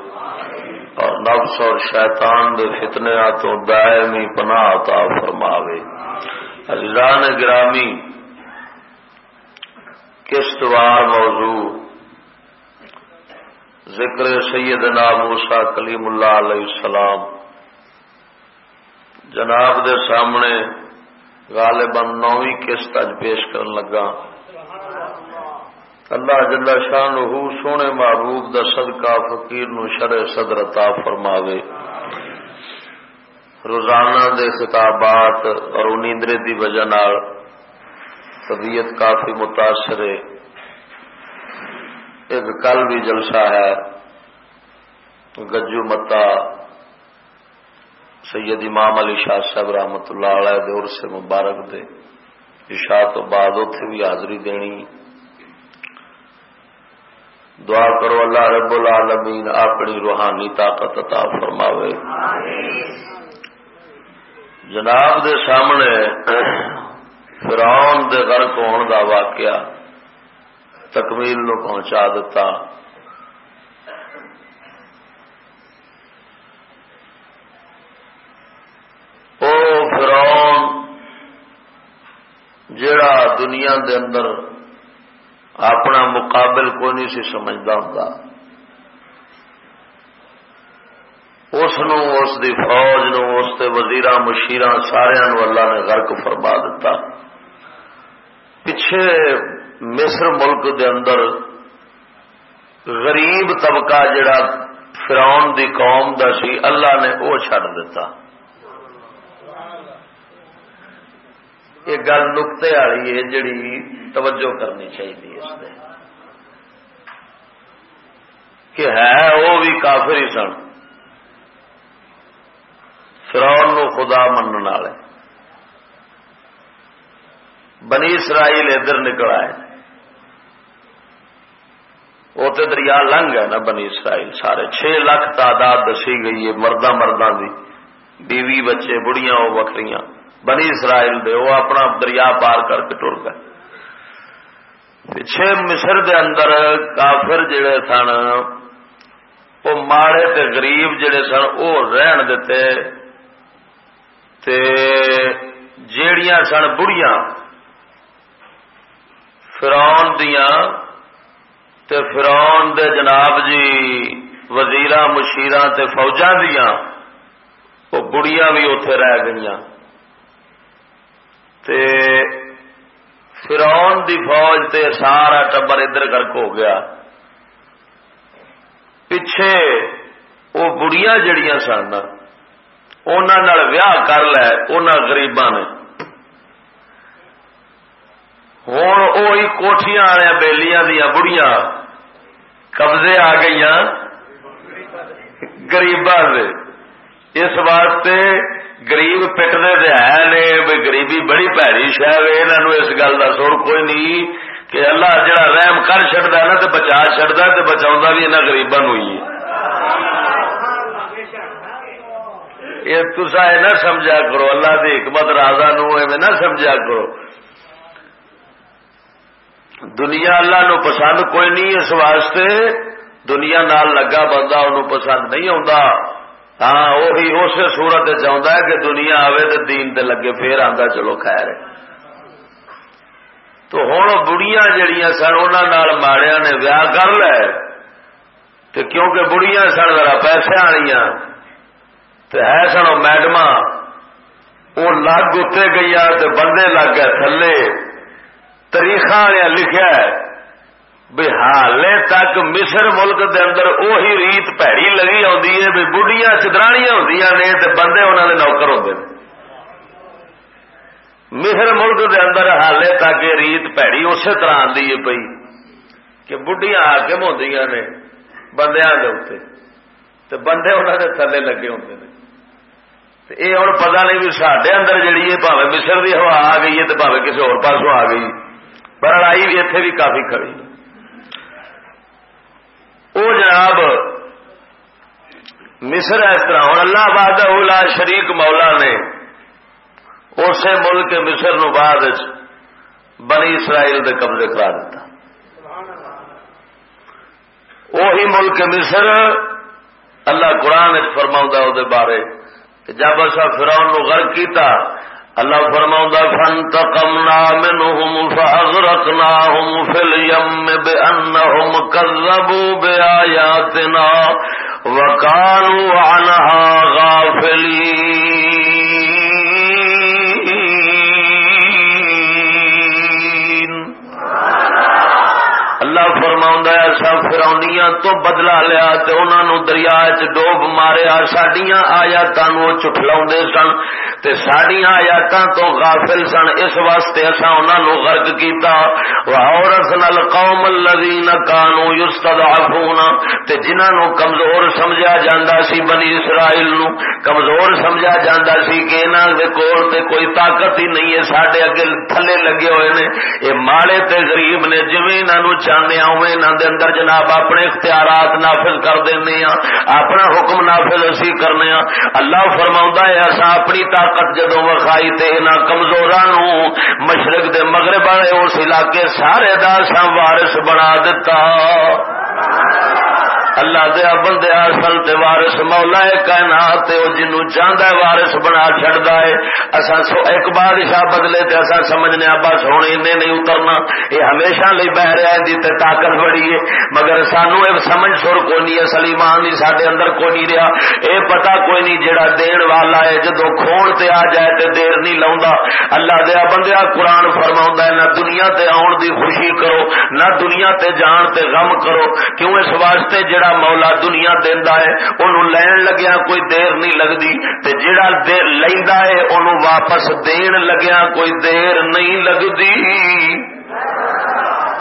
اور نفس اور شیطان دے فتنے تو دائمی پناہ عطا فرماوے۔ عزیزان گرامی قسطوار موضوع ذکر سیدنا موسا کلیم اللہ علیہ السلام۔ جناب دے سامنے غالباً نویں قسط اج پیش کرن لگا۔ اللہ جل شان سونے محبوب دا صدقہ فقیر نو شرع صدر عطا فرماوے۔ روزانہ دے خطابات اور نیندرے دی وجہ نال طبیعت کافی متاثر ہے۔ ایک کل بھی جلسہ ہے، گجو متا، سید امام علی شاہ صاحب رحمت اللہ علیہ دور سے مبارک دے۔ عشاء تو بعد اتے بھی حاضری دینی۔ دعا کرو اللہ رب العالمین اپنی روحانی طاقت عطا فرماوے۔ جناب دے سامنے فرعون دے غرق ہون دا واقعہ۔ تکمیل نو پہنچا دیتا او فرعون جڑا دنیا دے اندر اپنا مقابل کوئی نہیں سی سمجھتا ہوں اس اس دی فوج نو، اس دے وزیر مشیر سارا اللہ نے غرق فرما دیتا پچھے مصر ملک دے اندر غریب طبقہ جڑا فرعون دی قوم دا سی، اللہ نے وہ چڈ دیتا یہ گل نقطے والی ہے جڑی توجہ کرنی چاہیے اس میں کہ ہے وہ بھی کافر ہی سن۔ فرون نو خدا من والے۔ بنی اسرائیل ادھر نکل آئے۔ وہ تو دریا لنگ ہے نا بنی اسرائیل سارے چھ لاکھ تعداد دسی گئی ہے مردہ مردہ دی بیوی بچے بڑیاں وہ بکری بنی اسرائیل دے وہ اپنا دریا پار کر کے ٹر گئے پچھے مصر دے اندر کافر جڑے سن وہ ماڑے تے غریب جڑے سن وہ رہن دیتے تے جیڑیاں سن بڑیاں فرون دیا تے فرون دے جناب جی وزیر مشیر تے فوجاں دیا وہ بڑیاں بھی اتے رہ گئی تے فرون دی فوج تے سارا ٹبر ادھر گرک ہو گیا۔ پچھے وہ بڑیاں جڑیاں سن ویاہ کر لے ان گریباں نے۔ ہوں وہی کوٹیاں والے بےلیاں دیا بڑیاں قبضے آ گئی گریباں اس واسطے گریب پٹنے سے ہے نے گریبی بڑی پیڑی شہر یہ اس گل کا سر کوئی نہیں کہ اللہ جڑا رحم کر چڑتا نا تو بچا چڑتا تو بچا بھی یہاں گریبان ہوئی یہ تسا یہ نہ سمجھا کرو اللہ کی حکمت راجا نو نہ سمجھا کرو دنیا اللہ نو پسند کوئی نہیں، اس واسطے دنیا نال لگا بندہ انہوں پسند نہیں آتا ہاں وہی اسی سورت چاہتا ہے کہ دنیا آئے تو دین تے لگے، پھر آتا چلو خیر۔ تو ہوں بڑیاں جڑیاں سن انہوں ماڑیا نے ویاہ کر لے۔ تو کیونکہ بڑیاں سن ذرا پیسے آنیا تو ہے سن میڈم وہ لگ اتنے گئی بندے لگ گئے تھلے۔ تاریخ لکھا ہے بھی حالے تک مصر ملک دے اندر اوہی ریت پیڑی لگی آدھی ہے بھی بڑھیا چدرانیاں ہوں نے تے بندے انہوں نے نوکر ہوتے ہیں مصر ملک دے اندر حالے تک یہ ریت پیڑی اسی طرح آدھی ہے پی کہ بڑھیا حاکم ہوں نے بندیاں دے اتنے تے بندے انہوں نے تھلے لگے ہوتے ہیں یہ ہوں پتا نہیں بھی سڈے اندر جیڑی ہے پاوے مصر کی ہوا آ گئی ہے تو پاوے کسی اور پاسوں آ گئی۔ پر لڑائی بھی اتنے بھی کافی کھڑی وہ جناب مصر اس طرح ہوں اللہ باد لا شریک مولا نے اسی ملک مصر نو بعد بنی اسرائیل دے قبضے کرا دیتا وہی ملک مصر اللہ قرآن فرما بارے جب اصا فراؤن نو غرق کیتا اللہ فرما فانتقمنا منهم فاغرقناهم في اليم بانهم كذبوا باياتنا وكانوا عنها غافلين. اللہ فرما ایسا فرونیاں تو بدلا لیا تو انہوں دریا چ ڈوب ماریا۔ ساڈیاں سڈیا آیات چٹلا سن تے سڈیا آیات تو غافل سن۔ اس واسطے اصا انہوں غرق کیتا۔ عورت نل قوم الذین کانو یستضعفون۔ تے جنہاں نو کمزور سمجھا جاندا سی بنی اسرائیل نو۔ کمزور سمجھا جاندا سی کہ انہاں دے کول تے کوئی طاقت ہی نہیں ہے۔ ساڈے اگے تھلے لگے ہوئے نے۔ اے ماڑے تے غریب نے جویں انہاں نو چاہنے اویں انہاں دے اندر جناب اپنے اختیارات نافذ کر دینے ہاں اپنا حکم نافذ اسی کرنے ہاں۔ اللہ فرماوندا ہے اسا اپنی طاقت جدوں وکھائی تے انہاں کمزوراں نو مشرق دے مغرب والے اس علاقے سارے دا سا وارث بنا دتا۔ اللہ دیا بندے اصل تے وارث مولا ہے کائنات تے او جنوں چاہندا ہے، وارث بنا چھڑدا ہے۔ اسا سو ایک بادشاہ بدلے تے اسا سمجھنے بس ہن اینے نہیں اترنا۔ اے ہمیشہ لئی بہ رہا ہے دی تے طاقت بڑی ہے۔ مگر سانو اے سمجھ سر کوئی نہیں ہے سلیمان نہیں ساڈے اندر کوئی نہیں رہا۔ اے پتہ کوئی نہیں جڑا دین والا ہے، جدوں کھون تے آ جائے تے دیر نہیں لاوندا اللہ دیا بندیا قرآن فرماوندا ہے، نہ دنیا تے آون دی خوشی کرو، نہ دنیا تے جان تے غم کرو۔ کیوں اس واسطے جڑا جڑا مولا دنیا دینا ہے انہوں لین لگیا، کوئی دیر نہیں لگتی تے جڑا دیر لینا ہے انہوں واپس دین لگیا، کوئی دیر نہیں لگتی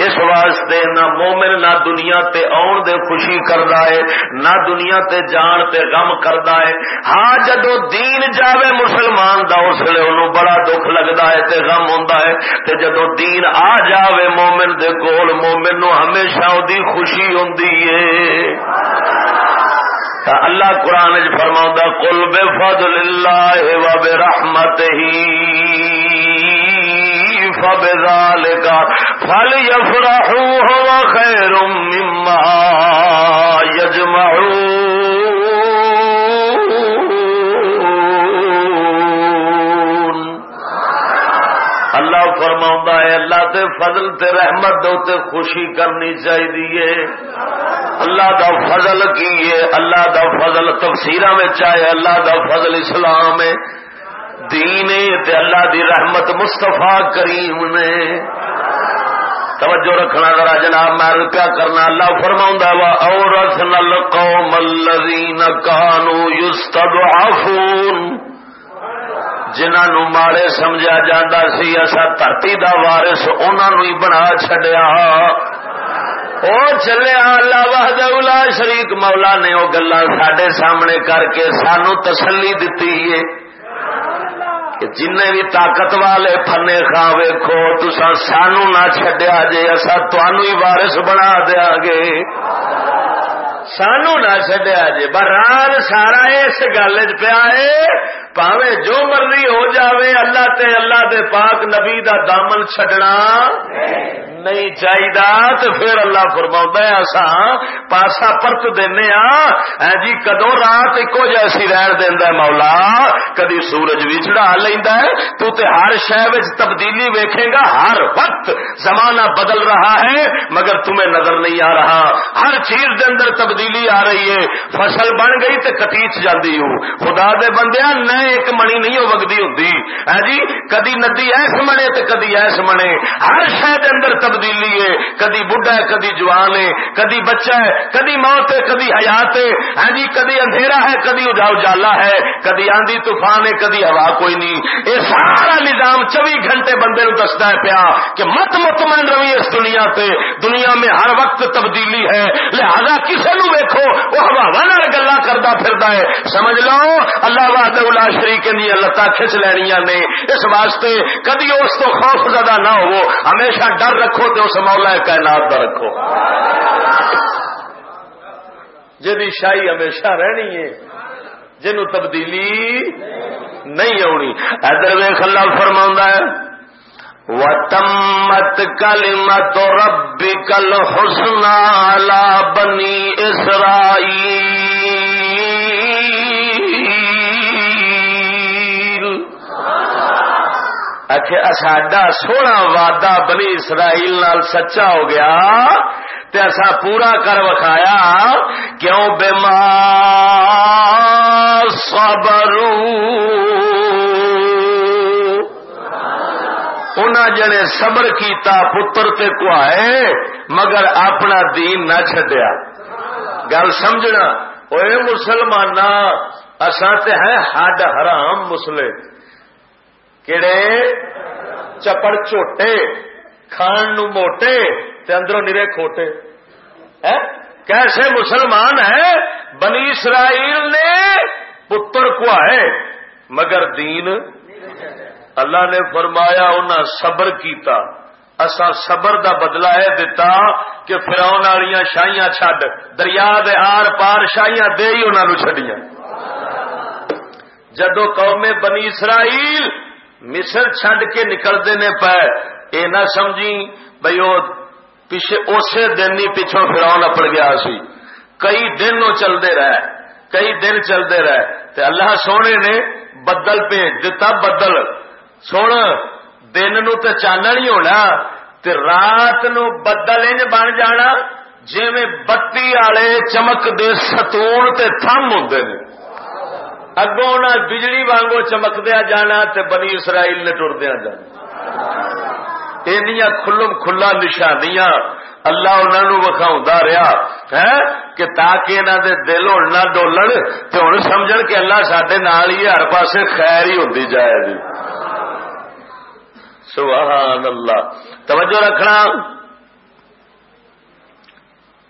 اس واسطے نہ مومن نہ دنیا تے آن دے خوشی کردا ہے، نہ دنیا تے جان تے غم کردا ہے۔ ہاں جدو دین جاوے مسلمان دا، اس لیے انہوں بڑا دکھ لگدا ہے تے غم ہوندا ہے۔ تے جدو دین آ جاوے مومن دے کول، مومن نو ہمیشہ دی خوشی ہوندی ہے۔ اللہ قرآن فرما کل بے فضل اللہ و بے رحمت ہی فبذالک فلیفرحوا هو خیر مما یجمعون اللہ فرما ہے، اللہ تے فضل تے رحمت دو تے خوشی کرنی چاہیے اللہ دا فضل کی ہے، اللہ دا فضل تفسیر میں چاہے، اللہ دا فضل اسلام ہے۔ دین تے اللہ دی رحمت مستفا کریم نے۔ توجہ رکھنا ذرا جناب، میں کیا کرنا، اللہ فرما وا اور نل قوم الذین کانوا یستضعفون جنہوں ماڑے سمجھا جاتا سی اصا دھرتی دا وارث انہوں ہی بنا چڈیا وہ چلے اللہ وحد الا شریک، مولا نے وہ گلا سڈے سامنے کر کے سانو تسلی دیتی ہے۔ کہ جن بھی طاقت والے فنے خا ویکو تسا سانو نہ چڈیا جے اصا تھی وارس بنا دیا گے۔ سانو نہ چڈیا جے۔ بران سارا اس گل چ پیا ہے، پاوے جو مرضی ہو جاوے، اللہ تے اللہ دے پاک نبی دا دامن چڈنا نہیں چاہیے تو پھر اللہ فرما اصا پاسا پرت دینا ہاں۔ جی کدو رات ایک جیسی رہن دینا مولا؟ کدی سورج بھی چڑھا لینا ہے؟ تو تے ہر شہر تبدیلی ویکھے گا، ہر وقت زمانہ بدل رہا ہے، مگر تمہیں نظر نہیں آ رہا۔ ہر چیز دے اندر تبدیلی تبدیلی آ رہی ہے، فصل بن گئی تو کتیچ جاتی ہوں۔ خدا دے بندے نہ ایک منی نہیں وہ وگتی ہوں ہاں جی کدی ندی ایس منے تو کدی ایس منے۔ ہر شہر اندر تبدیلی ہے۔ کدی بڈھا ہے، کدی جوان ہے، کدی بچہ ہے، کدی موت ہے، کدی حیات ہے۔ ہاں جی کدی اندھیرا ہے، کدی اجا اجالا ہے۔ کدی آندھی طوفان ہے، کدی ہوا کوئی نہیں۔ یہ سارا نظام چوبی گھنٹے بندے نو دستا ہے پیا کہ مت مطمئن روی اس دنیا سے دنیا میں ہر وقت تبدیلی ہے۔ لہذا کسی نو ویکو وہ ہوا گلا کرتا پھر ہے۔ سمجھ لو، اللہ واد اللہ شریق لتا کھچ لینیا نے۔ اس واسطے کدی اس تو خوف زدہ نہ ہو ہمیشہ ڈر رکھو تو اس مولا کائنات کا رکھو۔ جی شاہی ہمیشہ رہنی ہے جنو تبدیلی نہیں آنی ادھر ویخ اللہ فرما ہے وتمت کلمت ربک الحسنى على بني اسرائیل اچھا ساڈا سونا وعدہ بنی اسرائیل نال سچا ہو گیا تے اسا پورا کر وکھایا کیوں بیمار صبروں انہاں جنے صبر کیتا پتر تے کوائے مگر اپنا دین نہ چھڈیا۔ گل سمجھنا اوے مسلمان اساں تے ہیں ہڈ حرام مسلے کہڑے چپڑ چوٹے کھان نو موٹے تے اندروں نرے کھوٹے۔ کیسے مسلمان ہیں؟ بنی اسرائیل نے پتر کو مگر دین اللہ نے فرمایا انہیں صبر کیتا۔ اسا صبر دا بدلا ہے دتا کہ فراؤن والی شاہیاں چڈ دریا دے آر پار شاہیاں دے ہی انہوں چڈیا جدو قوم بنی اسرائیل مصر چھڈ کے نکلتے نے پے یہ نہ سمجھی بھائی وہ پیچھے اسی دن ہی پچھوں فراؤن اپڑ گیا سی۔ کئی دن وہ چلتے رہے، کئی دن چلتے رہے۔ تے اللہ سونے نے بدل بھیج دتا، بدل۔ سن دن نو تے چانن ہی ہونا تے رات نو بدل انج بن جانا جی بتی والے چمک دے ستون تے تھم ہوں اگوں نہ بجلی وانگو چمکدیا جانا تے بنی اسرائیل نے ٹردیا جانا اینیا کھلم کھلا نشانیاں اللہ انہوں وکھاؤں رہا ہے کہ تاکہ انہوں دے دل ہوں نہ ڈولن تو ہوں سمجھ کہ اللہ سڈے نال ہی ہر پاسے خیر ہی ہوتی جائے گی سبحان اللہ۔ توجہ رکھنا۔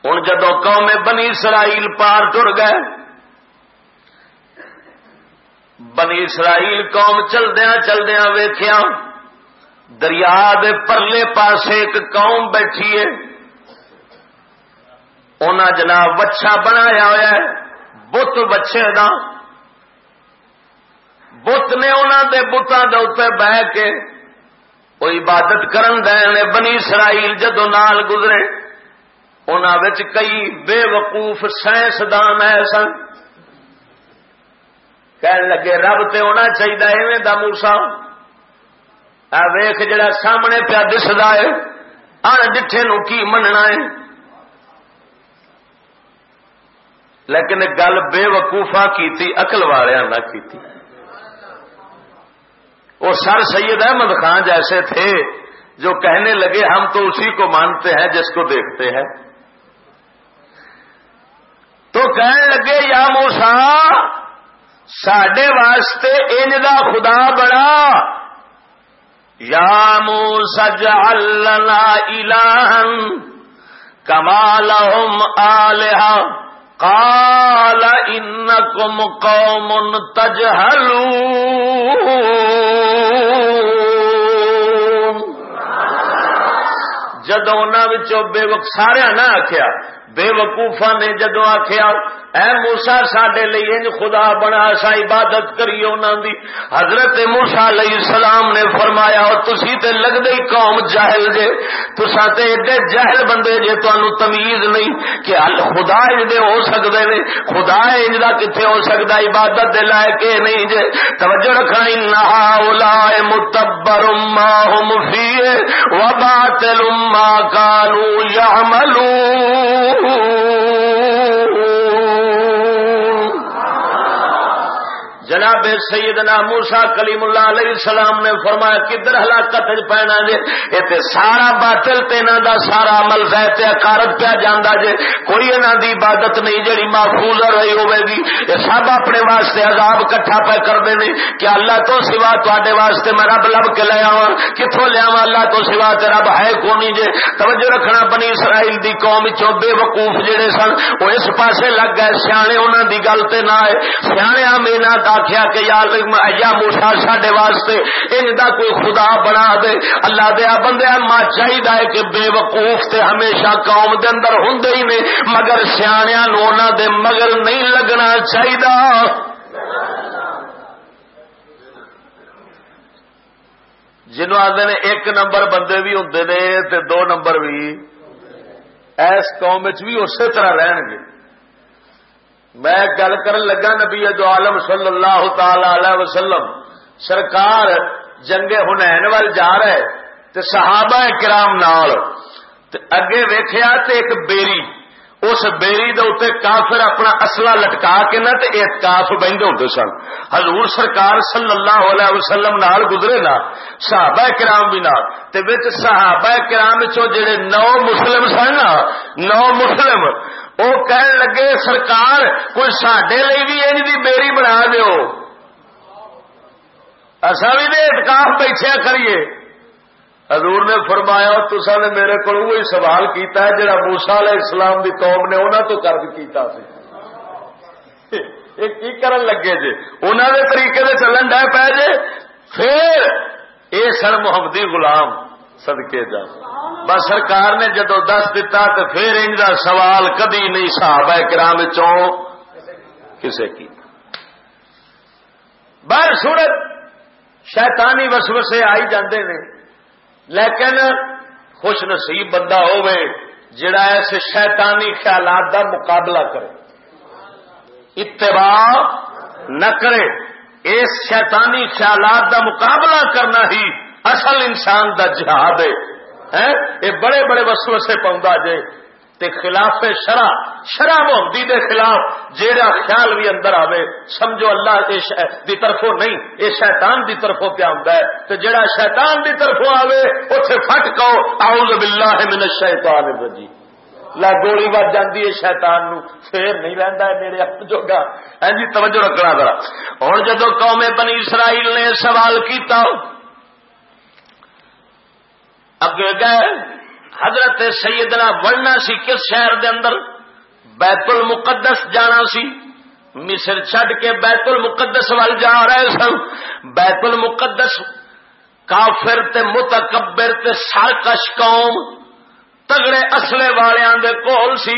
ہوں جدو قوم بنی اسرائیل پار ٹر گئے، بنی اسرائیل قوم چلدیا چلدیا ویخیا دریا دے پرلے پاسے ایک قوم بیٹھی ہے۔ انہاں جناب بچا بنایا ہوا ہے، بت بچے دا۔ بت نے انہوں دے بتان دے اتنے بہ کے وہ عبادت کرن دے بنی اسرائیل جدو نال گزرے انہوں کئی بے وقوف سائنسدان ہے سن۔ کہنے لگے، رب تے ہونا چاہیے ایویں دا موسا ویخ جڑا سامنے پیا دستا ہے ان ڈٹھے نو کی مننا ہے۔ لیکن گل بے وقوفا کی اقل والے نہ کی وہ سر سید احمد خان جیسے تھے، جو کہنے لگے ہم تو اسی کو مانتے ہیں جس کو دیکھتے ہیں۔ تو کہنے لگے، یا موسا سڈے واسطے انج دا خدا بڑا۔ یا موسا جعلنا الہن کمال آلہا۔ قال انکم قوم تجہلون۔ جدو انہوں بے وقت سارا نہ آخیا بے وقوفا نے جدو آخیا اے موسا سڈے انج خدا بنا سا عبادت کری انہوں دی۔ حضرت موسا علیہ السلام نے فرمایا، اور تسی تے لگتے ہی قوم جاہل جے۔ تسا تے ایڈے جاہل بندے جے تمہیں تمیز نہیں کہ خدا دے ہو سکتے نے۔ خدا انج دا کتنے ہو سکتا عبادت دے لائے کہ نہیں جے۔ توجہ رکھنا انہا اولائے متبر ما هم فیه وباطل ما كانوا يعملون جناب سیدنا موسا کلیم اللہ علیہ السلام نے فرمایا، کدھر ہلاکت پینا جے؟ یہ سارا باطل تینا دا سارا عمل ذات اکارت پیا جانا جے۔ کوئی انہاں دی عبادت نہیں جڑی محفوظ رہی ہوے گی۔ یہ سب اپنے واسطے عذاب کٹھا پہ کرتے ہیں کہ اللہ تو سوا تے واسطے میں رب لب کے لے آوا کتوں لیا اللہ تو سوا تے رب ہے کونی جے؟ توجہ رکھنا، بنی اسرائیل دی قوم چو بے وقوف جڑے سن، وہ اس پاسے لگ گئے، سیانے انہوں دی گل تے نہ آئے۔ سیانے مینا آخیا کہ یا موسا سڈے واسطے ان دا کوئی خدا بنا دے۔ اللہ دیا بندے، ماں چاہیے کہ بے وقوف تے ہمیشہ قوم دے اندر ہوں ہی نے، مگر سیاح نو دے مگر نہیں لگنا چاہیے جنوب آدھے نے ایک نمبر بندے بھی ہوں نے تے دو نمبر بھی، ایس قوم بھی اسی طرح رہن گے۔ میں گل کر لگا نبی جو عالم صلی اللہ تعالی علیہ وسلم۔ سرکار جنگ ہنین وال جا رہے تے صحابہ کرام نال۔ تے اگے ویکھیا تے ایک بیری۔ اس بیری دے اتنے کافر اپنا اصلہ لٹکا کے نہ تے اعتکاف بہندے ہوندے سن۔ حضور سرکار صلی اللہ علیہ وسلم نال گزرے نا، صحابہ کرام بھی نال۔ تے وچ صحابہ کرام چو جڑے نو مسلم سن نا، نو مسلم وہ کہن لگے، سرکار، کوئی سڈے لی بھی انج دی بیری بنا دیو. اصا بھی دے اعتکاف بیٹھیا کریے۔ حضور نے فرمایا تسا نے میرے کو وہی سوال کیتا ہے جڑا موسا علیہ اسلام دی قوم نے انہوں تو کر کیتا سی۔ کی کرن لگے جے؟ انہوں نے طریقے سے چلن ڈے پے جے؟ پھر اے سن محمدی غلام سدکے جا بس سرکار نے جدو دس دتا تو پھر ان کا سوال کدی نہیں صحابہ کرام چوں کسے کی بر سورت شیطانی وسوسے آئی جاندے نے، لیکن خوش نصیب بندہ ہوئے جڑا ایسے شیطانی خیالات دا مقابلہ کرے۔ اتباع نہ کرے، اس شیطانی خیالات دا مقابلہ کرنا ہی اصل انسان دا جہاد ہے یہ بڑے بڑے وسوسے پاؤں جے۔ تے خلاف شرع شرع محمدی دے خلاف جیڑا خیال بھی اندر آوے، سمجھو اللہ دی طرفوں نہیں، اے شیطان دی طرفوں پہ آندا ہے؟ تے جیڑا شیطان دی طرفوں آوے، اوتھے پھٹ کہو اعوذ باللہ من الشیطان الرجیم۔ لا گولی بج جاتی ہے شیطان نو پھر نہیں رہتا ہے میرے ہاتھ جوگا۔ ہاں جی توجہ رکھنا ذرا۔ ہوں جدو قوم بنی اسرائیل نے سوال کیتا اگے گئے حضرت سیدنا بڑھنا سی کس شہر دے اندر بیت المقدس جانا سی؟ مصر چھڈ کے بیت المقدس وال جا رہے سن۔ بیت المقدس کافر تے متکبر تے سرکش قوم تگڑے اصلے والوں دے کول سی۔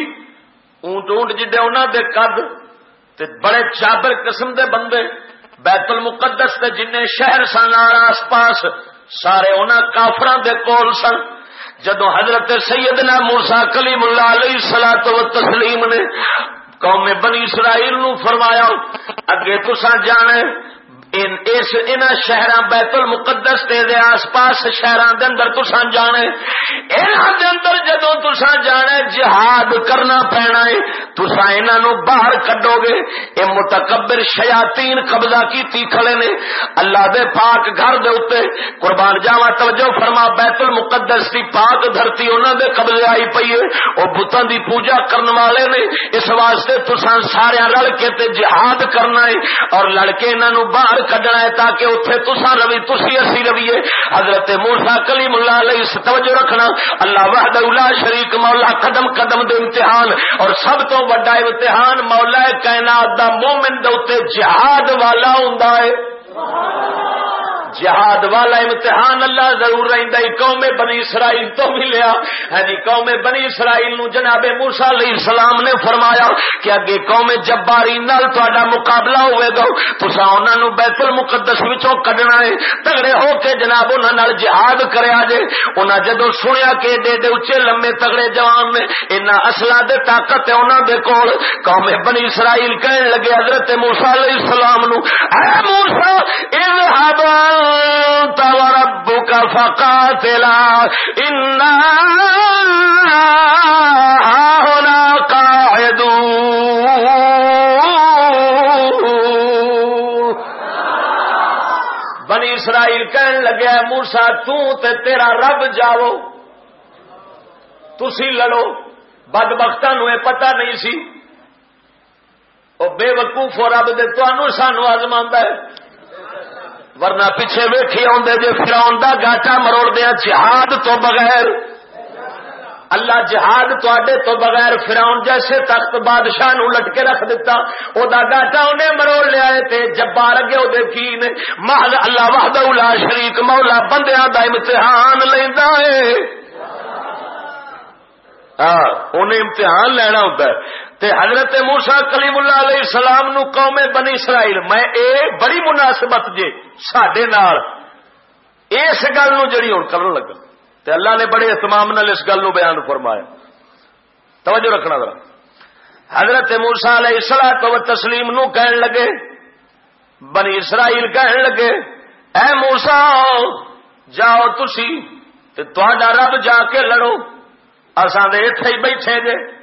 اونٹ اونٹ جڈے انہوں دے قد تے بڑے چادر قسم دے بندے بیت المقدس تے جن شہر سن آس پاس سارے انہوں کافران دے کول سن۔ جدو حضرت سیدنا موسا کلیم اللہ علیہ سلا تو تسلیم نے قوم بنی اسرائیل نو فرمایا، اگے تسا جانے شہر بیت المقدس دے دے آس پاس شہر دے اندر تسان جانے انہاں اندر جدو تسا جانے جہاد کرنا پینا ہے۔ تسا انہاں باہر کڈو گے۔ اے متکبر شیاطین قبضہ کیتی کھڑے نے۔ اللہ دے پاک گھر دے اوتے قربان جاوا توجہ فرما، بیت المقدس دی پاک دھرتی انہاں دے قبضے آئی پئی ہے۔ او بتاں دی پوجا کرن والے نے۔ اس واسطے تسا سارے رل کے تے جہاد کرنا ہے۔ اور لڑکے انہاں نو باہر باہر کڈنا ہے تاکہ اتنے تسا روی تسی اسی رویے۔ حضرت مورسا کلیم اللہ علیہ توجہ رکھنا۔ اللہ وحد اللہ شریک، مولا قدم قدم دے امتحان۔ اور سب تو وڈا امتحان مولا کائنات دا مومن دے جہاد والا ہوں جہاد والا امتحان اللہ ضرور رہتا قوم بنی اسرائیل تو بھی لیا ہے ہاں جی قوم بنی اسرائیل نو جناب موسا علیہ السلام نے فرمایا کہ اگے قوم جباری نال تا مقابلہ ہوئے گا۔ تسا انہوں بیت المقدس وچوں کڈنا ہے۔ تگڑے ہو کے جناب انہوں جہاد کریا جے۔ انہاں جدو سنیا کہ ایڈے ایڈے اچے لمے تگڑے جوان نے اینا اصلا دے طاقت ہے انہوں دے کول۔ قوم بنی اسرائیل کہن لگے حضرت موسا علیہ السلام نو، اے موسا اذهب وربك فقاتلا إنا هنا قاعدون بنی اسرائیل کہن لگیا موسا تے تیرا رب جاؤ، تسی لڑو۔ بد بختا نو پتا نہیں سی۔ وہ بے وقوف ہو رب دے، تو سانو آزما ہے۔ ورنہ پیچھے ویٹھی آدھے جی فراؤن کا گاٹا مروڑ دیا جہاد تو بغیر۔ اللہ جہاد تے تو بغیر فراؤن جیسے تخت بادشاہ نو لٹکے رکھ دیتا او دا گاٹا انہیں مروڑ لیا تے جبار اگے وہ کی نے محض اللہ وحد الا شریک، مولا بندیاں دا امتحان لینا ہے۔ ہاں انہیں امتحان لینا ہوتا ہے۔ تے حضرت موسا کلیم اللہ علیہ السلام نو قوم بنی اسرائیل، میں اے بڑی مناسبت جے سڈے اس گل نو جڑی ہوں کرن لگا۔ تے اللہ نے بڑے اہتمام نال اس گل نو بیان فرمایا۔ توجہ رکھنا ذرا۔ حضرت موسا علیہ السلام تو تسلیم نو کہن لگے، بنی اسرائیل کہن لگے، اے موسا جاؤ تسی تے تہاڈا رب جا کے لڑو۔ اساں دے ایتھے ہی بیٹھے جے۔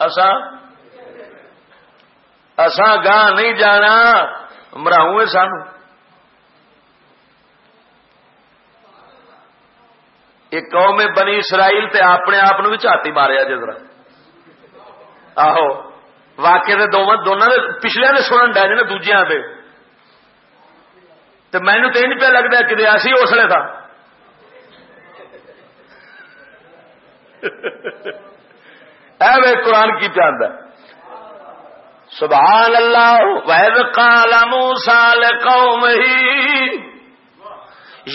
اساں گاہ نہیں جانا مراؤ سان ایک قوم بنی اسرائیل تے اپنے آپ بھی چاتی ماریا جی ذرا۔ آہو واقع دونوں نے پچھلے نے سنن ڈے نے دوجیا دے۔ تو مینو تو نہیں پہ لگتا کہ ریاسی اس لیے تھا۔ اے قرآن کی پیاد ہے سبحان اللہ وید قال موسا لقوم ہی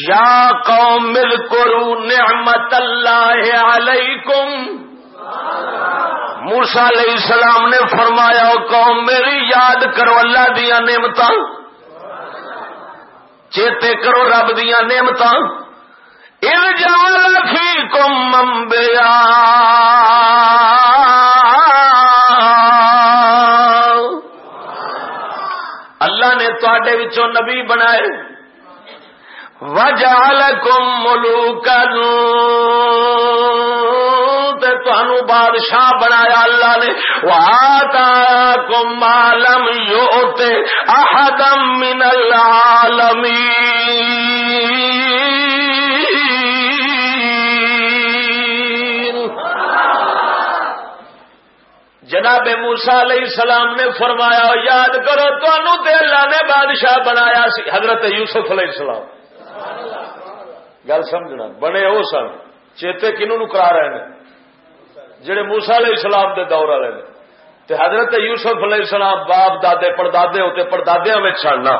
یا قوم مل کرو نعمت اللہ علیکم. موسا علیہ السلام نے فرمایا قوم، میری یاد کرو اللہ دیا نعمت چیتے کرو رب دیا نعمت ارجال فی کم امبیا نے وچوں نبی بنائے. وجال کم ملو کر بادشاہ بنایا اللہ نے. واتا کم عالم یوتے احدم من العالمین جناب موسا علیہ السلام نے فرمایا، یاد کرو تنوع تے اللہ نے بادشاہ بنایا سی، حضرت یوسف علیہ السلام۔ گل سمجھنا، بنے وہ سن، چیتے کنو کرا رہے ہیں جڑے موسا علیہ السلام دے دور والے نے۔ تے حضرت یوسف علیہ السلام باپ دادے، پردادے ہوتے پردادیا میں چڑنا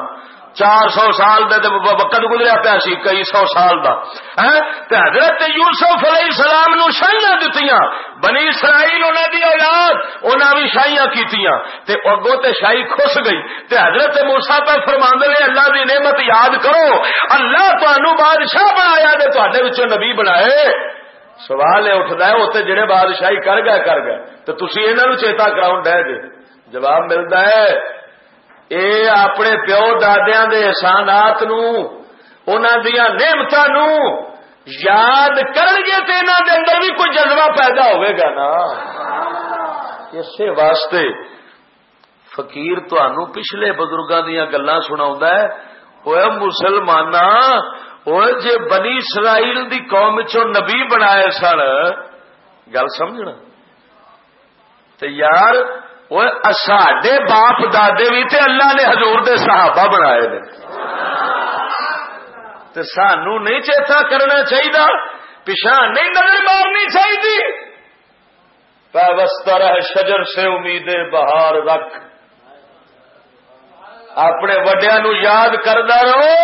چار سو سال دے وقت گزریا پیا سی، کئی سو سال دا۔ ہاں؟ حضرت یوسف علیہ السلام نو شاہیاں دتیاں۔ بنی اسرائیل انہوں دی اولاد، انہاں بھی شاہیاں کیتیاں۔ تے اگوں تے شاہی خس گئی۔ تے حضرت موسا پہ فرماندے نے اللہ دی نعمت یاد کرو۔ اللہ تانوں بادشاہ بنایا تے تواڈے وچوں نبی بنائے۔ سوال یہ اٹھتا ہے اتنے جڑے بادشاہی کر گئے کر گئے۔ تو تھی انہوں چیتا کراؤ ڈہ جے جواب ملتا ہے اے اپنے پیو دادیا کے احسانات نعمت یاد کرن گے تو انہوں دے اندر بھی کوئی جذبہ پیدا ہوئے گا نا۔ اسی واسطے فقیر تنوع پچھلے بزرگوں دیا گلا سنا وہ مسلمان اور جے بنی اسرائیل دی قوم چو نبی بنائے سن۔ گل سمجھنا؟ تو یار ساڈے باپ دادے بھی تے اللہ نے حضور دے صحابہ بنائے نے تے سانو نہیں چیتا کرنا چاہیے پچھا نہیں نظر مارنی چاہیے پیوستہ رہ شجر سے امید بہار رکھ اپنے وڈیا نو یاد کردا رہو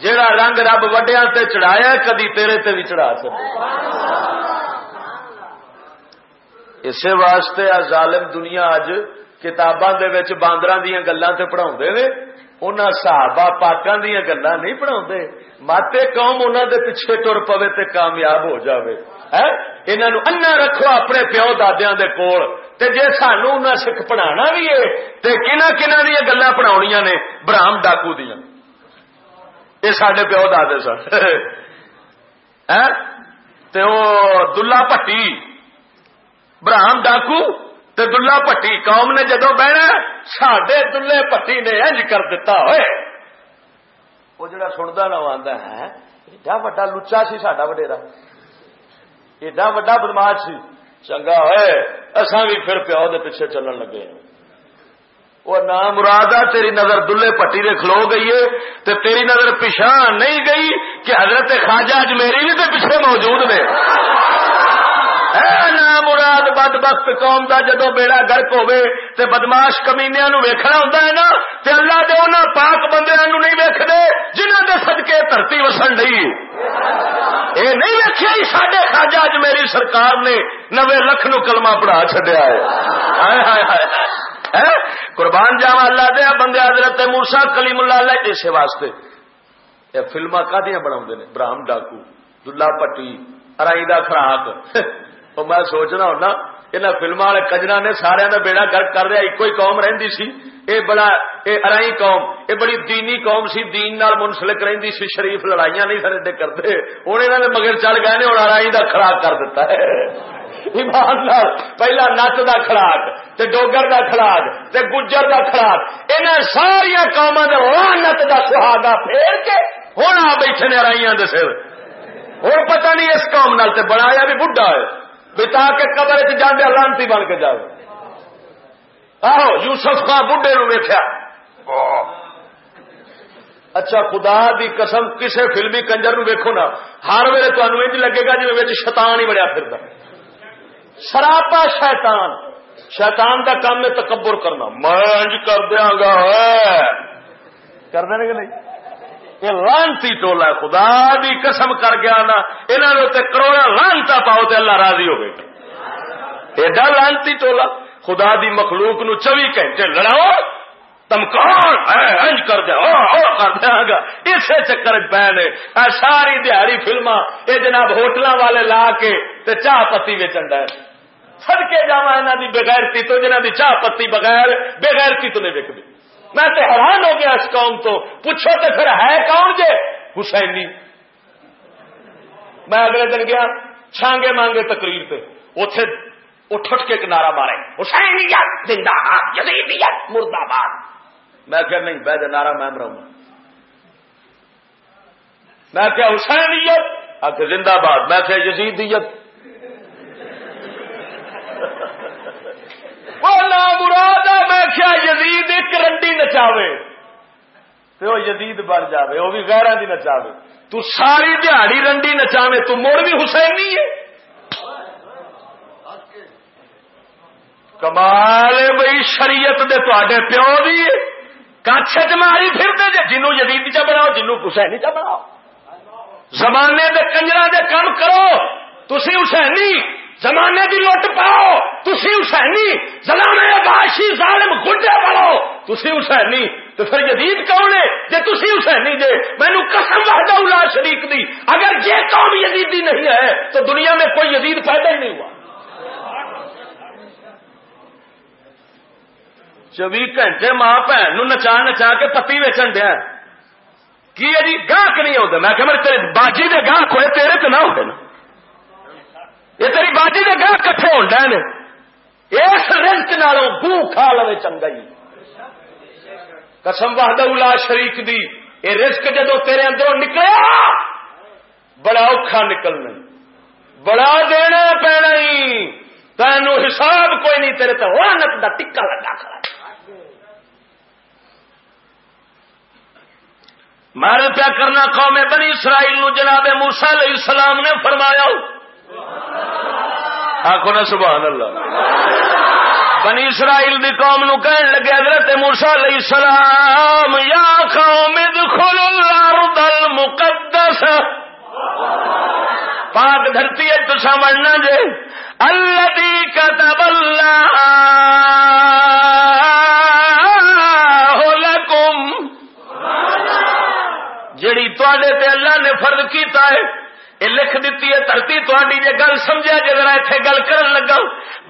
جیڑا رنگ رب وڈیا تے چڑھایا کدی تیرے تے بھی چڑھا سکے اسی واسطے آ ظالم دنیا اج کتاباں دے وچ باندراں دیاں گلاں تے پڑھاوندے نے انہاں صحابہ پاکاں دیاں گلاں نہیں پڑھاوندے ماتے قوم انہاں دے پیچھے ٹر پوے تے کامیاب ہو جاوے۔ ہے انہاں نو انا رکھو اپنے پیو دادیاں دے کول۔ تے جے سانو انہاں سکھ پڑھانا بھی ہے تے کنا کنا دیاں گلاں پڑھاونیاں نے، برہم ڈاکو دیاں۔ اے ساڈے پیو دادے سن۔ ہے ہاں؟ تے او دلہ پٹی براہم ڈاکو تے دلہ پٹی قوم نے جدو بہنا سڈے دلے پٹی نے انج کر دیتا ہوئے وہ جڑا سنتا نہ آتا ہے ایڈا وا لچا سی سڈا وڈیرا ایڈا وا بدماش سی چنگا ہوئے اصا بھی پھر پیو دے پیچھے چلن لگے وہ نام مراد تیری نظر دلے پٹی دے کھلو گئی ہے تے تیری نظر پیچھا نہیں گئی کہ حضرت خواجہ اج میری بھی تے پیچھے موجود نے نا مراد بد بخت قوم کا جدو بیڑا گرک ہوے تے بدماش کمینیا نو ویکھنا ہوندا ہے نا تے اللہ دے انہاں پاک بندے نو نہیں ویکھدے جنہاں دے صدقے دھرتی وسن نہیں اے نہیں ویکھیا ہی ساڈے خواجہ اج میری سرکار نے نوے لکھ نو کلمہ پڑھا چھڈیا ہے ہائے ہائے ہائے قربان جاوا اللہ دے بندے حضرت موسی کلیم اللہ علیہ اس واسطے یہ فلما کادیاں بناوندے نے براہم ڈاکو دلہ پٹی ارائی دا خراک میں سوچنا ہونا یہاں فلما والے کجرا نے سارا کا بیڑا گرک کر رہا ایک ہی قوم رہی سی اے بڑا اے ارائی قوم اے بڑی دینی قوم سی دین نال منسلک رہی سی شریف لڑائیاں نہیں سر کرتے ہوں یہاں نے مگر چل گئے نے ہوں ارائی کا خراک کر دیتا ہے ایمان لال پہلا نت کا خراک تے ڈوگر کا خراک تے گجر کا خراک انہیں ساریا قوما نت کا سہاگا پھیر کے ہوں آ بیٹھے نے ارائیاں دے سر ہوں پتہ نہیں اس قوم نال تے بڑا بنایا بھی بڈھا ہے بتا کے قبر چ جانے لانتی بن کے جاؤ۔ آہو، یوسف خان بڈے نو ویخیا اچھا خدا دی قسم، کسے فلمی کنجر نو ویکھو نا، ہر ویلے تمہیں انج لگے گا جی شیطان ہی بڑیا پھر سراپا شیطان۔ شیطان دا کام میں تکبر کرنا۔ میں انج کر دیا گا کر دیں کہ نہیں؟ یہ لانتی ٹولا خدا دی قسم کر گیا نا انہوں نے کروڑا لانتا پاؤ تے اللہ راضی ہو گئے۔ ایڈا لانتی ٹولا خدا دی مخلوق نو چوبی گھنٹے لڑاؤ تم کون انج کر دیا کر دیا گا اسے چکر پے نے ساری دیہڑی فلما یہ جناب ہوٹل والے لا کے تے چاہ پتی ویچن ڈے سڑکے جا دی بغیرتی تو جنہ دی چاہ پتی بغیر، بغیرتی تو نہیں وکتی میں تو حیران ہو گیا اس قوم تو پوچھو تو پھر ہے کون جے؟ حسینی۔ میں اگلے دن گیا، چھانگے مانگے تقریر پہ۔ اتے اٹھ اٹھ کے کنارا مارے۔ حسینیت، زندہ یزیدیت مرد آباد میں کہ نہیں بہ نارا میم رہوں میں کیا حسینیت؟ آ زندہ باد۔ میں کیا یزیدیت۔ آخیا یزید ایک رنڈی نچاوے تو وہ یزید بن جاوے وہ بھی غیران دی نچاوے۔ تو ساری دیہڑی رنڈی نچاوے، تو مڑ بھی حسین نہیں ہے کمال بھائی، شریعت دے تے پیو دی کچھ چماری پھرتے جی جنوں جدید چا بناؤ، جنوں حسینی چا بناؤ۔ زمانے دے کنجرا دے کام کرو، تسی حسینی۔ زمانے دی لٹ پاؤ، تسی حسینی زمانے باشی ظالم گڈے پڑو تسی حسینی، تو پھر جدید کون ہے؟ جی تسی حسینی جے مینو قسم وحدہ الا شریک دی۔ اگر یہ قوم یزیدی نہیں ہے، تو دنیا میں کوئی یزید پیدا ہی نہیں ہوا۔ چوبی گھنٹے ماں بھن نچا نچا کے پتی ویچن دیا کی ہے جی؟ گاہک نہیں ہوتا میں کہ تیرے باجی دے گاہک ہوئے، تیرے تو نہ ہوتے نا۔ یہ تیری باجی دے گاہک کٹھے ہو ڈے اس رزق نالوں بو کھا لو چنگا ہی قسم وحدہ الا شریک دی۔ یہ رزق جدو تیرے اندروں نکلیا، بڑا اوکھا نکلنا۔ بڑا دینا پینا ہی۔ حساب کوئی نہیں، تیرے تو وانت دا ٹکا لگا کھڑا۔ مارے پیا کرنا قوم بنی اسرائیل نو جناب موسا علیہ السلام نے فرمایا۔ آخو نا سبحان اللہ۔ بنی اسرائیل دی قوم نو کہن لگے، حضرت موسا علیہ السلام، یا قوم ادخل الارض المقدس۔ پاک دھرتی ہے، تو سمجھنا جے الذي كتب الله لكم جیڑی تے اللہ نے فرض کیتا ہے یہ لکھ دیتی ہے، دھرتی تھی جی گل سمجھا جی ذرا اتنے گل کرن لگا۔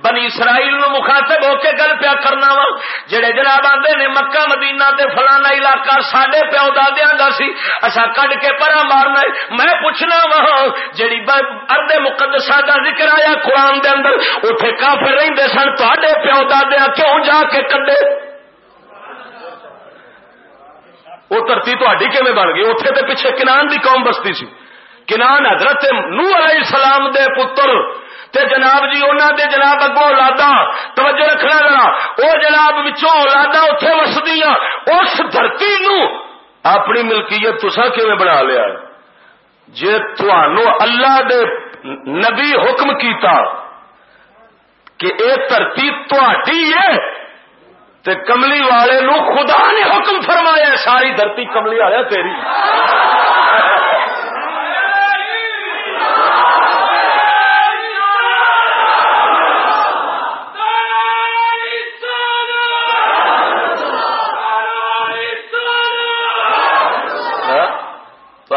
بنی اسرائیل نو مخاطب ہو کے گل پیا کرنا وا۔ جڑے جناب آدھے نے مکہ، مدینہ تے فلانا علاقہ سڈے پیو دادیا کا سی اصا کڈ کے پرا مارنا میں پوچھنا وا جیڑی ارد مقدسہ کا ذکر آیا قرآن دے اندر اتے کافر رہتے سن تے پیو دادیا کیوں جا کے کڈے؟ وہ دھرتی تھی کیون بن گئی؟ اتنے تو پیچھے کنان دی قوم بستی سی۔ کنان حضرت نو علیہ السلام دے پتر تے جناب جی انہوں دے جناب اگو اولادا توجہ رکھنا ذرا وہ جناب بچوں اولادا اتے وسدی اس دھرتی نو اپنی ملکیت تسا کیون بنا لیا جی تھانو اللہ دے نبی حکم کیتا کہ اے دھرتی تھی ہے تے کملی والے نو خدا نے حکم فرمایا ساری دھرتی کملی والے تیری۔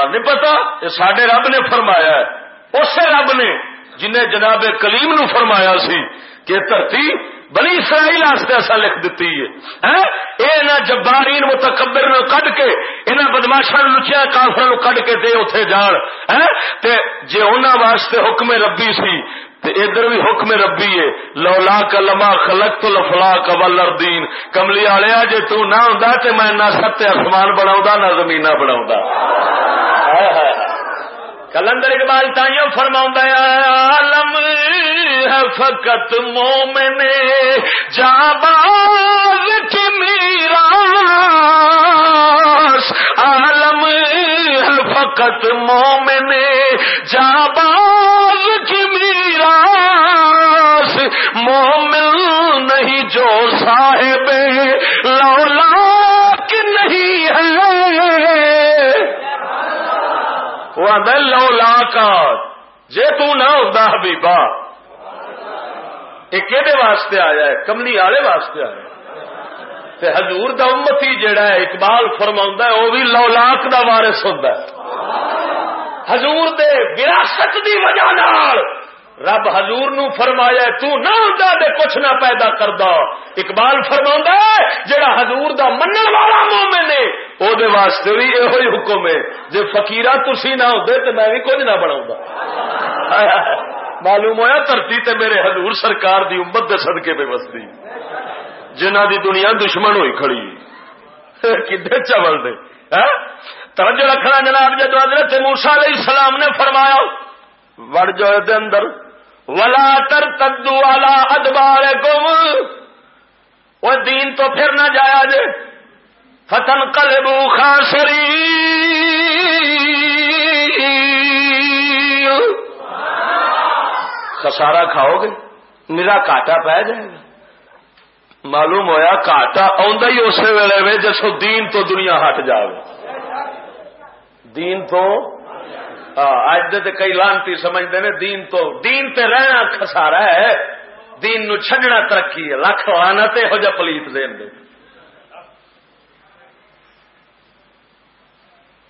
نہیں پتا، یہ سڈے رب نے فرمایا ہے۔ اسی رب نے، جنہیں جناب کلیم نو فرمایا سی، کہ دھرتی بنی اسرائیل واسطے ایسا لکھ دیتی ہے۔ ہاں؟ یہ جبارین متکبر نو کڈ کے انہوں بدماشا لچیا کافر نو کڈ کے دے اتے جان۔ ہاں؟ جی انہوں واسطے حکم ربی سی ادھر بھی حکم ربی ہے، لولا کلما خلق تو لفلا کبل اردین کملی والے جی تو نہ ہوں تو میں نہ ست آسمان بنا نہ زمین بنا کلندر اقبال تائیوں فرما عالم ہے فقط مومن، جاباز کی میرا عالم ہے فقط مومن، جاباز کی مومن نہیں جو صاحب لولا نہیں ہے۔ وہ آدھا لو کا۔ جے تو نہ ہوتا حبیبا یہ کہ واسطے آیا ہے؟ کملی والے واسطے آیا تے حضور دا امتی جڑا ہے، اقبال فرما ہے وہ بھی لو لاک دا وارث ہوتا ہے۔ حضور دے وراثت دی وجہ نال رب حضور نو فرمایا تو نہ ہوتا دے کچھ نہ پیدا کردا اقبال فرما جڑا حضور دا منن والا مومن ہے، او دے واسطے بھی یہ حکم ہے۔ جی فکیرا تھی نہ ہوتے تو میں بھی کچھ نہ بنا معلوم ہوا دھرتی تے میرے حضور سرکار دی امت دے صدقے پہ بستی۔ جنہ دی دنیا دشمن ہوئی کھڑی۔ کدے چول دے؟ ہاں؟ توجہ رکھنا جناب جدو حضرت موسا علیہ السلام نے فرمایا، وڑ جو دے اندر۔ ولا تر تدو والا ادبار گم وہ دین تو پھر نہ جایا جے فتن کلبو خاصری خسارا کھاؤ گے میرا کاٹا پہ جائے۔ گا معلوم ہویا کاٹا ہی اسی ویلے میں جسو دین تو دنیا ہٹ جائے دین تو ہاں، اج دے کئی لانتی سمجھتے ہیں، دین تو، دین تے رہنا خسارا ہے۔ دین نو چھڈنا ترقی ہے، لکھ آنا تو یہو جہ پلیت دین دے۔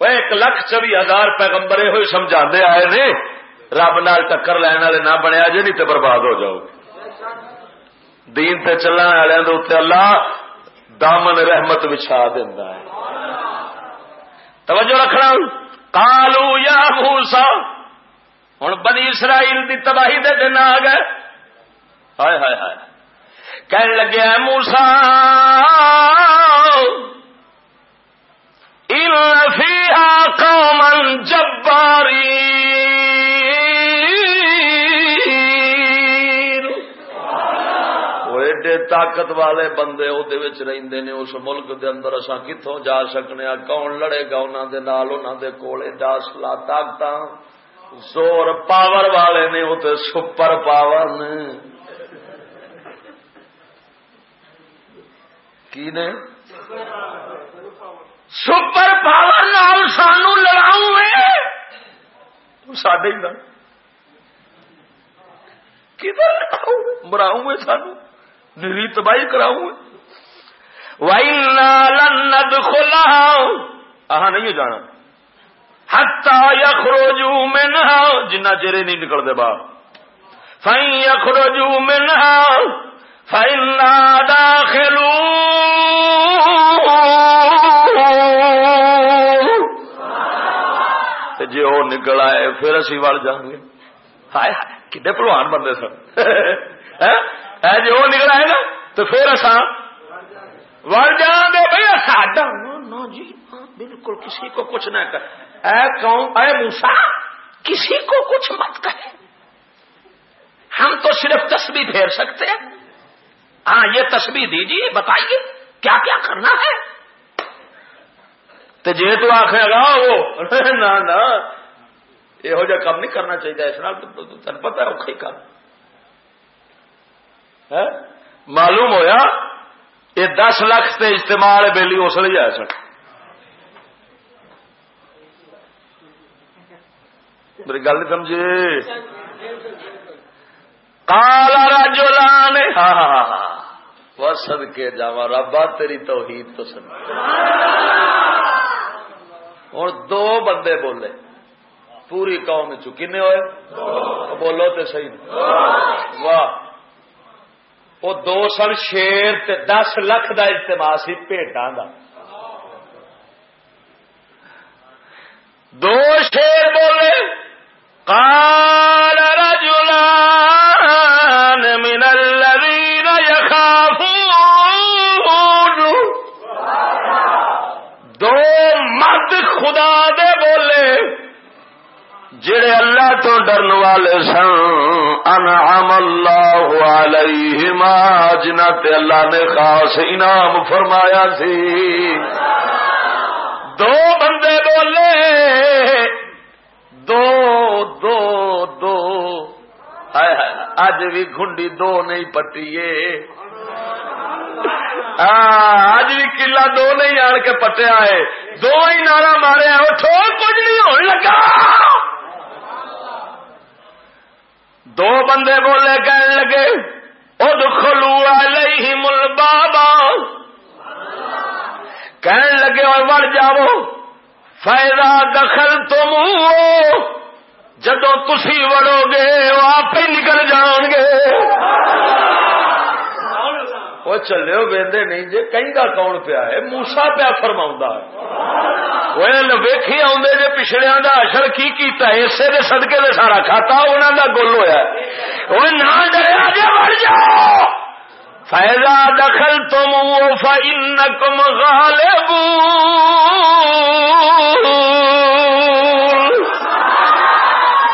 ایک لکھ چوی ہزار پیغمبر ہوئے سمجھا آئے نے، رب نال ٹکر لین والے نہ بنیا جی نہیں تو برباد ہو جاؤ۔ دین تے چلنے والوں کے اتنے اللہ دامن رحمت بچھا دینا ہے۔ توجہ رکھنا کالو یا موسا ہوں بنی اسرائیل دی تباہی دے دن آ گئے۔ ہائے ہائے ہائے۔ کہنے لگے موسا قوما جباری طاقت والے بندے وہ رہندے نے، اس ملک دے اندر اسا کتوں جا سکنے کون لڑے گا انہوں دے نال؟ انہوں دے کولے ڈاسلا طاقت زور پاور والے نے وہ تو سپر پاور نے۔ کی نے؟ سپر پاور نال سانو لڑاؤ سڈے ہی کدھر مراؤ سانو؟ میری تباہی کراؤں لند کھولا آ نہیں ہو جانا۔ ہتا یخروجو میں نہ جنہ چیرے نہیں نکلتے باہر فائی یخروجو میں نہ فائن داخلو جی وہ نکل آئے، پھر اسی وڑ جان گے۔ ہائے کتنے پلوان بندے سن؟ ہاں؟ جی وہ نکل آئے گا تو پھر اصا وڑ جان گے بھائی ساڈا جی ہاں، بالکل کسی کو کچھ نہ کر اے کون اے موسا کسی کو کچھ مت کہے۔ ہم تو صرف تسبیح پھیر سکتے ہیں۔ ہاں یہ تسبیح دیجیے، بتائیے کیا کیا کرنا ہے؟ تو جی تو آخر گا وہ نہ یہو جہ کام نہیں کرنا چاہیے، اس تین پتا ہے، اوکھا کام معلوم ہویا یہ دس لاکھ سے اجتماع والے بےلی اس لیے آئے سن۔ میری گل نہیں سمجھے کالا راجولان ہاں،, ہاں ہاں ہاں وہ سد کے جا ربا تیری توحید تو سن۔ ہوں دو بندے بولے۔ پوری قوم چکنے ہوئے؟ بولو تو صحیح۔ واہ۔ وہ دو سن شیر تے دس لکھ کا اجتماع سی پیٹان کا دو شیر بولے کال من الذين يخافون دو مرد خدا دے بولے، جڑے اللہ تو ڈرن والے سن۔ انعم اللہ علیہما جنہ تے اللہ نے خاص انعام فرمایا سی دو بندے بولے۔ دو دو دو۔ اج بھی گنڈی دو نہیں پٹیے ہاں، اج بھی کلا دو نہیں آن کے پٹیا ہے۔ دو ہی نعرہ مارے اٹھو کچھ نہیں ہونے لگا۔ دو بندے بولے، کہنے لگے ادخلو علیہم البابا۔ کہنے لگے، اور وڑ جاؤ۔ فائدہ دخل تم جدو تسی وڑو گے، وہ آپ ہی نکل جان گے۔ وہ چلے وہدے نہیں جی کہیں کا کون پیا ہے؟ موسا پیا فرما ویکھی آدھے جی پچھڑیا کا اشر کی کیتا ہے؟ اسے دے سدکے دے سارا کھاتا انہوں کا گل ہوا وہ نہ ڈریا جی مر جاؤ۔ فائدہ دخل تم فن کم غالب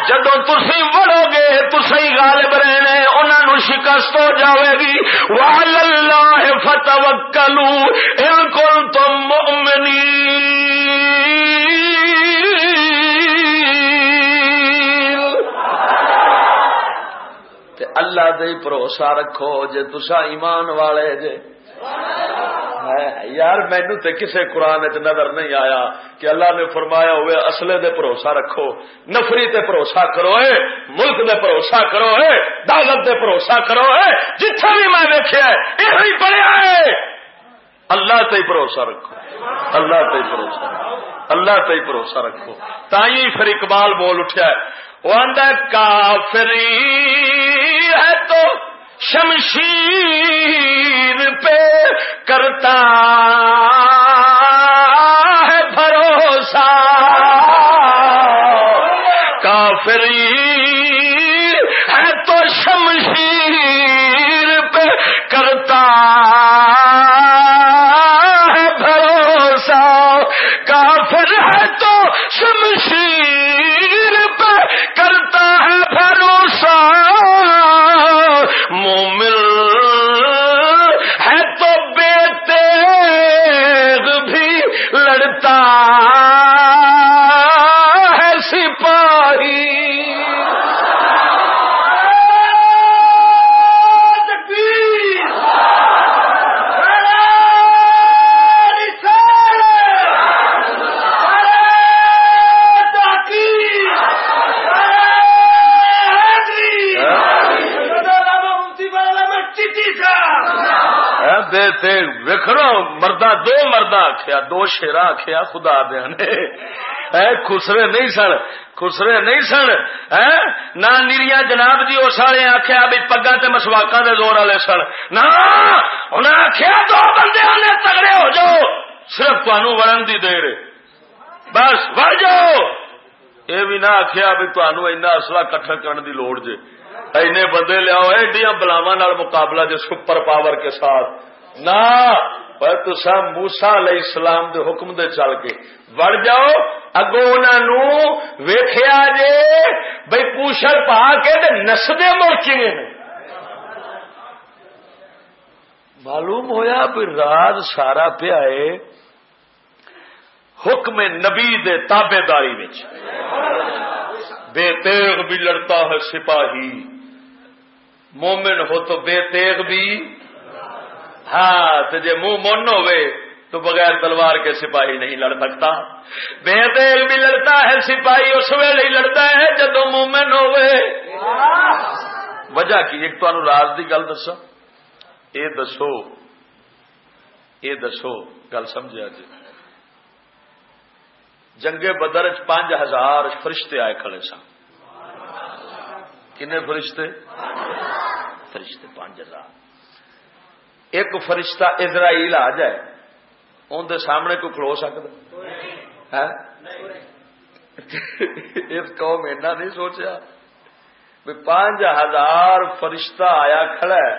جدو تھی وڑو گے تھی غالب رہنے انہوں شکست ہو جاوے گی۔ وال اللہ فتح کلو ان کو تم اللہ دے بھروسہ رکھو جے تسا ایمان والے جے۔ ہے۔ یار مینو تے کسے قرآن چ نظر نہیں آیا کہ اللہ نے فرمایا ہوئے اصلے دے بھروسہ رکھو، نفری تے بھروسہ کرو اے، ملک دے بھروسہ کرو اے، دولت دے بھروسہ کرو اے، جتھے بھی میں دیکھا یہ پڑھیا ہے اللہ تے بھروسہ رکھو۔ اللہ تے بھروسہ اللہ تے بھروسہ رکھو۔ تھی پھر اقبال بول اٹھا وہ کافری ہے تو شمشیر پہ کرتا آخیا دو شیرا آخیا خدا دیا نے۔ خسرے نہیں سن، خسرے نہیں سن۔ نہ نیریاں جناب جی اس والے آخیا بھی پگا تے مسواکا دے زور والے سن۔ نہ انہیں آخیا دو بندے نے تگڑے ہو جاؤ۔ صرف تمہوں وڑن دی دیر۔ بس وڑ جاؤ۔ یہ بھی نہ آخیا بھی تمہوں اینا اصلا کٹھا کرنے دی لوڑ جے۔ اینے بندے لیاؤ، ایڈیاں بلاوا مقابلہ جو سپر پاور کے ساتھ۔ نہ تسا موسا علیہ السلام دے حکم دے چل کے وڑ جاؤ اگو انہوں ویخیا جے بھائی پوشر پا کے نسدے ملکی نے معلوم ہویا بھی راز سارا پیا ہے حکم نبی دے تابے داری بے تیغ بھی لڑتا ہے سپاہی مومن ہو تو بے تیغ بھی ہاں تو جی منہ من ہوئے، تو بغیر تلوار کے سپاہی نہیں لڑ سکتا۔ بے تیغ بھی لڑتا ہے، سپاہی اس ویلے ہی لڑتا ہے جدو مومن ہوئے۔ وجہ کی؟ ایک تو راز کی گل دسو یہ دسو یہ دسو، گل سمجھا جی جنگے بدر پانچ ہزار فرشتے آئے کھڑے سن۔ کنے فرشتے؟ فرشتے پانچ ہزار۔ ایک فرشتہ اسرائیل آ جائے اندر سامنے کو کھلو سکتا؟ ہاں؟ اس قوم ایسا نہیں سوچا بھی پانچ ہزار فرشتہ آیا کھڑا ہے۔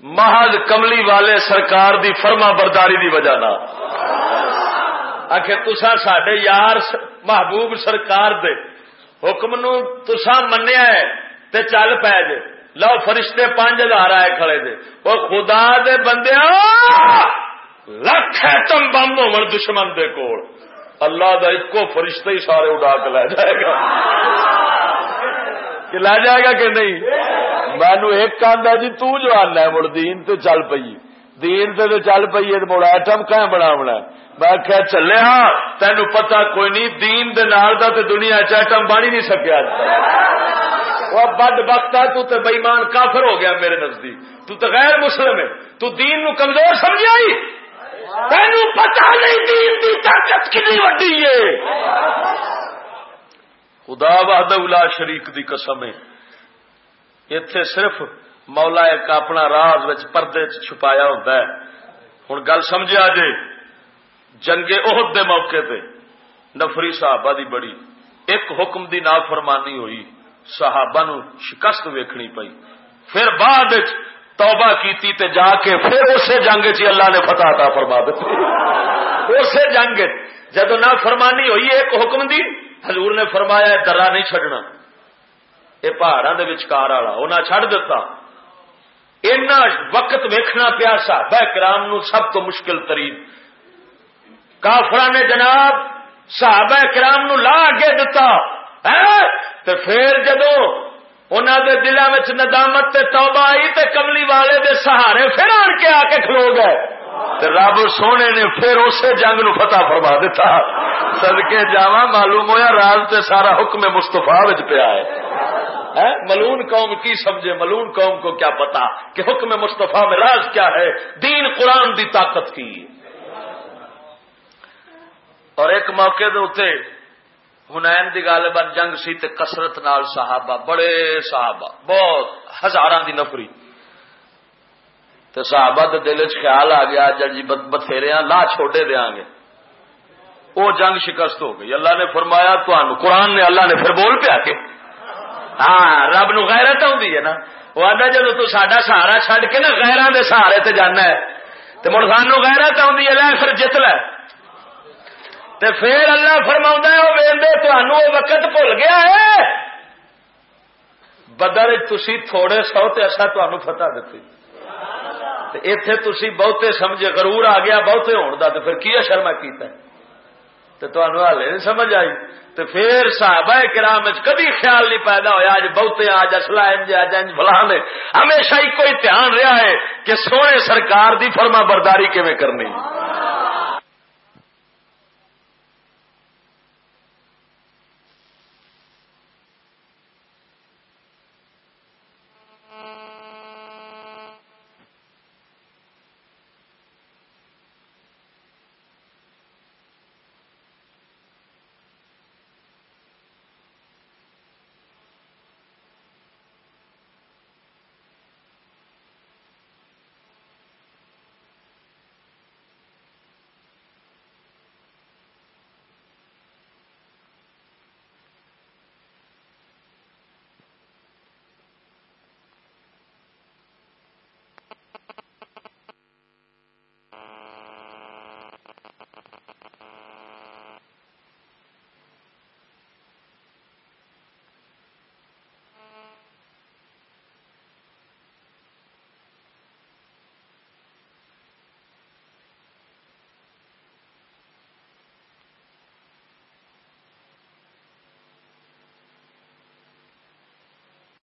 محض کملی والے سرکار دی فرما برداری دی وجہ نہ آخر تسا سڈے یار محبوب سرکار دے حکم نو تسا منیا ہے تے چل پی جے۔ لو فرشتے پانچ ہزار آئے کھڑے دے وہ خدا دے بندے لکھ ہے تم بم ہو دشمن دے کول۔ اللہ دا ایک فرشتے ہی سارے اڈا کے لے جائے گا۔ کہ لے جائے گا کہ نہیں؟ مینو ایک کہا جی تجوان ہے، مڑ دین تو چل پی دین سے تو چل پی ہے، مڑ ایٹم کہیں بنا میں کیا چلے ہاں تین پتا کوئی نہیں، دین دے نال دا تے دنیا چیٹم بن ہی نہیں سکیا۔ وہ بد بخت ہے، تو تے بےمان کافر ہو گیا میرے نزدیک۔ تو تے غیر مسلم ہے۔ تو دین نو کمزور سمجھ آئی تین پتا نہیں دین دی طاقت کتنی وڈی ہے۔ خدا وحد الا شریک دی قسم ہے۔ اتے صرف مولا ایک اپنا راز وچ پردے چ چھپایا ہوتا ہے۔ ہوں گل سمجھا جے؟ جنگ عہد دے موقع تے نفری صحابہ دی بڑی۔ ایک حکم دی نافرمانی ہوئی۔ صحابہ نو شکست ویکھنی پئی۔ پھر بعد توبہ کیتی تے جا کے پھر اسے جنگ چ اللہ نے فتح عطا فرما دیتی۔ اسے جنگ جدو نافرمانی ہوئی ایک حکم دی، حضور نے فرمایا، درا نہیں چھڈنا۔ یہ پہاڑوں کے وچکار والا انہیں چڈ دتا اینا وقت ویکھنا پیا صحابہ کرام نو سب تو مشکل ترین۔ کافر نے جناب صحابہ کرام نو لا اگے دتا تے پھر جدو انہوں دے دلوں میں ندامت تے توبہ آئی تے کملی والے دے سہارے پھر آن کے آ کے کھلو گئے۔ تے رب سونے نے پھر اسے جنگ نو فتح فرما دیتا سدکے جاوا معلوم ہویا راز تے سارا حکم مستفا پیا ہے۔ ہاں؟ ملون قوم کی سمجھے؟ ملون قوم کو کیا پتا کہ حکم مصطفیٰ میں راز کیا ہے؟ دین قرآن دی طاقت کی اور ایک موقع دے ہنین دی غالباً جنگ سی تے کسرت نال صحابہ بڑے صحابہ بہت ہزار دی نفری تے صحابہ دے دل چ خیال آ گیا جی بتھیرے لا چھوٹے دیا گے وہ جنگ شکست ہو گئی اللہ نے فرمایا تو قرآن نے اللہ نے پھر بول پیا کہ ہاں رب نو غیرت آدھی ہے نا وہ آدھا جب تو سڈا سہارا چڈ کے نا غیران دے سہارے تے جانا ہے تو مڑ سانو غیرت آدھی ہے لے پھر جت لے تے پھر اللہ فرما وہ وقت بھول گیا ہے۔ بدر تھی تھوڑے سو تے اصا تمہیں فتح دیتی اتے تھی بہتے سمجھے، غرور آ گیا، بہتے ہونے کا تو پھر کی شرما کیتا ہے؟ تو تمہیں ہالے نہیں سمجھ آئی۔ تو پھر صحابہ کرام کدی خیال نہیں پیدا ہوا اج بہتے، آج اصلا انج اج انج فلان ہمیشہ ہی کوئی دھیان رہا ہے کہ سونے سرکار دی فرما برداری کیون کرنی